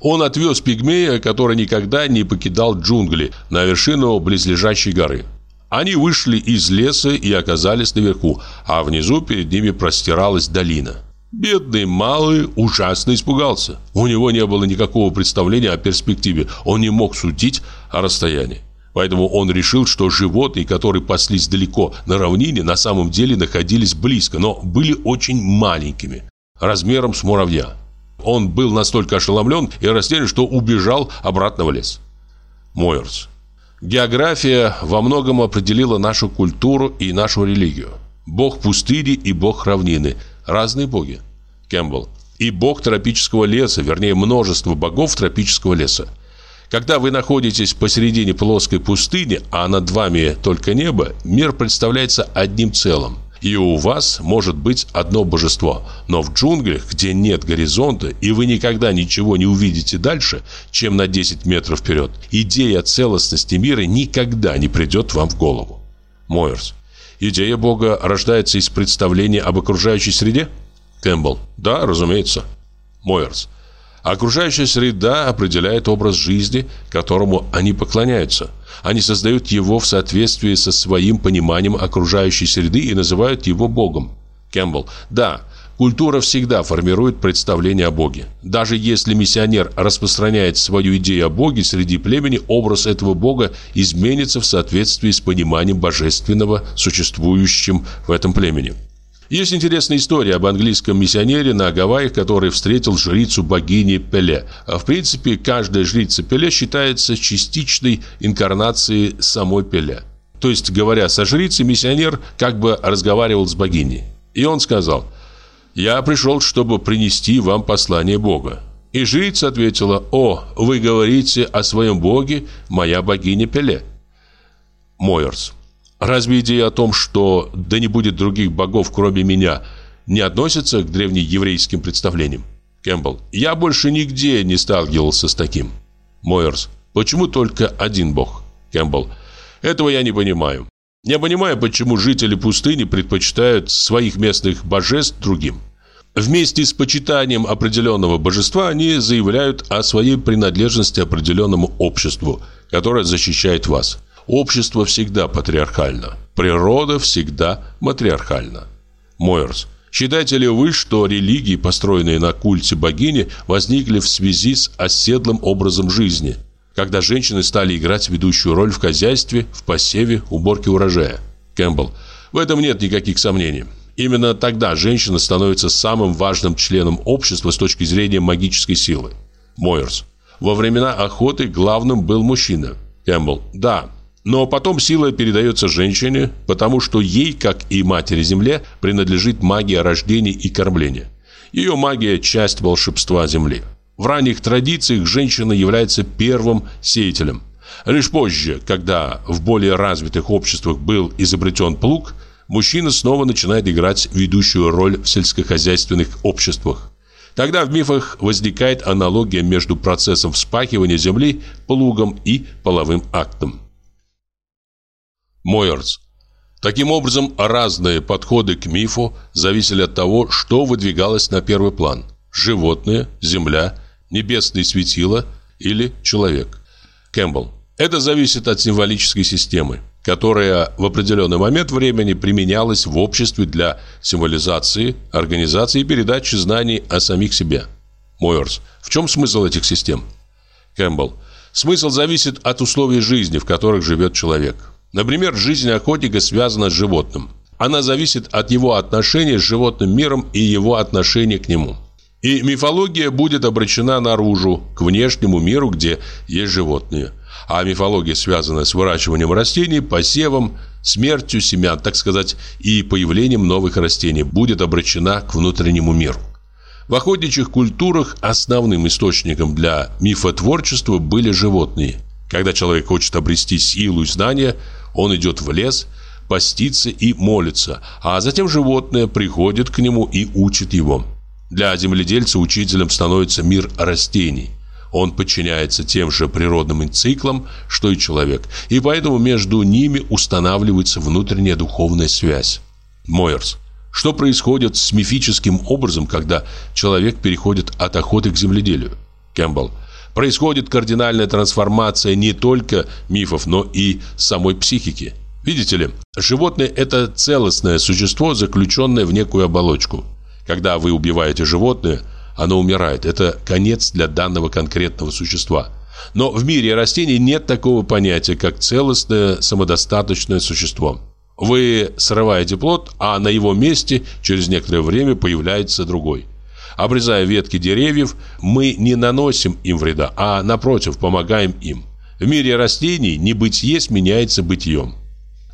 Он отвез пигмея, который никогда не покидал джунгли, на вершину близлежащей горы. Они вышли из леса и оказались наверху, а внизу перед ними простиралась долина. Бедный малый ужасно испугался. У него не было никакого представления о перспективе. Он не мог судить о расстоянии. Поэтому он решил, что животные, которые паслись далеко на равнине, на самом деле находились близко, но были очень маленькими, размером с муравья. Он был настолько ошеломлен и растерян, что убежал обратно в лес. Мойерс. География во многом определила нашу культуру и нашу религию. Бог пустыни и бог равнины – разные боги. Кэмпбелл. И бог тропического леса, вернее, множество богов тропического леса. Когда вы находитесь посередине плоской пустыни, а над вами только небо, мир представляется одним целым. И у вас может быть одно божество. Но в джунглях, где нет горизонта, и вы никогда ничего не увидите дальше, чем на 10 метров вперед, идея целостности мира никогда не придет вам в голову. Мойерс. Идея Бога рождается из представления об окружающей среде? Кэмпбелл. Да, разумеется. Мойерс. Окружающая среда определяет образ жизни, которому они поклоняются. Они создают его в соответствии со своим пониманием окружающей среды и называют его Богом. Кэмпбелл. Да, Культура всегда формирует представление о Боге. Даже если миссионер распространяет свою идею о Боге среди племени, образ этого Бога изменится в соответствии с пониманием божественного, существующим в этом племени. Есть интересная история об английском миссионере на Гавайях, который встретил жрицу богини Пеле. А в принципе, каждая жрица Пеле считается частичной инкарнацией самой Пеле. То есть, говоря со жрицей, миссионер как бы разговаривал с богиней. И он сказал – я пришел, чтобы принести вам послание Бога». И жрица ответила, «О, вы говорите о своем Боге, моя богиня Пеле». Мойерс. Разве идея о том, что да не будет других богов, кроме меня, не относится к древнееврейским представлениям? Кэмпбелл. Я больше нигде не сталкивался с таким. Мойерс. Почему только один бог? Кэмпбелл. Этого я не понимаю. Не понимаю, почему жители пустыни предпочитают своих местных божеств другим. Вместе с почитанием определенного божества они заявляют о своей принадлежности определенному обществу, которое защищает вас. Общество всегда патриархально. Природа всегда матриархальна. Мойерс. Считаете ли вы, что религии, построенные на культе богини, возникли в связи с оседлым образом жизни, когда женщины стали играть ведущую роль в хозяйстве, в посеве, уборке урожая? Кэмпбелл. В этом нет никаких сомнений. Именно тогда женщина становится самым важным членом общества с точки зрения магической силы. Мойерс. Во времена охоты главным был мужчина. Кэмпбелл. Да, но потом сила передается женщине, потому что ей, как и матери Земле, принадлежит магия рождения и кормления. Ее магия – часть волшебства Земли. В ранних традициях женщина является первым сеятелем. Лишь позже, когда в более развитых обществах был изобретен плуг – мужчина снова начинает играть ведущую роль в сельскохозяйственных обществах. Тогда в мифах возникает аналогия между процессом вспахивания земли, плугом и половым актом. Мойерс. Таким образом, разные подходы к мифу зависели от того, что выдвигалось на первый план – животное, земля, небесные светила или человек. Кэмпбелл. Это зависит от символической системы. которая в определенный момент времени применялась в обществе для символизации, организации и передачи знаний о самих себе. Мойерс. В чем смысл этих систем? Кэмпбелл. Смысл зависит от условий жизни, в которых живет человек. Например, жизнь охотника связана с животным. Она зависит от его отношения с животным миром и его отношения к нему. И мифология будет обращена наружу, к внешнему миру, где есть животные. А мифология связана с выращиванием растений, посевом, смертью семян, так сказать, и появлением новых растений, будет обращена к внутреннему миру. В охотничьих культурах основным источником для мифотворчества были животные. Когда человек хочет обрести силу и знания, он идет в лес, постится и молится, а затем животное приходит к нему и учит его. Для земледельца учителем становится мир растений. Он подчиняется тем же природным циклам, что и человек, и поэтому между ними устанавливается внутренняя духовная связь. Мойерс. Что происходит с мифическим образом, когда человек переходит от охоты к земледелию? Кэмпбелл. Происходит кардинальная трансформация не только мифов, но и самой психики. Видите ли, животное – это целостное существо, заключенное в некую оболочку. Когда вы убиваете животное, оно умирает. Это конец для данного конкретного существа. Но в мире растений нет такого понятия, как целостное самодостаточное существо. Вы срываете плод, а на его месте через некоторое время появляется другой. Обрезая ветки деревьев, мы не наносим им вреда, а напротив помогаем им. В мире растений небытие сменяется бытием.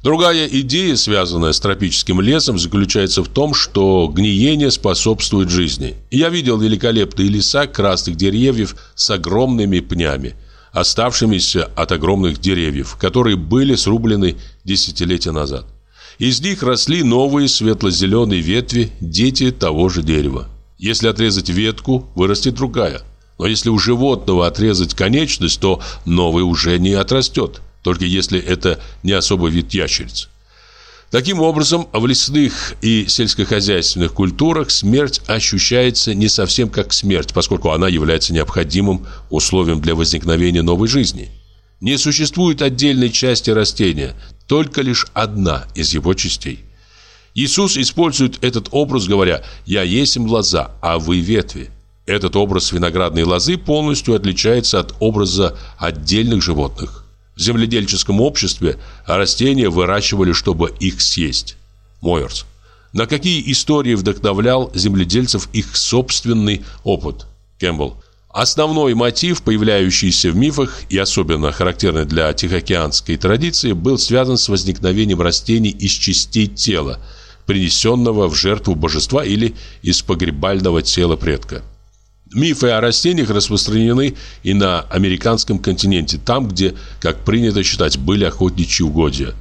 Другая идея, связанная с тропическим лесом, заключается в том, что гниение способствует жизни. Я видел великолепные леса красных деревьев с огромными пнями, оставшимися от огромных деревьев, которые были срублены десятилетия назад. Из них росли новые светло-зеленые ветви, дети того же дерева. Если отрезать ветку, вырастет другая. Но если у животного отрезать конечность, то новый уже не отрастет, только если это не особый вид ящериц. Таким образом, в лесных и сельскохозяйственных культурах смерть ощущается не совсем как смерть, поскольку она является необходимым условием для возникновения новой жизни. Не существует отдельной части растения, только лишь одна из его частей. Иисус использует этот образ, говоря «Я есть лоза, а вы ветви». Этот образ виноградной лозы полностью отличается от образа отдельных животных. В земледельческом обществе растения выращивали, чтобы их съесть. Мойерс. На какие истории вдохновлял земледельцев их собственный опыт? Кэмпбелл. Основной мотив, появляющийся в мифах и особенно характерный для тихоокеанской традиции, был связан с возникновением растений из частей тела, принесенного в жертву божества или из погребального тела предка. Мифы о растениях распространены и на американском континенте, там, где, как принято считать, были охотничьи угодья.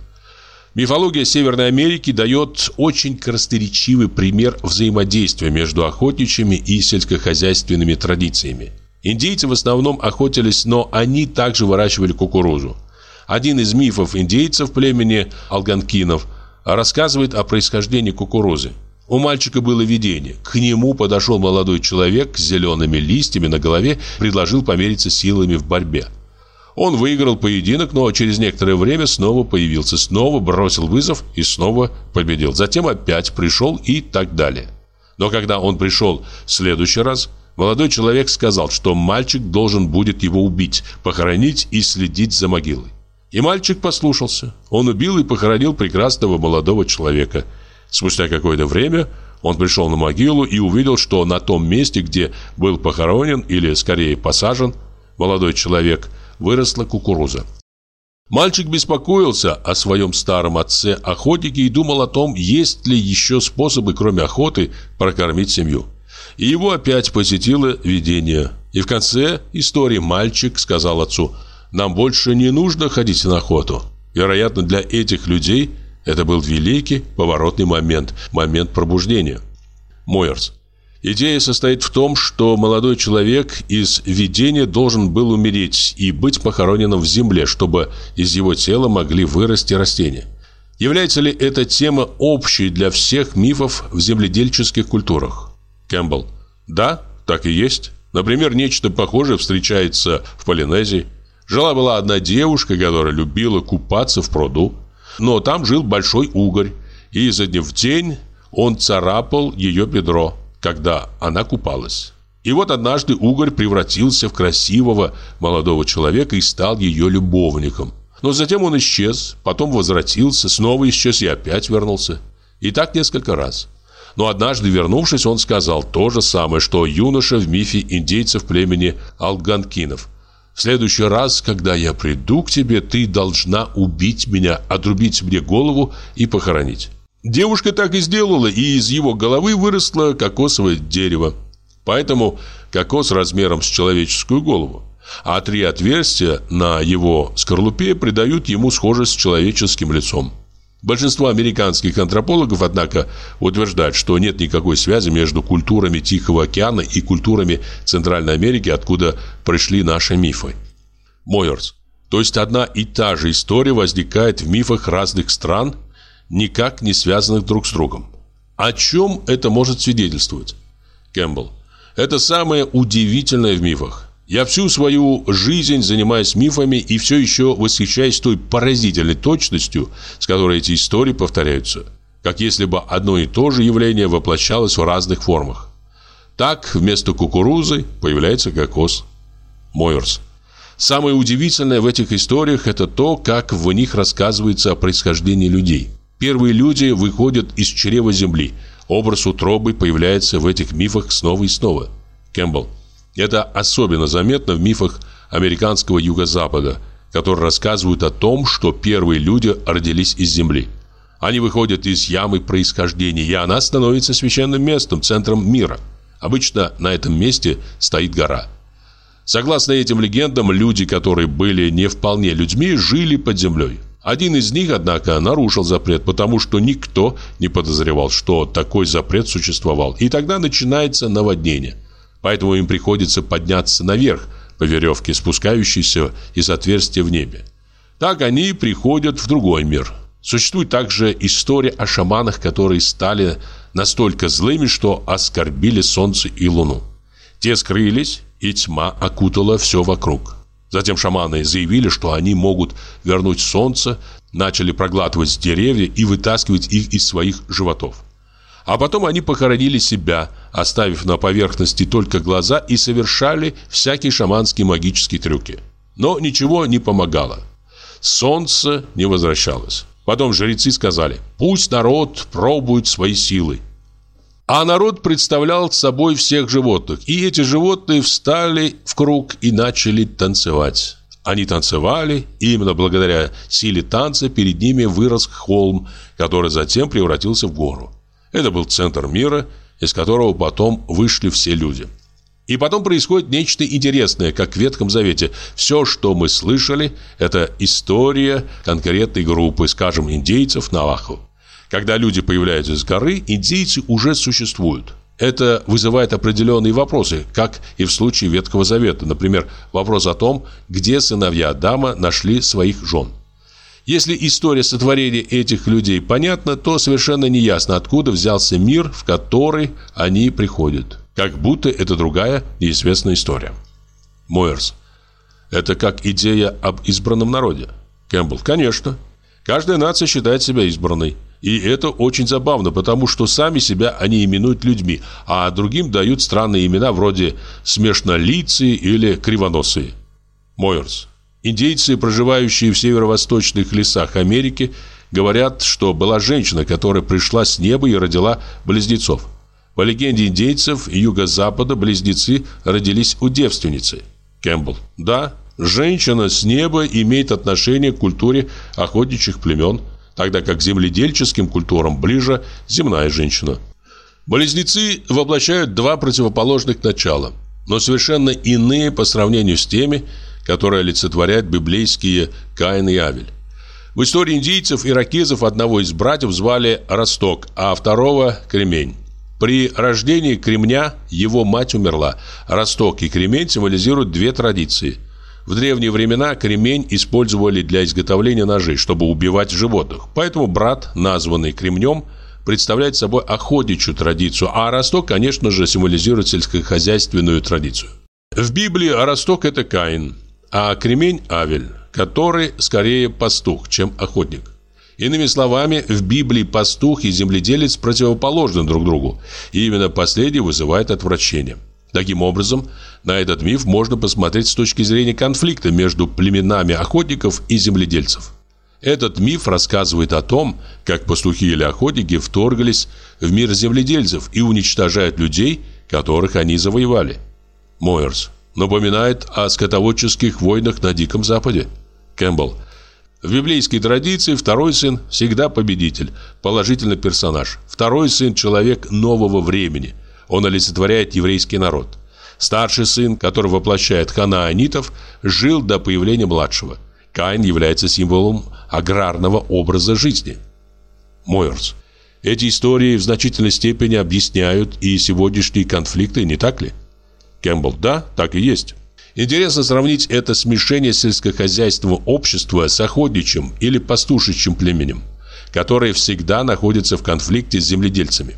Мифология Северной Америки дает очень красноречивый пример взаимодействия между охотничьими и сельскохозяйственными традициями. Индейцы в основном охотились, но они также выращивали кукурузу. Один из мифов индейцев племени алганкинов рассказывает о происхождении кукурузы. У мальчика было видение. К нему подошел молодой человек с зелеными листьями на голове, предложил помериться силами в борьбе. Он выиграл поединок, но через некоторое время снова появился, снова бросил вызов и снова победил. Затем опять пришел и так далее. Но когда он пришел в следующий раз – Молодой человек сказал, что мальчик должен будет его убить, похоронить и следить за могилой. И мальчик послушался. Он убил и похоронил прекрасного молодого человека. Спустя какое-то время он пришел на могилу и увидел, что на том месте, где был похоронен, или скорее посажен, молодой человек, выросла кукуруза. Мальчик беспокоился о своем старом отце-охотнике и думал о том, есть ли еще способы, кроме охоты, прокормить семью. И его опять посетило видение. И в конце истории мальчик сказал отцу, «Нам больше не нужно ходить на охоту». Вероятно, для этих людей это был великий поворотный момент, момент пробуждения. Мойерс. Идея состоит в том, что молодой человек из видения должен был умереть и быть похороненным в земле, чтобы из его тела могли вырасти растения. Является ли эта тема общей для всех мифов в земледельческих культурах? Кэмпбелл. Да, так и есть. Например, нечто похожее встречается в Полинезии. Жила-была одна девушка, которая любила купаться в пруду. но там жил большой угорь, и изо дня в день он царапал ее бедро, когда она купалась. И вот однажды угорь превратился в красивого молодого человека и стал ее любовником. Но затем он исчез, потом возвратился, снова исчез и опять вернулся. И так несколько раз. Но однажды, вернувшись, он сказал то же самое, что юноша в мифе индейцев племени Алганкинов. «В следующий раз, когда я приду к тебе, ты должна убить меня, отрубить мне голову и похоронить». Девушка так и сделала, и из его головы выросло кокосовое дерево. Поэтому кокос размером с человеческую голову. А три отверстия на его скорлупе придают ему схожесть с человеческим лицом. Большинство американских антропологов, однако, утверждают, что нет никакой связи между культурами Тихого океана и культурами Центральной Америки, откуда пришли наши мифы. Мойерс. То есть одна и та же история возникает в мифах разных стран, никак не связанных друг с другом. О чем это может свидетельствовать? Кэмпбелл. Это самое удивительное в мифах. Я всю свою жизнь занимаюсь мифами и все еще восхищаюсь той поразительной точностью, с которой эти истории повторяются. Как если бы одно и то же явление воплощалось в разных формах. Так вместо кукурузы появляется кокос. Мойерс. Самое удивительное в этих историях это то, как в них рассказывается о происхождении людей. Первые люди выходят из чрева земли. Образ утробы появляется в этих мифах снова и снова. Кэмпбелл. Это особенно заметно в мифах американского юго-запада, которые рассказывают о том, что первые люди родились из земли. Они выходят из ямы происхождения, и она становится священным местом, центром мира. Обычно на этом месте стоит гора. Согласно этим легендам, люди, которые были не вполне людьми, жили под землей. Один из них, однако, нарушил запрет, потому что никто не подозревал, что такой запрет существовал. И тогда начинается наводнение. Поэтому им приходится подняться наверх по веревке, спускающейся из отверстия в небе. Так они приходят в другой мир. Существует также история о шаманах, которые стали настолько злыми, что оскорбили солнце и луну. Те скрылись, и тьма окутала все вокруг. Затем шаманы заявили, что они могут вернуть солнце, начали проглатывать деревья и вытаскивать их из своих животов. А потом они похоронили себя, оставив на поверхности только глаза и совершали всякие шаманские магические трюки. Но ничего не помогало. Солнце не возвращалось. Потом жрецы сказали, пусть народ пробует свои силы. А народ представлял собой всех животных, и эти животные встали в круг и начали танцевать. Они танцевали, и именно благодаря силе танца перед ними вырос холм, который затем превратился в гору. Это был центр мира, из которого потом вышли все люди. И потом происходит нечто интересное, как в Ветхом Завете. Все, что мы слышали, это история конкретной группы, скажем, индейцев Навахо. Когда люди появляются с горы, индейцы уже существуют. Это вызывает определенные вопросы, как и в случае Ветхого Завета. Например, вопрос о том, где сыновья Адама нашли своих жен. Если история сотворения этих людей понятна, то совершенно неясно, откуда взялся мир, в который они приходят. Как будто это другая неизвестная история. Мойерс. Это как идея об избранном народе. Кэмпбелл. Конечно. Каждая нация считает себя избранной. И это очень забавно, потому что сами себя они именуют людьми, а другим дают странные имена вроде смешнолицые или кривоносые. Мойерс. Индейцы, проживающие в северо-восточных лесах Америки, говорят, что была женщина, которая пришла с неба и родила близнецов. По легенде индейцев юго-запада близнецы родились у девственницы. Кэмпбелл. Да, женщина с неба имеет отношение к культуре охотничьих племен – тогда как земледельческим культурам ближе земная женщина. Близнецы воплощают два противоположных начала, но совершенно иные по сравнению с теми, которые олицетворяют библейские Каин и Авель. В истории индийцев и иракезов одного из братьев звали Росток, а второго – Кремень. При рождении Кремня его мать умерла. Росток и Кремень символизируют две традиции – в древние времена кремень использовали для изготовления ножей, чтобы убивать животных. Поэтому брат, названный кремнем, представляет собой охотничью традицию, а росток, конечно же, символизирует сельскохозяйственную традицию. В Библии росток – это Каин, а кремень – Авель, который скорее пастух, чем охотник. Иными словами, в Библии пастух и земледелец противоположны друг другу, и именно последний вызывает отвращение. Таким образом, на этот миф можно посмотреть с точки зрения конфликта между племенами охотников и земледельцев. Этот миф рассказывает о том, как пастухи или охотники вторгались в мир земледельцев и уничтожают людей, которых они завоевали. Мойерс напоминает о скотоводческих войнах на Диком Западе. Кэмпбелл в библейской традиции второй сын всегда победитель, положительный персонаж. Второй сын – человек нового времени. Он олицетворяет еврейский народ. Старший сын, который воплощает ханаанитов, жил до появления младшего. Каин является символом аграрного образа жизни. Мойерс. Эти истории в значительной степени объясняют и сегодняшние конфликты, не так ли? Кэмпбелл. Да, так и есть. Интересно сравнить это смешение сельскохозяйственного общества с охотничьим или пастушечьим племенем, которое всегда находится в конфликте с земледельцами.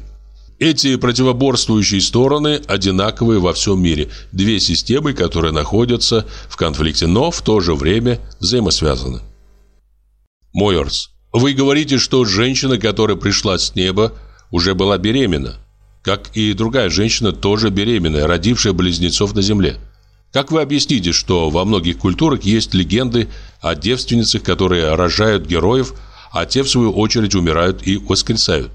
Эти противоборствующие стороны одинаковые во всем мире. Две системы, которые находятся в конфликте, но в то же время взаимосвязаны. Мойерс. Вы говорите, что женщина, которая пришла с неба, уже была беременна. Как и другая женщина, тоже беременная, родившая близнецов на земле. Как вы объясните, что во многих культурах есть легенды о девственницах, которые рожают героев, а те, в свою очередь, умирают и воскресают?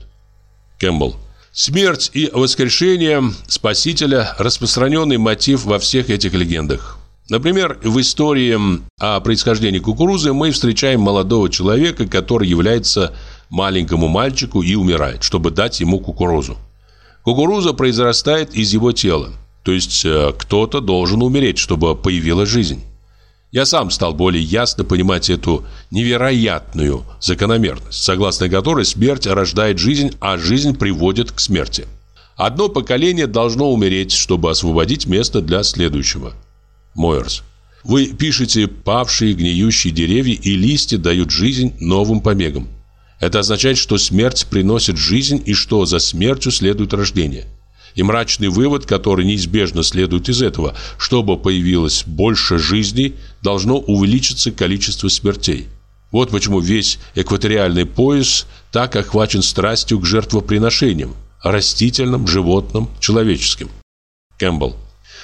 Кэмпбелл. Смерть и воскрешение Спасителя – распространенный мотив во всех этих легендах. Например, в истории о происхождении кукурузы мы встречаем молодого человека, который является маленькому мальчику и умирает, чтобы дать ему кукурузу. Кукуруза произрастает из его тела. То есть э, кто-то должен умереть, чтобы появилась жизнь. Я сам стал более ясно понимать эту невероятную закономерность, согласно которой смерть рождает жизнь, а жизнь приводит к смерти. Одно поколение должно умереть, чтобы освободить место для следующего. Мойерс. Вы пишете «павшие гниющие деревья и листья дают жизнь новым побегам». Это означает, что смерть приносит жизнь и что за смертью следует рождение – и мрачный вывод, который неизбежно следует из этого, чтобы появилось больше жизней, должно увеличиться количество смертей. Вот почему весь экваториальный пояс так охвачен страстью к жертвоприношениям, растительным, животным, человеческим. Кэмпбелл.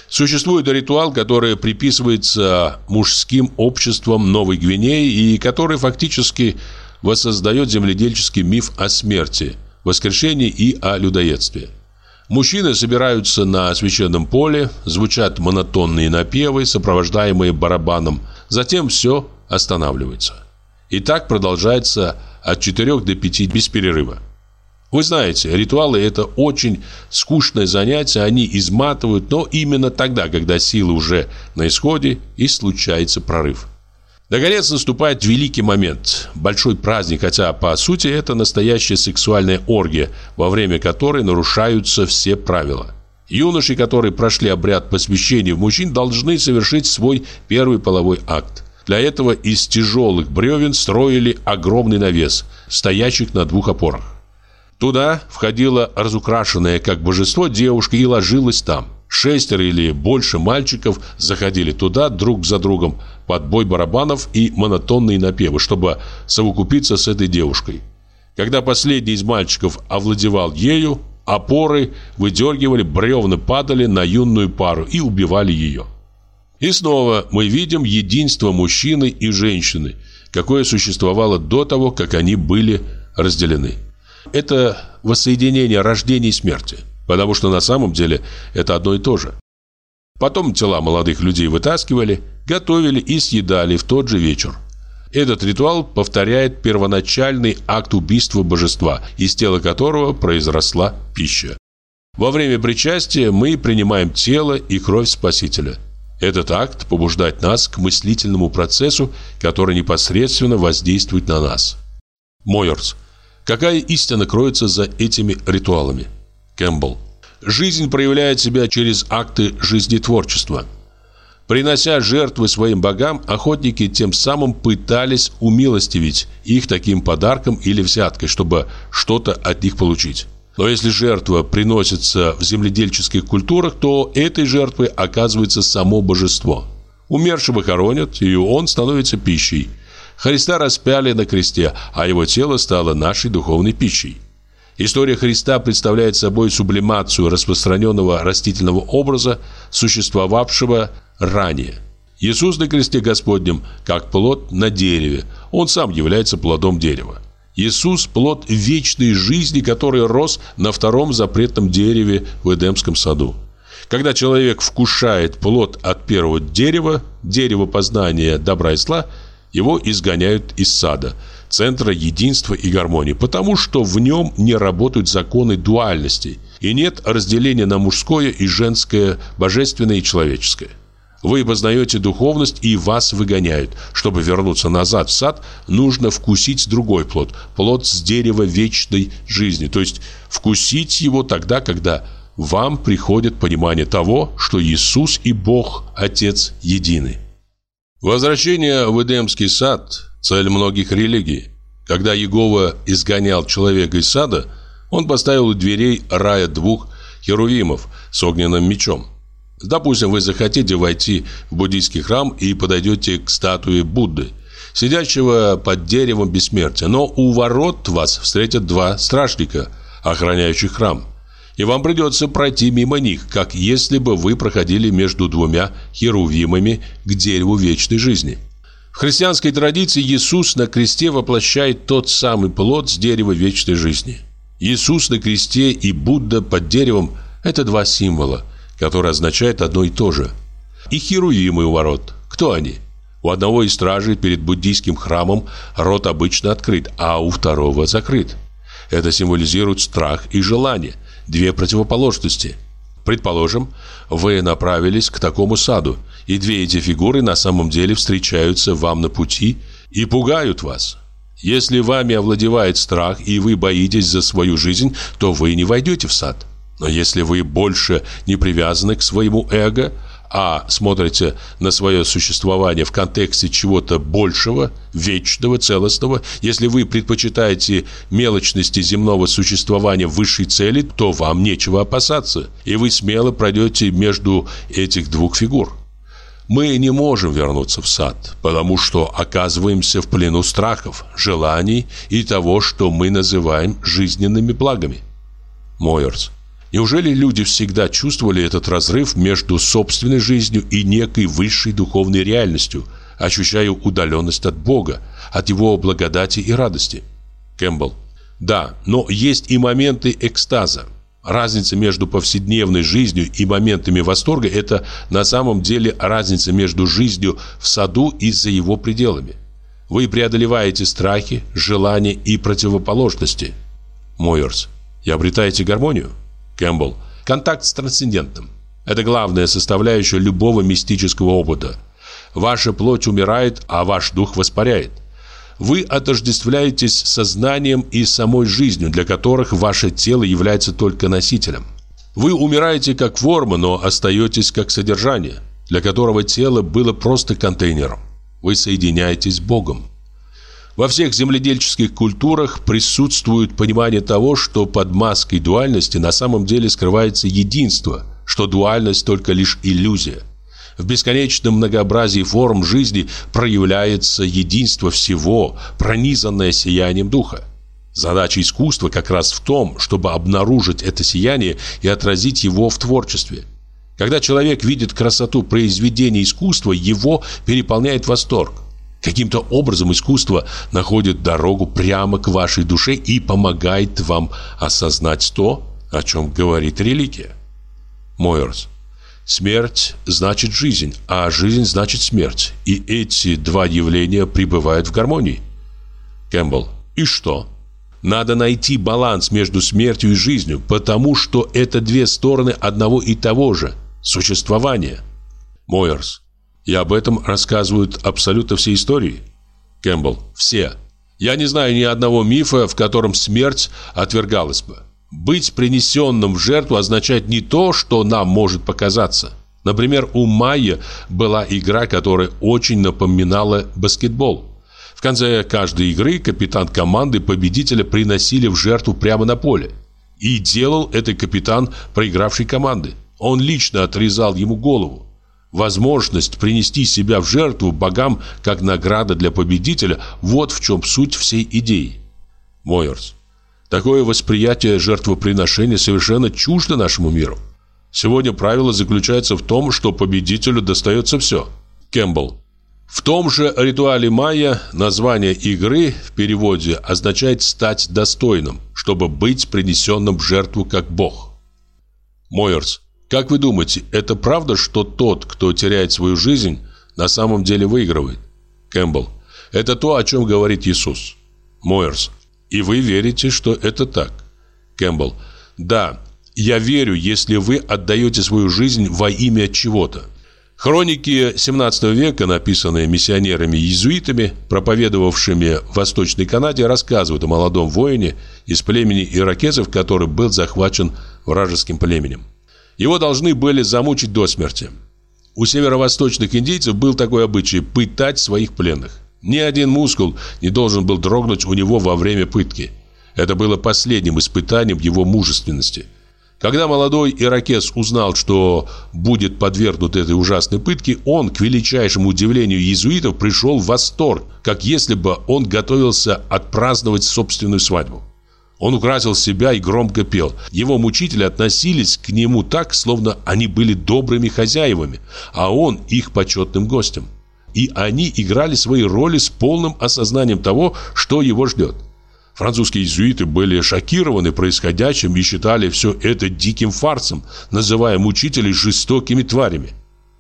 Существует ритуал, который приписывается мужским обществам Новой Гвинеи и который фактически воссоздает земледельческий миф о смерти, воскрешении и о людоедстве. Мужчины собираются на священном поле, звучат монотонные напевы, сопровождаемые барабаном. Затем все останавливается. И так продолжается от 4 до 5 без перерыва. Вы знаете, ритуалы – это очень скучное занятие, они изматывают, но именно тогда, когда силы уже на исходе, и случается прорыв. Наконец наступает великий момент, большой праздник, хотя по сути это настоящая сексуальная оргия, во время которой нарушаются все правила. Юноши, которые прошли обряд посвящения в мужчин, должны совершить свой первый половой акт. Для этого из тяжелых бревен строили огромный навес, стоящих на двух опорах. Туда входила разукрашенная как божество девушка и ложилась там. Шестеро или больше мальчиков заходили туда друг за другом под бой барабанов и монотонные напевы, чтобы совокупиться с этой девушкой. Когда последний из мальчиков овладевал ею, опоры выдергивали, бревна падали на юную пару и убивали ее. И снова мы видим единство мужчины и женщины, какое существовало до того, как они были разделены. Это воссоединение рождения и смерти, потому что на самом деле это одно и то же. Потом тела молодых людей вытаскивали, готовили и съедали в тот же вечер. Этот ритуал повторяет первоначальный акт убийства божества, из тела которого произросла пища. Во время причастия мы принимаем тело и кровь Спасителя. Этот акт побуждает нас к мыслительному процессу, который непосредственно воздействует на нас. Мойерс. Какая истина кроется за этими ритуалами? Кэмпбелл. Жизнь проявляет себя через акты жизнетворчества. Принося жертвы своим богам, охотники тем самым пытались умилостивить их таким подарком или взяткой, чтобы что-то от них получить. Но если жертва приносится в земледельческих культурах, то этой жертвой оказывается само божество. Умершего хоронят, и он становится пищей. Христа распяли на кресте, а его тело стало нашей духовной пищей. История Христа представляет собой сублимацию распространенного растительного образа, существовавшего ранее. Иисус на кресте Господнем, как плод на дереве, Он сам является плодом дерева. Иисус – плод вечной жизни, который рос на втором запретном дереве в Эдемском саду. Когда человек вкушает плод от первого дерева, дерево познания добра и зла, его изгоняют из сада – центра единства и гармонии, потому что в нем не работают законы дуальности и нет разделения на мужское и женское, божественное и человеческое. Вы познаете духовность и вас выгоняют. Чтобы вернуться назад в сад, нужно вкусить другой плод, плод с дерева вечной жизни, то есть вкусить его тогда, когда вам приходит понимание того, что Иисус и Бог, Отец, едины. Возвращение в Эдемский сад цель многих религий. Когда Иегова изгонял человека из сада, он поставил у дверей рая двух херувимов с огненным мечом. Допустим, вы захотите войти в буддийский храм и подойдете к статуе Будды, сидящего под деревом бессмертия, но у ворот вас встретят два стражника, охраняющих храм. И вам придется пройти мимо них, как если бы вы проходили между двумя херувимами к дереву вечной жизни. В христианской традиции Иисус на кресте воплощает тот самый плод с дерева вечной жизни. Иисус на кресте и Будда под деревом – это два символа, которые означают одно и то же. И херувимы у ворот. Кто они? У одного из стражей перед буддийским храмом рот обычно открыт, а у второго закрыт. Это символизирует страх и желание, две противоположности. Предположим, вы направились к такому саду, и две эти фигуры на самом деле встречаются вам на пути и пугают вас. Если вами овладевает страх и вы боитесь за свою жизнь, то вы не войдете в сад. Но если вы больше не привязаны к своему эго, а смотрите на свое существование в контексте чего-то большего, вечного, целостного, если вы предпочитаете мелочности земного существования высшей цели, то вам нечего опасаться, и вы смело пройдете между этих двух фигур. Мы не можем вернуться в сад, потому что оказываемся в плену страхов, желаний и того, что мы называем жизненными благами. Мойерс. Неужели люди всегда чувствовали этот разрыв между собственной жизнью и некой высшей духовной реальностью, ощущая удаленность от Бога, от Его благодати и радости? Кэмпбелл. Да, но есть и моменты экстаза. Разница между повседневной жизнью и моментами восторга – это на самом деле разница между жизнью в саду и за его пределами. Вы преодолеваете страхи, желания и противоположности. Мойерс. И обретаете гармонию? Кэмпбелл. Контакт с трансцендентом. Это главная составляющая любого мистического опыта. Ваша плоть умирает, а ваш дух воспаряет. Вы отождествляетесь со знанием и самой жизнью, для которых ваше тело является только носителем. Вы умираете как форма, но остаетесь как содержание, для которого тело было просто контейнером. Вы соединяетесь с Богом. Во всех земледельческих культурах присутствует понимание того, что под маской дуальности на самом деле скрывается единство, что дуальность только лишь иллюзия – в бесконечном многообразии форм жизни проявляется единство всего, пронизанное сиянием духа. Задача искусства как раз в том, чтобы обнаружить это сияние и отразить его в творчестве. Когда человек видит красоту произведения искусства, его переполняет восторг. Каким-то образом искусство находит дорогу прямо к вашей душе и помогает вам осознать то, о чем говорит религия. Мойерс Смерть значит жизнь, а жизнь значит смерть. И эти два явления пребывают в гармонии. Кэмпбелл. И что? Надо найти баланс между смертью и жизнью, потому что это две стороны одного и того же – существования. Мойерс. И об этом рассказывают абсолютно все истории. Кэмпбелл. Все. Я не знаю ни одного мифа, в котором смерть отвергалась бы. Быть принесенным в жертву означает не то, что нам может показаться. Например, у Майя была игра, которая очень напоминала баскетбол. В конце каждой игры капитан команды победителя приносили в жертву прямо на поле. И делал это капитан проигравшей команды. Он лично отрезал ему голову. возможность принести себя в жертву богам как награда для победителя – вот в чем суть всей идеи. Мойерс. Такое восприятие жертвоприношения совершенно чуждо нашему миру. Сегодня правило заключается в том, что победителю достается все. Кэмпбелл. В том же ритуале майя название игры в переводе означает «стать достойным», чтобы быть принесенным в жертву как бог. Мойерс. Как вы думаете, это правда, что тот, кто теряет свою жизнь, на самом деле выигрывает? Кэмпбелл. Это то, о чем говорит Иисус. Мойерс. И вы верите, что это так? Кэмпбелл. Да, я верю, если вы отдаете свою жизнь во имя чего-то. Хроники 17 века, написанные миссионерами-иезуитами, проповедовавшими в Восточной Канаде, рассказывают о молодом воине из племени иракезов, который был захвачен вражеским племенем. Его должны были замучить до смерти. У северо-восточных индейцев был такой обычай – пытать своих пленных. Ни один мускул не должен был дрогнуть у него во время пытки. Это было последним испытанием его мужественности. Когда молодой иракес узнал, что будет подвергнут этой ужасной пытке, он, к величайшему удивлению иезуитов, пришел в восторг, как если бы он готовился отпраздновать собственную свадьбу. Он украсил себя и громко пел. Его мучители относились к нему так, словно они были добрыми хозяевами, а он их почетным гостем и они играли свои роли с полным осознанием того, что его ждет. Французские иезуиты были шокированы происходящим и считали все это диким фарсом, называя мучителей жестокими тварями.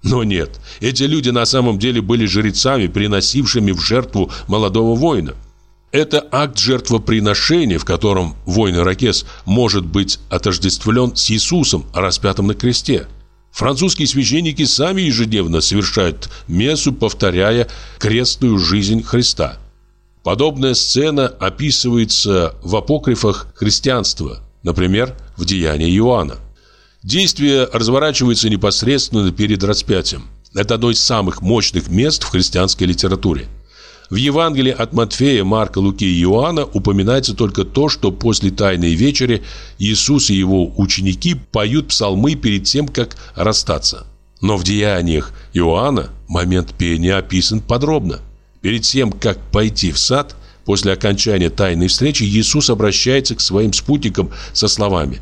Но нет, эти люди на самом деле были жрецами, приносившими в жертву молодого воина. Это акт жертвоприношения, в котором воин-иракес может быть отождествлен с Иисусом, распятым на кресте. Французские священники сами ежедневно совершают мессу, повторяя крестную жизнь Христа. Подобная сцена описывается в апокрифах христианства, например, в Деянии Иоанна. Действие разворачивается непосредственно перед распятием. Это одно из самых мощных мест в христианской литературе. В Евангелии от Матфея, Марка, Луки и Иоанна упоминается только то, что после Тайной вечери Иисус и его ученики поют псалмы перед тем, как расстаться. Но в деяниях Иоанна момент пения описан подробно. Перед тем, как пойти в сад, после окончания тайной встречи, Иисус обращается к своим спутникам со словами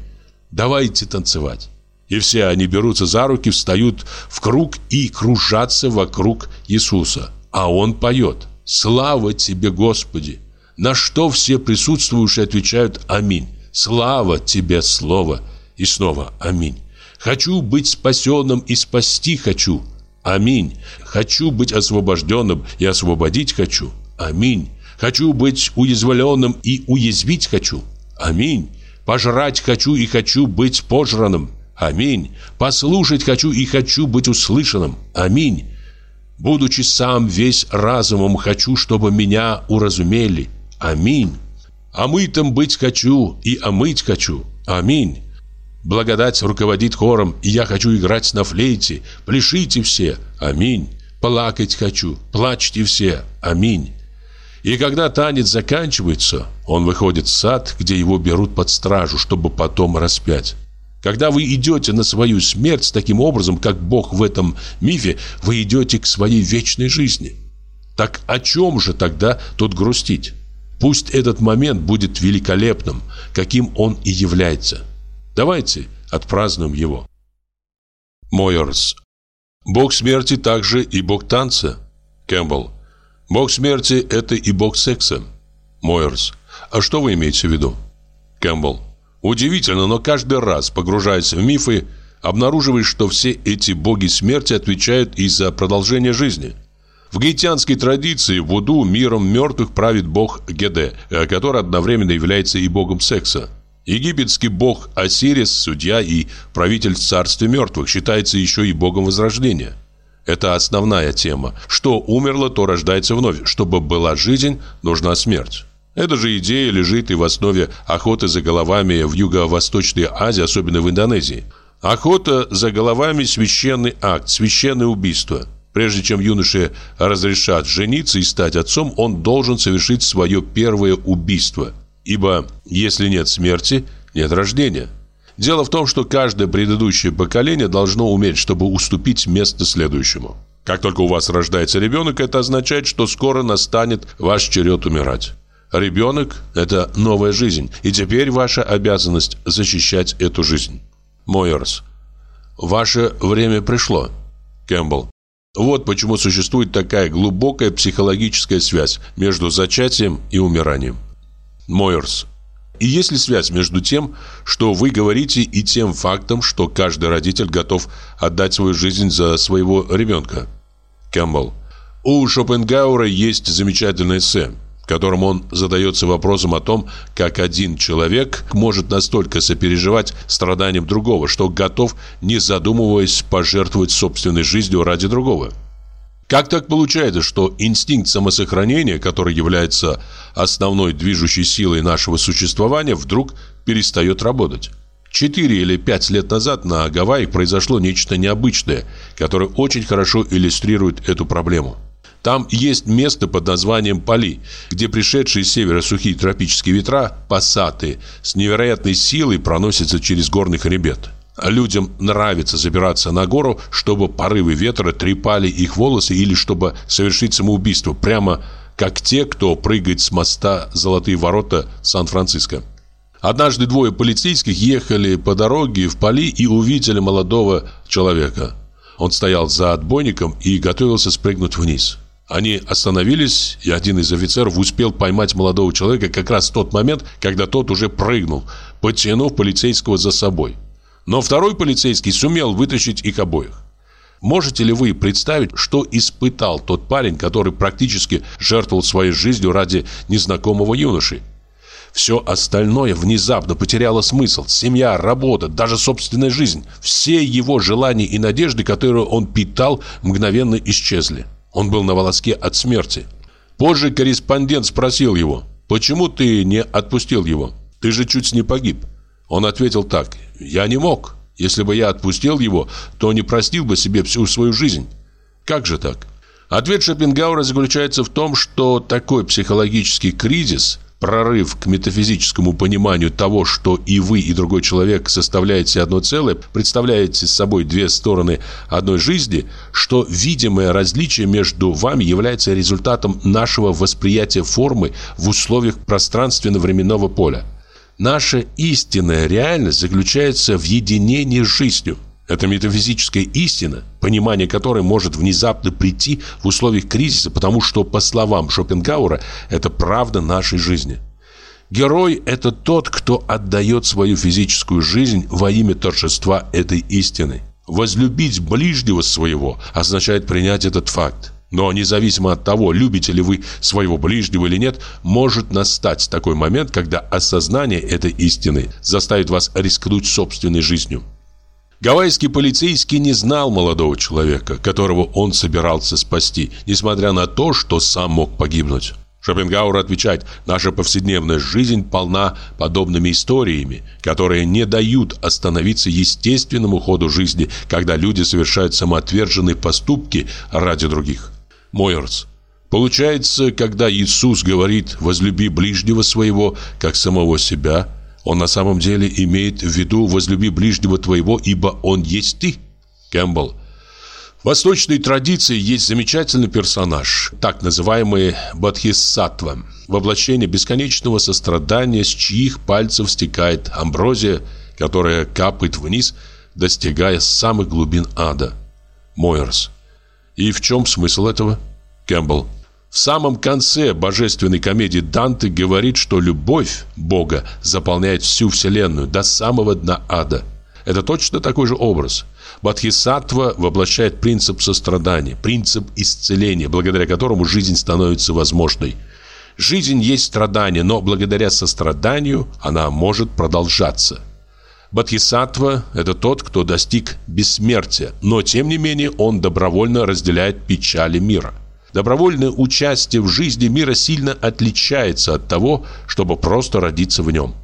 «Давайте танцевать». И все они берутся за руки, встают в круг и кружатся вокруг Иисуса. А Он поет – Слава тебе, Господи! На что все присутствующие отвечают «Аминь». Слава тебе, Слово! И снова «Аминь». Хочу быть спасенным и спасти хочу. Аминь. Хочу быть освобожденным и освободить хочу. Аминь. Хочу быть уязвленным и уязвить хочу. Аминь. Пожрать хочу и хочу быть пожранным. Аминь. Послушать хочу и хочу быть услышанным. Аминь. Будучи сам весь разумом, хочу, чтобы меня уразумели. Аминь. Омытым быть хочу и омыть хочу. Аминь. Благодать руководит хором, и я хочу играть на флейте. Пляшите все. Аминь. Плакать хочу. Плачьте все. Аминь. И когда танец заканчивается, он выходит в сад, где его берут под стражу, чтобы потом распять. Когда вы идете на свою смерть таким образом, как Бог в этом мифе, вы идете к своей вечной жизни. Так о чем же тогда тут грустить? Пусть этот момент будет великолепным, каким он и является. Давайте отпразднуем его. Мойерс. Бог смерти также и бог танца. Кэмпбелл. Бог смерти – это и бог секса. Мойерс. А что вы имеете в виду? Кэмпбелл. Удивительно, но каждый раз, погружаясь в мифы, обнаруживаешь, что все эти боги смерти отвечают и за продолжение жизни. В гаитянской традиции в Вуду миром мертвых правит бог Геде, э, который одновременно является и богом секса. Египетский бог Осирис, судья и правитель царства мертвых, считается еще и богом возрождения. Это основная тема. Что умерло, то рождается вновь. Чтобы была жизнь, нужна смерть. Эта же идея лежит и в основе охоты за головами в Юго-Восточной Азии, особенно в Индонезии. Охота за головами – священный акт, священное убийство. Прежде чем юноше разрешат жениться и стать отцом, он должен совершить свое первое убийство. Ибо если нет смерти, нет рождения. Дело в том, что каждое предыдущее поколение должно уметь, чтобы уступить место следующему. Как только у вас рождается ребенок, это означает, что скоро настанет ваш черед умирать. Ребенок – это новая жизнь, и теперь ваша обязанность защищать эту жизнь. Мойерс. Ваше время пришло. Кэмпбелл. Вот почему существует такая глубокая психологическая связь между зачатием и умиранием. Мойерс. И есть ли связь между тем, что вы говорите, и тем фактом, что каждый родитель готов отдать свою жизнь за своего ребенка? Кэмпбелл. У Шопенгауэра есть замечательный эссе, в котором он задается вопросом о том, как один человек может настолько сопереживать страданиям другого, что готов, не задумываясь, пожертвовать собственной жизнью ради другого. Как так получается, что инстинкт самосохранения, который является основной движущей силой нашего существования, вдруг перестает работать? Четыре или пять лет назад на Гавайях произошло нечто необычное, которое очень хорошо иллюстрирует эту проблему. Там есть место под названием Пали, где пришедшие с севера сухие тропические ветра, пассаты, с невероятной силой проносятся через горный хребет. Людям нравится забираться на гору, чтобы порывы ветра трепали их волосы или чтобы совершить самоубийство, прямо как те, кто прыгает с моста «Золотые ворота» Сан-Франциско. Однажды двое полицейских ехали по дороге в Пали и увидели молодого человека. Он стоял за отбойником и готовился спрыгнуть вниз. Они остановились, и один из офицеров успел поймать молодого человека как раз в тот момент, когда тот уже прыгнул, потянув полицейского за собой. Но второй полицейский сумел вытащить их обоих. Можете ли вы представить, что испытал тот парень, который практически жертвовал своей жизнью ради незнакомого юноши? Все остальное внезапно потеряло смысл. Семья, работа, даже собственная жизнь. Все его желания и надежды, которые он питал, мгновенно исчезли. Он был на волоске от смерти. Позже корреспондент спросил его, «Почему ты не отпустил его? Ты же чуть не погиб». Он ответил так, «Я не мог. Если бы я отпустил его, то не простил бы себе всю свою жизнь». Как же так? Ответ Шопенгауэра заключается в том, что такой психологический кризис прорыв к метафизическому пониманию того, что и вы, и другой человек составляете одно целое, представляете собой две стороны одной жизни, что видимое различие между вами является результатом нашего восприятия формы в условиях пространственно-временного поля. Наша истинная реальность заключается в единении с жизнью. Это метафизическая истина, понимание которой может внезапно прийти в условиях кризиса, потому что, по словам Шопенгауэра, это правда нашей жизни. Герой – это тот, кто отдает свою физическую жизнь во имя торжества этой истины. Возлюбить ближнего своего означает принять этот факт. Но независимо от того, любите ли вы своего ближнего или нет, может настать такой момент, когда осознание этой истины заставит вас рискнуть собственной жизнью. Гавайский полицейский не знал молодого человека, которого он собирался спасти, несмотря на то, что сам мог погибнуть. Шопенгауэр отвечает, наша повседневная жизнь полна подобными историями, которые не дают остановиться естественному ходу жизни, когда люди совершают самоотверженные поступки ради других. Мойерс. Получается, когда Иисус говорит «возлюби ближнего своего, как самого себя», он на самом деле имеет в виду «возлюби ближнего твоего, ибо он есть ты». Кэмпбелл. В восточной традиции есть замечательный персонаж, так называемый Бодхисаттва, воплощение бесконечного сострадания, с чьих пальцев стекает амброзия, которая капает вниз, достигая самых глубин ада. Мойерс. И в чем смысл этого? Кэмпбелл. В самом конце божественной комедии Данте говорит, что любовь Бога заполняет всю вселенную до самого дна ада. Это точно такой же образ. Бодхисаттва воплощает принцип сострадания, принцип исцеления, благодаря которому жизнь становится возможной. Жизнь есть страдание, но благодаря состраданию она может продолжаться. Бодхисаттва – это тот, кто достиг бессмертия, но тем не менее он добровольно разделяет печали мира. Добровольное участие в жизни мира сильно отличается от того, чтобы просто родиться в нем.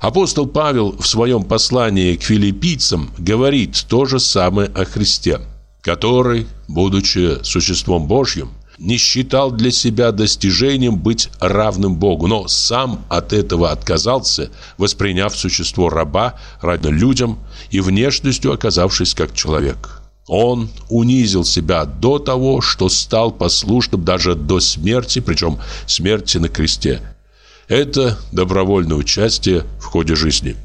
Апостол Павел в своем послании к филиппийцам говорит то же самое о Христе, который, будучи существом Божьим, не считал для себя достижением быть равным Богу, но сам от этого отказался, восприняв существо раба ради людям и внешностью оказавшись как человек. Он унизил себя до того, что стал послушным даже до смерти, причем смерти на кресте. Это добровольное участие в ходе жизни.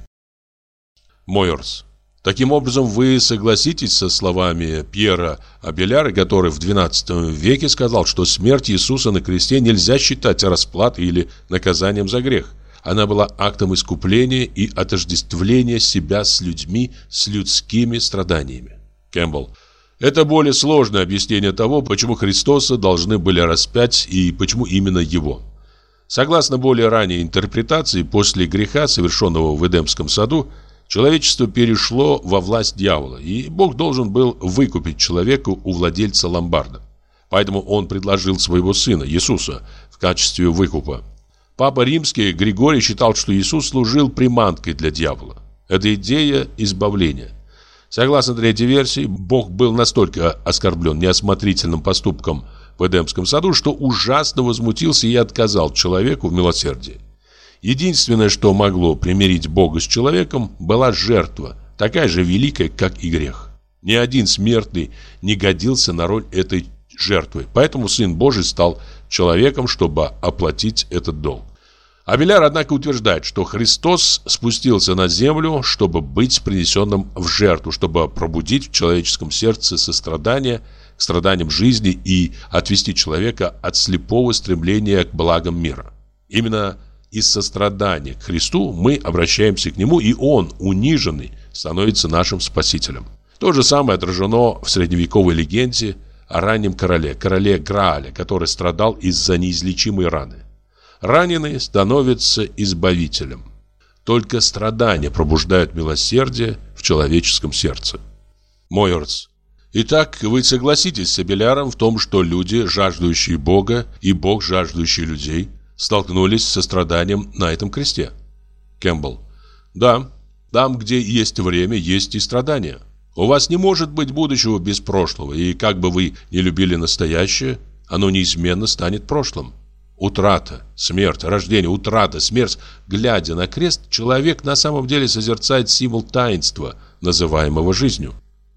Мойерс. Таким образом, вы согласитесь со словами Пьера Абеляра, который в XII веке сказал, что смерть Иисуса на кресте нельзя считать расплатой или наказанием за грех. Она была актом искупления и отождествления себя с людьми, с людскими страданиями. Кэмпбелл. Это более сложное объяснение того, почему Христоса должны были распять и почему именно его. Согласно более ранней интерпретации, после греха, совершенного в Эдемском саду, человечество перешло во власть дьявола, и Бог должен был выкупить человека у владельца ломбарда. Поэтому он предложил своего сына, Иисуса, в качестве выкупа. Папа Римский Григорий считал, что Иисус служил приманкой для дьявола. Это идея избавления. Согласно третьей версии, Бог был настолько оскорблен неосмотрительным поступком в Эдемском саду, что ужасно возмутился и отказал человеку в милосердии. Единственное, что могло примирить Бога с человеком, была жертва, такая же великая, как и грех. Ни один смертный не годился на роль этой жертвы, поэтому Сын Божий стал человеком, чтобы оплатить этот долг. Авеляр, однако, утверждает, что Христос спустился на землю, чтобы быть принесенным в жертву, чтобы пробудить в человеческом сердце сострадание к страданиям жизни и отвести человека от слепого стремления к благам мира. Именно из сострадания к Христу мы обращаемся к Нему, и Он, униженный, становится нашим Спасителем. То же самое отражено в средневековой легенде о раннем короле, короле Грааля, который страдал из-за неизлечимой раны. Раненый становится избавителем. Только страдания пробуждают милосердие в человеческом сердце. Мойерс. Итак, вы согласитесь с Абеляром в том, что люди, жаждущие Бога, и Бог, жаждущий людей, столкнулись со страданием на этом кресте? Кэмпбелл. Да, там, где есть время, есть и страдания. У вас не может быть будущего без прошлого, и как бы вы ни любили настоящее, оно неизменно станет прошлым. Утрата, смерть, рождение, утрата, смерть. Глядя на крест, человек на самом деле созерцает символ таинства, называемого жизнью.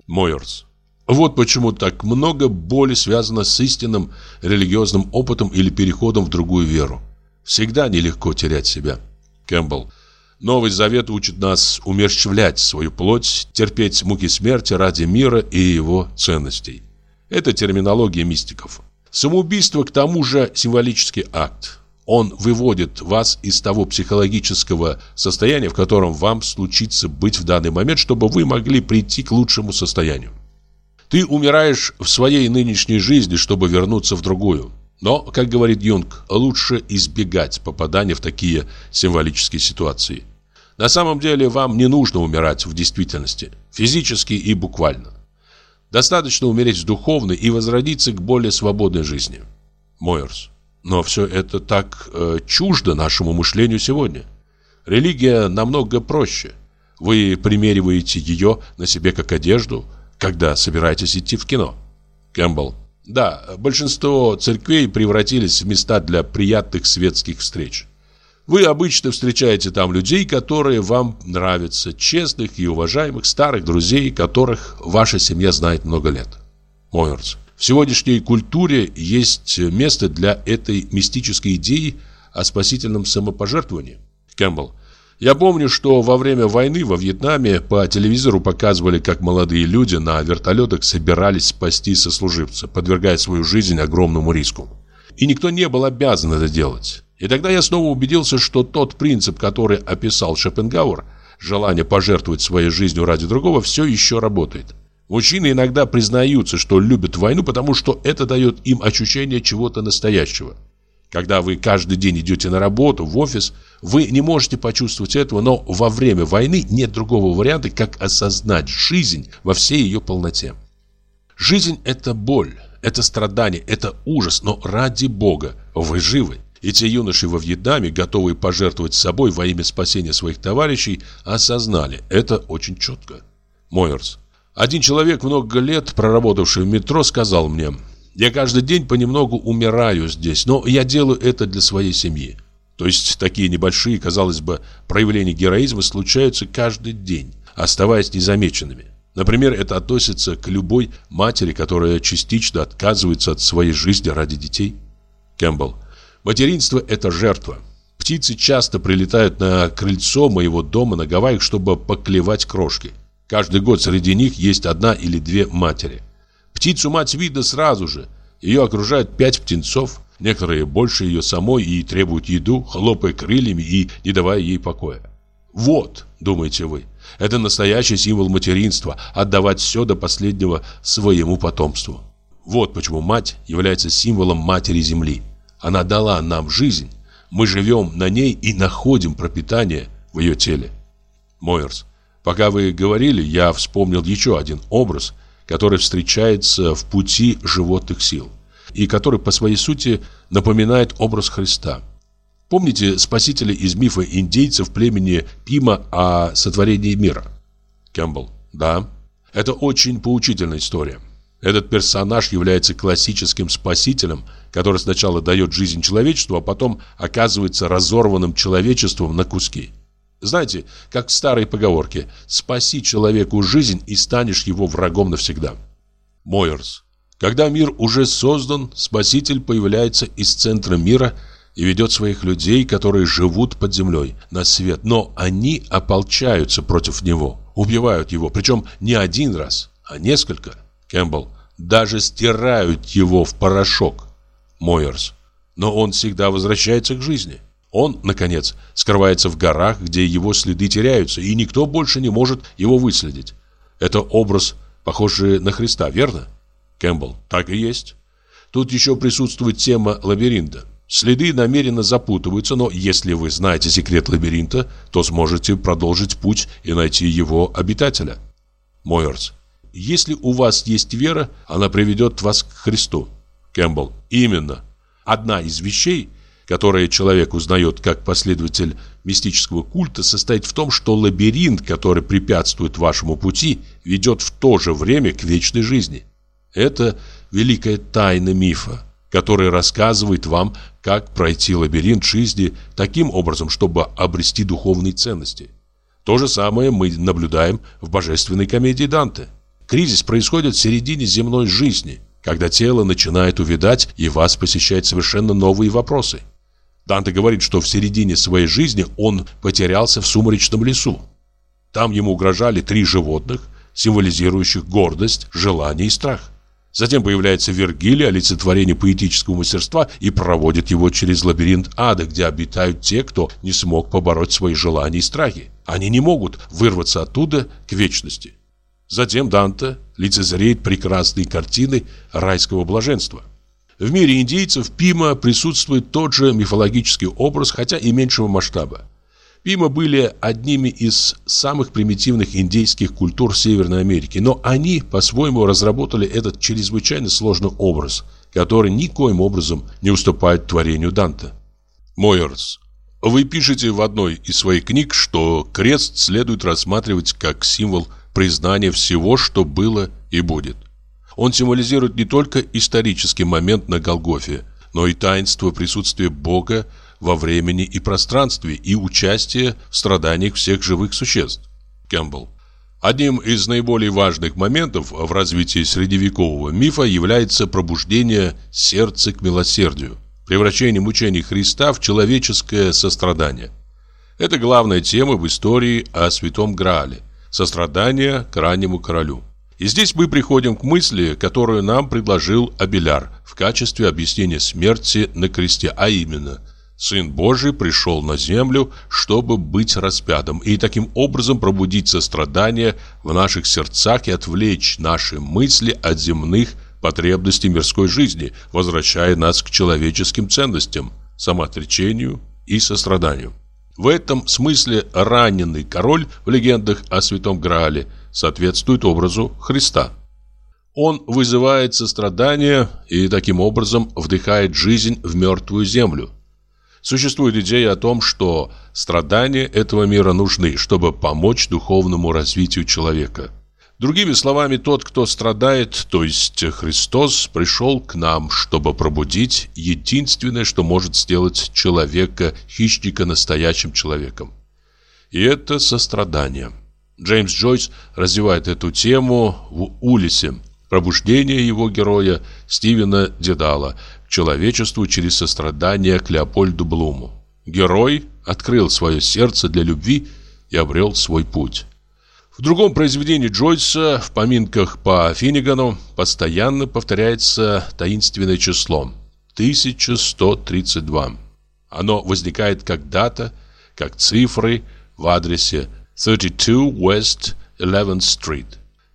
Мойерс. Вот почему так много боли связано с истинным религиозным опытом или переходом в другую веру. Всегда нелегко терять себя. Кэмпбелл. Новый Завет учит нас умерщвлять свою плоть, терпеть муки смерти ради мира и его ценностей. Это терминология мистиков. Самоубийство к тому же символический акт. Он выводит вас из того психологического состояния, в котором вам случится быть в данный момент, чтобы вы могли прийти к лучшему состоянию. Ты умираешь в своей нынешней жизни, чтобы вернуться в другую. Но, как говорит Юнг, лучше избегать попадания в такие символические ситуации. На самом деле вам не нужно умирать в действительности, физически и буквально. Достаточно умереть духовно и возродиться к более свободной жизни. Мойерс. Но все это так э, чуждо нашему мышлению сегодня. Религия намного проще. Вы примериваете ее на себе как одежду, когда собираетесь идти в кино. Кэмпбелл. Да, большинство церквей превратились в места для приятных светских встреч. Вы обычно встречаете там людей, которые вам нравятся, честных и уважаемых старых друзей, которых ваша семья знает много лет. Мойерс. В сегодняшней культуре есть место для этой мистической идеи о спасительном самопожертвовании. Кэмпбелл. Я помню, что во время войны во Вьетнаме по телевизору показывали, как молодые люди на вертолетах собирались спасти сослуживца, подвергая свою жизнь огромному риску. И никто не был обязан это делать. И тогда я снова убедился, что тот принцип, который описал Шопенгауэр, желание пожертвовать своей жизнью ради другого, все еще работает. Мужчины иногда признаются, что любят войну, потому что это дает им ощущение чего-то настоящего. Когда вы каждый день идете на работу, в офис, вы не можете почувствовать этого, но во время войны нет другого варианта, как осознать жизнь во всей ее полноте. Жизнь – это боль, это страдание, это ужас, но ради Бога вы живы. И те юноши во Вьетнаме, готовые пожертвовать собой во имя спасения своих товарищей, осознали это очень четко. Мойерс. Один человек, много лет проработавший в метро, сказал мне – Я каждый день понемногу умираю здесь, но я делаю это для своей семьи. То есть такие небольшие, казалось бы, проявления героизма случаются каждый день, оставаясь незамеченными. Например, это относится к любой матери, которая частично отказывается от своей жизни ради детей. Кэмпбелл. Материнство – это жертва. Птицы часто прилетают на крыльцо моего дома на Гавайях, чтобы поклевать крошки. Каждый год среди них есть одна или две матери. Птицу мать видно сразу же. Ее окружают пять птенцов. Некоторые больше ее самой и требуют еду, хлопая крыльями и не давая ей покоя. Вот, думаете вы, это настоящий символ материнства – отдавать все до последнего своему потомству. Вот почему мать является символом матери Земли. Она дала нам жизнь. Мы живем на ней и находим пропитание в ее теле. Мойерс. Пока вы говорили, я вспомнил еще один образ, который встречается в пути животных сил и который по своей сути напоминает образ Христа – Помните спасителя из мифа индейцев племени Пима о сотворении мира? Кэмпбелл. Да. Это очень поучительная история. Этот персонаж является классическим спасителем, который сначала дает жизнь человечеству, а потом оказывается разорванным человечеством на куски. Знаете, как в старой поговорке «спаси человеку жизнь и станешь его врагом навсегда». Мойерс. Когда мир уже создан, спаситель появляется из центра мира – и ведет своих людей, которые живут под землей, на свет. Но они ополчаются против него, убивают его, причем не один раз, а несколько. Кэмпбелл даже стирают его в порошок. Мойерс. Но он всегда возвращается к жизни. Он, наконец, скрывается в горах, где его следы теряются, и никто больше не может его выследить. Это образ, похожий на Христа, верно? Кэмпбелл. Так и есть. Тут еще присутствует тема лабиринта. Следы намеренно запутываются, но если вы знаете секрет лабиринта, то сможете продолжить путь и найти его обитателя. Мойерс. Если у вас есть вера, она приведет вас к Христу. Кэмпбелл. Именно. Одна из вещей, которые человек узнает как последователь мистического культа, состоит в том, что лабиринт, который препятствует вашему пути, ведет в то же время к вечной жизни. Это великая тайна мифа который рассказывает вам, как пройти лабиринт жизни таким образом, чтобы обрести духовные ценности. То же самое мы наблюдаем в божественной комедии Данте. Кризис происходит в середине земной жизни, когда тело начинает увядать и вас посещают совершенно новые вопросы. Данте говорит, что в середине своей жизни он потерялся в сумрачном лесу. Там ему угрожали три животных, символизирующих гордость, желание и страх. Затем появляется Вергилий, олицетворение поэтического мастерства, и проводит его через лабиринт ада, где обитают те, кто не смог побороть свои желания и страхи. Они не могут вырваться оттуда к вечности. Затем Данте лицезреет прекрасные картины райского блаженства. В мире индейцев Пима присутствует тот же мифологический образ, хотя и меньшего масштаба. Пима были одними из самых примитивных индейских культур Северной Америки, но они по-своему разработали этот чрезвычайно сложный образ, который никоим образом не уступает творению Данте. Мойерс, вы пишете в одной из своих книг, что крест следует рассматривать как символ признания всего, что было и будет. Он символизирует не только исторический момент на Голгофе, но и таинство присутствия Бога во времени и пространстве и участие в страданиях всех живых существ. Кэмпбелл. Одним из наиболее важных моментов в развитии средневекового мифа является пробуждение сердца к милосердию, превращение мучений Христа в человеческое сострадание. Это главная тема в истории о Святом Граале – сострадание к раннему королю. И здесь мы приходим к мысли, которую нам предложил Абеляр в качестве объяснения смерти на кресте, а именно – Сын Божий пришел на землю, чтобы быть распятым, и таким образом пробудить сострадание в наших сердцах и отвлечь наши мысли от земных потребностей мирской жизни, возвращая нас к человеческим ценностям, самоотречению и состраданию. В этом смысле раненый король в легендах о Святом Граале соответствует образу Христа. Он вызывает сострадание и таким образом вдыхает жизнь в мертвую землю – Существует идея о том, что страдания этого мира нужны, чтобы помочь духовному развитию человека. Другими словами, тот, кто страдает, то есть Христос, пришел к нам, чтобы пробудить единственное, что может сделать человека, хищника, настоящим человеком. И это сострадание. Джеймс Джойс развивает эту тему в «Улисе», пробуждение его героя Стивена Дедала к человечеству через сострадание к Леопольду Блуму. Герой открыл свое сердце для любви и обрел свой путь. В другом произведении Джойса, в поминках по Финнигану, постоянно повторяется таинственное число – 1132. Оно возникает как дата, как цифры в адресе 32 West 11th Street.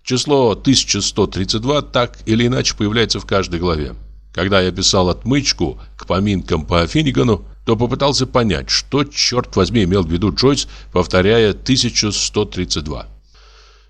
Число 1132 так или иначе появляется в каждой главе. Когда я писал отмычку к поминкам по Финнигану, то попытался понять, что, черт возьми, имел в виду Джойс, повторяя 1132.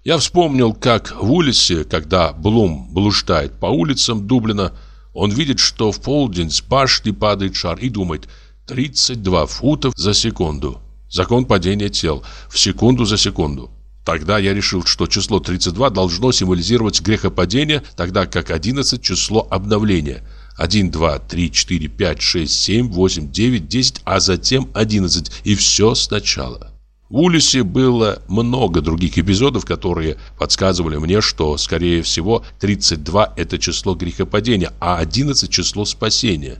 Я вспомнил, как в Улисе, когда Блум блуждает по улицам Дублина, он видит, что в полдень с башни падает шар и думает 32 футов за секунду. Закон падения тел в секунду за секунду. Тогда я решил, что число 32 должно символизировать грехопадение, тогда как 11 – число обновления. 1, 2, 3, 4, 5, 6, 7, 8, 9, 10, а затем 11. И все сначала. В Улисе было много других эпизодов, которые подсказывали мне, что, скорее всего, 32 – это число грехопадения, а 11 – число спасения.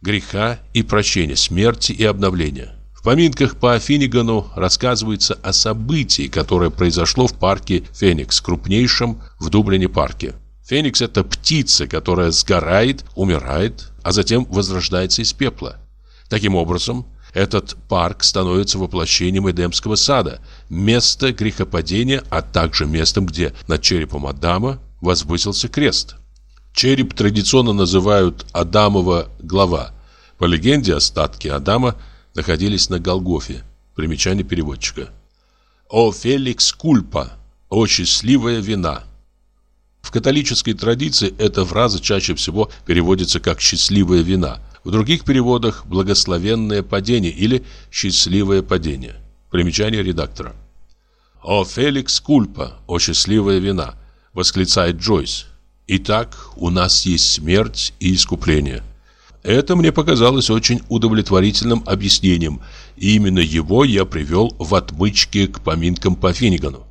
Греха и прощения, смерти и обновления. В поминках по Финнигану рассказывается о событии, которое произошло в парке Феникс, крупнейшем в Дублине парке. Феникс – это птица, которая сгорает, умирает, а затем возрождается из пепла. Таким образом, этот парк становится воплощением Эдемского сада, место грехопадения, а также местом, где над черепом Адама возвысился крест. Череп традиционно называют Адамова глава. По легенде, остатки Адама находились на Голгофе. Примечание переводчика. «О Феликс Кульпа! О счастливая вина!» В католической традиции эта фраза чаще всего переводится как «счастливая вина», в других переводах «благословенное падение» или «счастливое падение». Примечание редактора. «О Феликс Кульпа! О счастливая вина!» – восклицает Джойс. «Итак, у нас есть смерть и искупление». Это мне показалось очень удовлетворительным объяснением, и именно его я привел в отмычке к поминкам по Финнигану.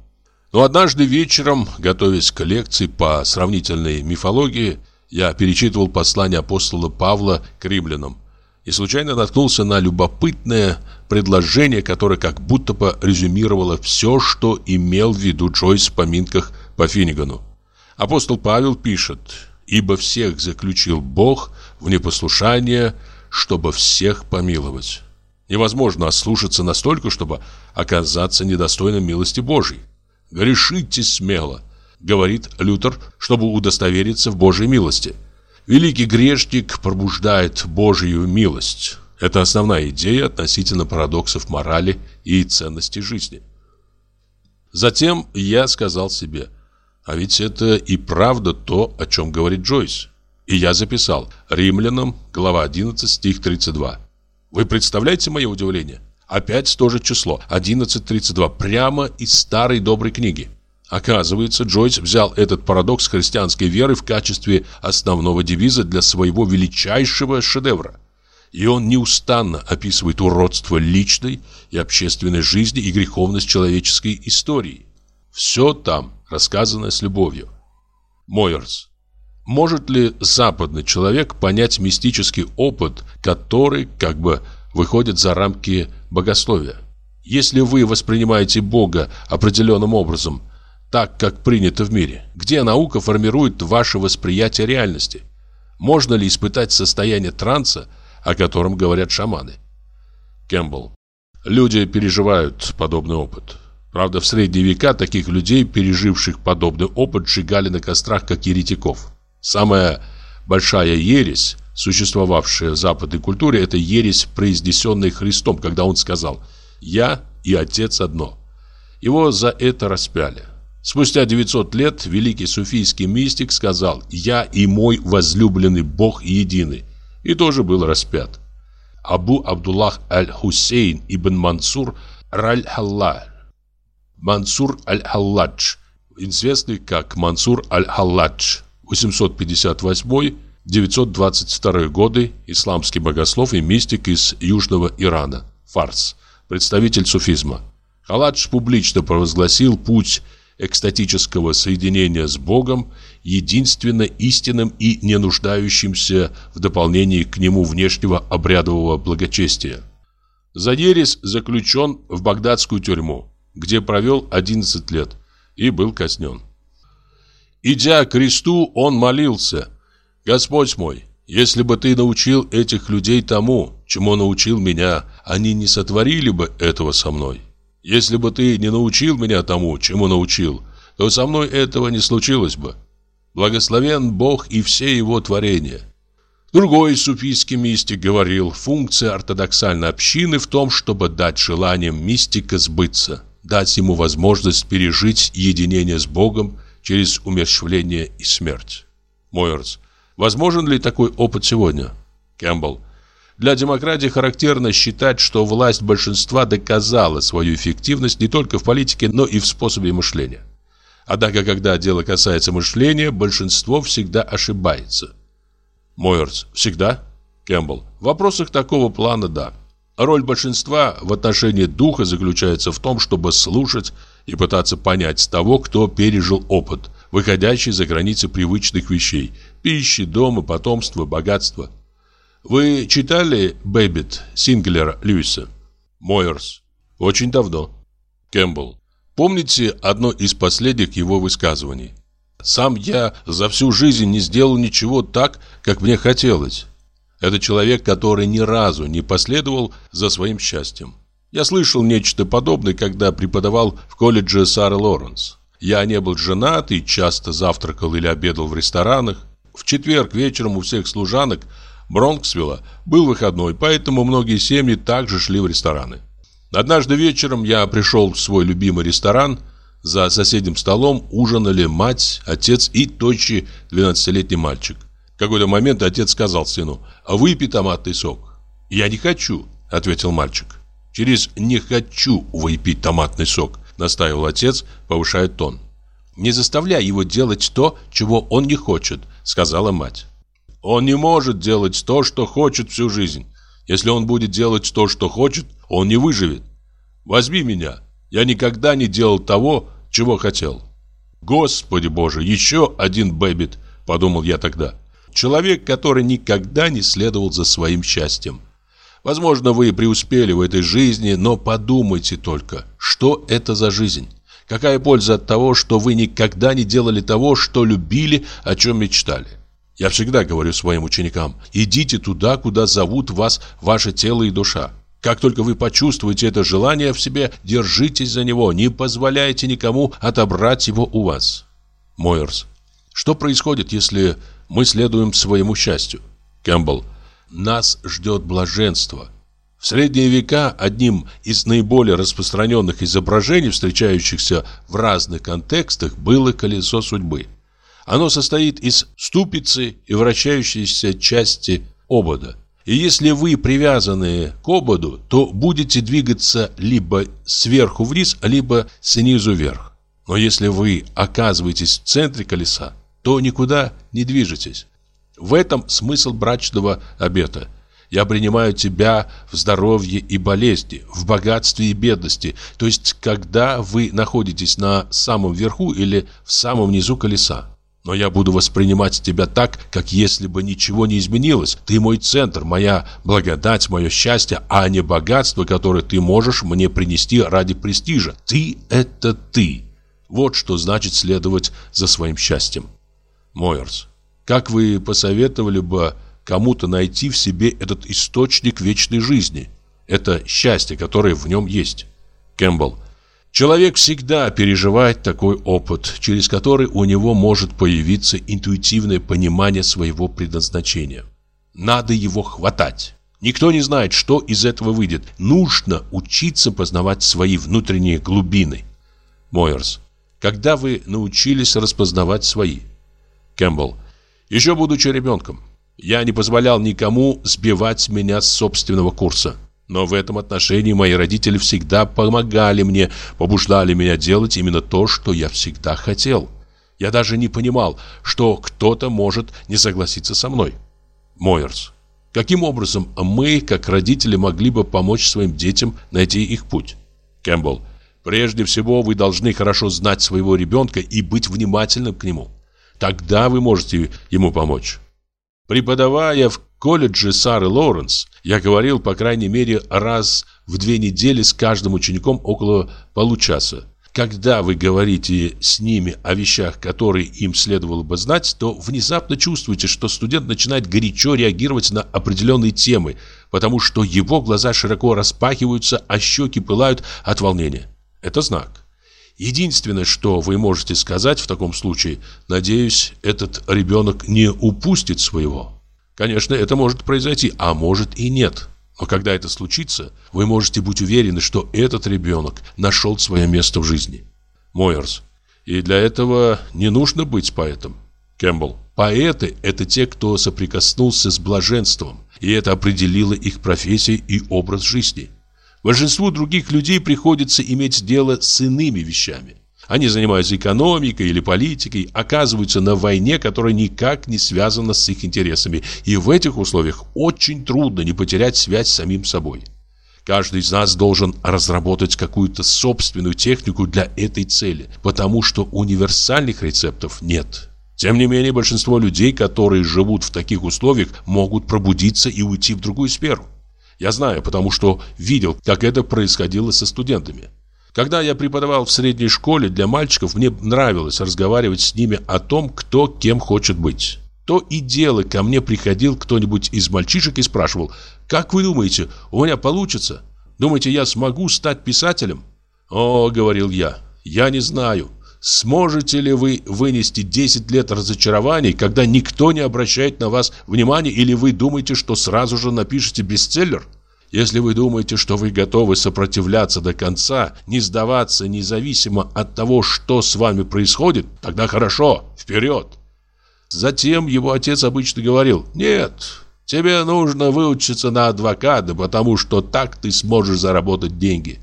Но однажды вечером, готовясь к лекции по сравнительной мифологии, я перечитывал послание апостола Павла к римлянам и случайно наткнулся на любопытное предложение, которое как будто бы резюмировало все, что имел в виду Джойс в поминках по Финнигану. Апостол Павел пишет «Ибо всех заключил Бог в непослушание, чтобы всех помиловать». Невозможно ослушаться настолько, чтобы оказаться недостойным милости Божьей. Грешите смело – говорит Лютер, чтобы удостовериться в Божьей милости. Великий грешник пробуждает Божью милость. Это основная идея относительно парадоксов морали и ценности жизни. Затем я сказал себе, а ведь это и правда то, о чем говорит Джойс. И я записал Римлянам, глава 11, стих 32. Вы представляете мое удивление? Опять то же число, 11.32, прямо из старой доброй книги. Оказывается, Джойс взял этот парадокс христианской веры в качестве основного девиза для своего величайшего шедевра. И он неустанно описывает уродство личной и общественной жизни и греховность человеческой истории. Все там рассказано с любовью. Мойерс. Может ли западный человек понять мистический опыт, который как бы выходит за рамки богословия? Если вы воспринимаете Бога определенным образом – так, как принято в мире? Где наука формирует ваше восприятие реальности? Можно ли испытать состояние транса, о котором говорят шаманы? Кэмпбелл. Люди переживают подобный опыт. Правда, в средние века таких людей, переживших подобный опыт, сжигали на кострах, как еретиков. Самая большая ересь, существовавшая в западной культуре, это ересь, произнесенная Христом, когда он сказал «Я и Отец одно». Его за это распяли. Спустя 900 лет великий суфийский мистик сказал «Я и мой возлюбленный Бог едины» и тоже был распят. Абу Абдуллах аль-Хусейн ибн Мансур раль-Халла Мансур аль-Халладж известный как Мансур аль-Халладж, 858-922 годы, исламский богослов и мистик из Южного Ирана, фарс, представитель суфизма. Халладж публично провозгласил путь экстатического соединения с Богом единственно истинным и не нуждающимся в дополнении к нему внешнего обрядового благочестия. Задерис заключен в багдадскую тюрьму, где провел 11 лет и был казнен. Идя к кресту, он молился, «Господь мой, если бы ты научил этих людей тому, чему научил меня, они не сотворили бы этого со мной. Если бы ты не научил меня тому, чему научил, то со мной этого не случилось бы. Благословен Бог и все его творения». Другой суфийский мистик говорил, функция ортодоксальной общины в том, чтобы дать желаниям мистика сбыться, дать ему возможность пережить единение с Богом через умерщвление и смерть. Мойерс. Возможен ли такой опыт сегодня? Кэмпбелл. Для демократии характерно считать, что власть большинства доказала свою эффективность не только в политике, но и в способе мышления. Однако, когда дело касается мышления, большинство всегда ошибается. Мойерс. Всегда? Кэмпбелл. В вопросах такого плана – да. Роль большинства в отношении духа заключается в том, чтобы слушать и пытаться понять того, кто пережил опыт, выходящий за границы привычных вещей – пищи, дома, потомства, богатства. Вы читали «Бэббит» Синклера Льюиса? Мойерс. Очень давно. Кэмпбелл. Помните одно из последних его высказываний? Сам я за всю жизнь не сделал ничего так, как мне хотелось. Это человек, который ни разу не последовал за своим счастьем. Я слышал нечто подобное, когда преподавал в колледже Сары Лоренс. Я не был женат и часто завтракал или обедал в ресторанах. В четверг вечером у всех служанок Бронксвилла был выходной, поэтому многие семьи также шли в рестораны. Однажды вечером я пришел в свой любимый ресторан – за соседним столом ужинали мать, отец и тощий 12-летний мальчик. В какой-то момент отец сказал сыну, «А «Выпей томатный сок». «Я не хочу», — ответил мальчик. «Через «не хочу выпить томатный сок», — настаивал отец, повышая тон. «Не заставляй его делать то, чего он не хочет», — сказала мать. «Он не может делать то, что хочет всю жизнь. Если он будет делать то, что хочет, он не выживет. Возьми меня. Я никогда не делал того, чего хотел. Господи боже, еще один бэбит, подумал я тогда. Человек, который никогда не следовал за своим счастьем. Возможно, вы преуспели в этой жизни, но подумайте только, что это за жизнь? Какая польза от того, что вы никогда не делали того, что любили, о чем мечтали? Я всегда говорю своим ученикам, идите туда, куда зовут вас ваше тело и душа. Как только вы почувствуете это желание в себе, держитесь за него, не позволяйте никому отобрать его у вас. Мойерс. Что происходит, если мы следуем своему счастью? Кэмпбелл. Нас ждет блаженство. В средние века одним из наиболее распространенных изображений, встречающихся в разных контекстах, было колесо судьбы. Оно состоит из ступицы и вращающейся части обода – и если вы привязаны к ободу, то будете двигаться либо сверху вниз, либо снизу вверх. Но если вы оказываетесь в центре колеса, то никуда не движетесь. В этом смысл брачного обета. Я принимаю тебя в здоровье и болезни, в богатстве и бедности, то есть когда вы находитесь на самом верху или в самом низу колеса. Но я буду воспринимать тебя так, как если бы ничего не изменилось. Ты мой центр, моя благодать, мое счастье, а не богатство, которое ты можешь мне принести ради престижа. Ты – это ты. Вот что значит следовать за своим счастьем. Мойерс, как вы посоветовали бы кому-то найти в себе этот источник вечной жизни? Это счастье, которое в нем есть. Кэмпбелл, Человек всегда переживает такой опыт, через который у него может появиться интуитивное понимание своего предназначения. Надо его хватать. Никто не знает, что из этого выйдет. Нужно учиться познавать свои внутренние глубины. Мойерс. Когда вы научились распознавать свои? Кэмпбелл. Еще будучи ребенком. Я не позволял никому сбивать меня с собственного курса. Но в этом отношении мои родители всегда помогали мне, побуждали меня делать именно то, что я всегда хотел. Я даже не понимал, что кто-то может не согласиться со мной. Мойерс. Каким образом мы, как родители, могли бы помочь своим детям найти их путь? Кэмпбелл. Прежде всего, вы должны хорошо знать своего ребенка и быть внимательным к нему. Тогда вы можете ему помочь. Преподавая в колледже Сары Лоуренс, я говорил, по крайней мере, раз в две недели с каждым учеником около получаса. Когда вы говорите с ними о вещах, которые им следовало бы знать, то внезапно чувствуете, что студент начинает горячо реагировать на определенные темы, потому что его глаза широко распахиваются, а щеки пылают от волнения. Это знак. Единственное, что вы можете сказать в таком случае, надеюсь, этот ребенок не упустит своего. Конечно, это может произойти, а может и нет. Но когда это случится, вы можете быть уверены, что этот ребенок нашел свое место в жизни. Мойерс. И для этого не нужно быть поэтом. Кэмпбелл. Поэты – это те, кто соприкоснулся с блаженством, и это определило их профессию и образ жизни. Большинству других людей приходится иметь дело с иными вещами. Они занимаются экономикой или политикой, оказываются на войне, которая никак не связана с их интересами. И в этих условиях очень трудно не потерять связь с самим собой. Каждый из нас должен разработать какую-то собственную технику для этой цели, потому что универсальных рецептов нет. Тем не менее, большинство людей, которые живут в таких условиях, могут пробудиться и уйти в другую сферу. Я знаю, потому что видел, как это происходило со студентами. Когда я преподавал в средней школе для мальчиков, мне нравилось разговаривать с ними о том, кто кем хочет быть. То и дело ко мне приходил кто-нибудь из мальчишек и спрашивал, «Как вы думаете, у меня получится? Думаете, я смогу стать писателем?» «О, — говорил я, — я не знаю. Сможете ли вы вынести 10 лет разочарований, когда никто не обращает на вас внимания, или вы думаете, что сразу же напишете бестселлер?» Если вы думаете, что вы готовы сопротивляться до конца, не сдаваться независимо от того, что с вами происходит, тогда хорошо, вперед. Затем его отец обычно говорил, нет, тебе нужно выучиться на адвоката, потому что так ты сможешь заработать деньги.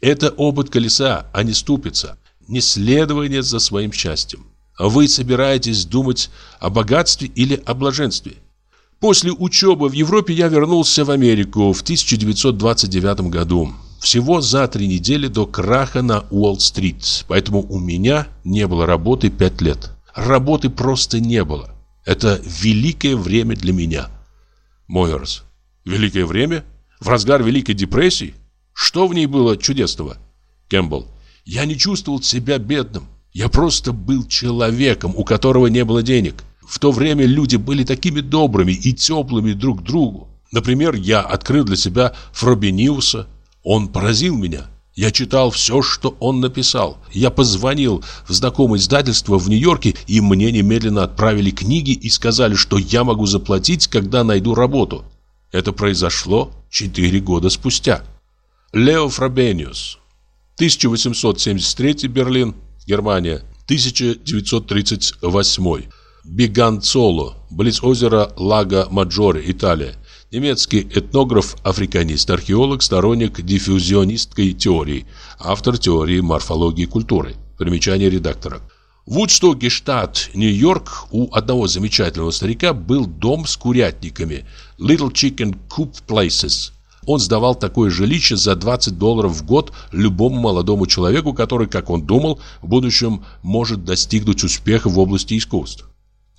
Это опыт колеса, а не ступица, не следование за своим счастьем. Вы собираетесь думать о богатстве или о блаженстве? После учебы в Европе я вернулся в Америку в 1929 году. Всего за три недели до краха на Уолл-стрит. Поэтому у меня не было работы пять лет. Работы просто не было. Это великое время для меня. Мойерс. Великое время? В разгар Великой депрессии? Что в ней было чудесного? Кэмпбелл. Я не чувствовал себя бедным. Я просто был человеком, у которого не было денег. В то время люди были такими добрыми и теплыми друг к другу. Например, я открыл для себя Фробениуса. Он поразил меня. Я читал все, что он написал. Я позвонил в знакомое издательство в Нью-Йорке, и мне немедленно отправили книги и сказали, что я могу заплатить, когда найду работу. Это произошло 4 года спустя. Лео Фробениус. 1873 Берлин, Германия. 1938 Биганцоло, близ озера Лаго Маджоре, Италия. Немецкий этнограф-африканист, археолог, сторонник диффузионистской теории, автор теории морфологии культуры. Примечание редактора. В Вудстоке, штат Нью-Йорк, у одного замечательного старика был дом с курятниками Little Chicken Coop Places. Он сдавал такое жилище за 20 долларов в год любому молодому человеку, который, как он думал, в будущем может достигнуть успеха в области искусств.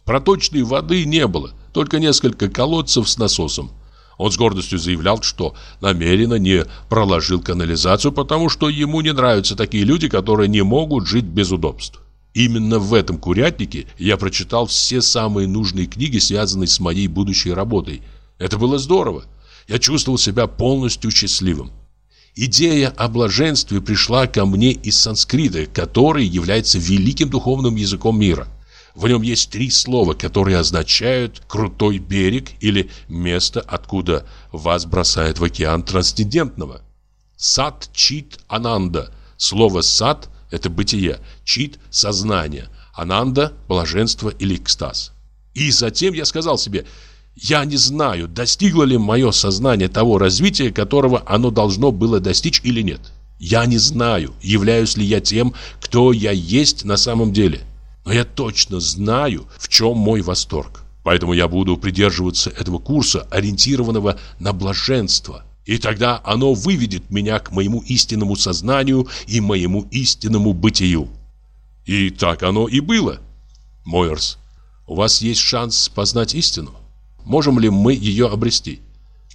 Проточной воды не было, только несколько колодцев с насосом. Он с гордостью заявлял, что намеренно не проложил канализацию, потому что ему не нравятся такие люди, которые не могут жить без удобств. Именно в этом курятнике я прочитал все самые нужные книги, связанные с моей будущей работой. Это было здорово. Я чувствовал себя полностью счастливым. Идея о блаженстве пришла ко мне из санскрита, который является великим духовным языком мира. В нем есть три слова, которые означают «крутой берег» или «место, откуда вас бросает в океан трансцендентного». Сад, чит, ананда. Слово «сад» – это бытие, чит – сознание, ананда – блаженство или экстаз. И затем я сказал себе, Я не знаю, достигло ли мое сознание того развития, которого оно должно было достичь или нет. Я не знаю, являюсь ли я тем, кто я есть на самом деле. Но я точно знаю, в чем мой восторг. Поэтому я буду придерживаться этого курса, ориентированного на блаженство. И тогда оно выведет меня к моему истинному сознанию и моему истинному бытию. И так оно и было. Мойерс, у вас есть шанс познать истину. Можем ли мы ее обрести?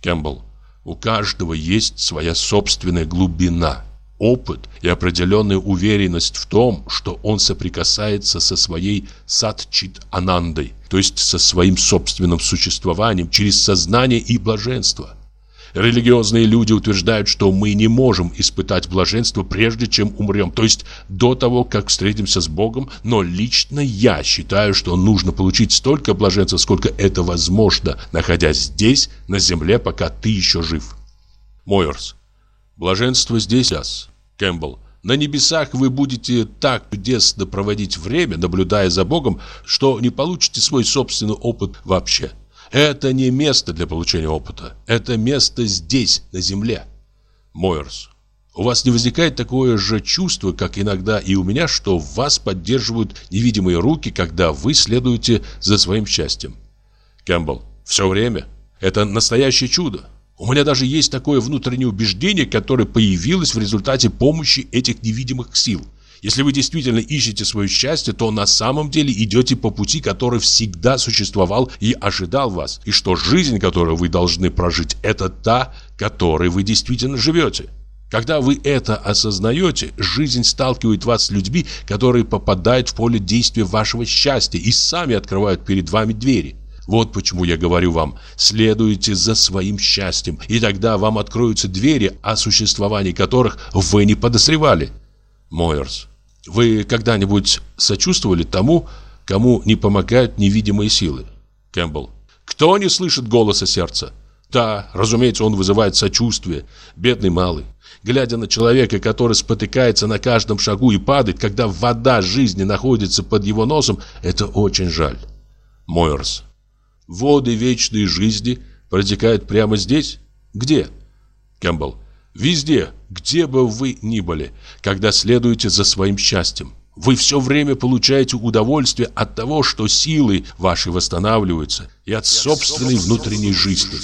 Кэмпбелл, у каждого есть своя собственная глубина, опыт и определенная уверенность в том, что он соприкасается со своей садчит-анандой, то есть со своим собственным существованием через сознание и блаженство. Религиозные люди утверждают, что мы не можем испытать блаженство прежде, чем умрем, то есть до того, как встретимся с Богом, но лично я считаю, что нужно получить столько блаженства, сколько это возможно, находясь здесь, на земле, пока ты еще жив. Мойерс. Блаженство здесь, ас. Кэмпбелл. На небесах вы будете так чудесно проводить время, наблюдая за Богом, что не получите свой собственный опыт вообще. Это не место для получения опыта. Это место здесь, на земле. Мойерс. У вас не возникает такое же чувство, как иногда и у меня, что вас поддерживают невидимые руки, когда вы следуете за своим счастьем? Кэмпбелл. Все время. Это настоящее чудо. У меня даже есть такое внутреннее убеждение, которое появилось в результате помощи этих невидимых сил – если вы действительно ищете свое счастье, то на самом деле идете по пути, который всегда существовал и ожидал вас. И что жизнь, которую вы должны прожить, это та, которой вы действительно живете. Когда вы это осознаете, жизнь сталкивает вас с людьми, которые попадают в поле действия вашего счастья и сами открывают перед вами двери. Вот почему я говорю вам, следуйте за своим счастьем, и тогда вам откроются двери, о существовании которых вы не подозревали. Мойерс. Вы когда-нибудь сочувствовали тому, кому не помогают невидимые силы? Кэмпбелл. Кто не слышит голоса сердца? Да, разумеется, он вызывает сочувствие. Бедный малый. Глядя на человека, который спотыкается на каждом шагу и падает, когда вода жизни находится под его носом, это очень жаль. Мойерс. Воды вечной жизни протекают прямо здесь? Где? Кэмпбелл. Везде, где бы вы ни были, когда следуете за своим счастьем. Вы все время получаете удовольствие от того, что силы ваши восстанавливаются, и от собственной внутренней жизни.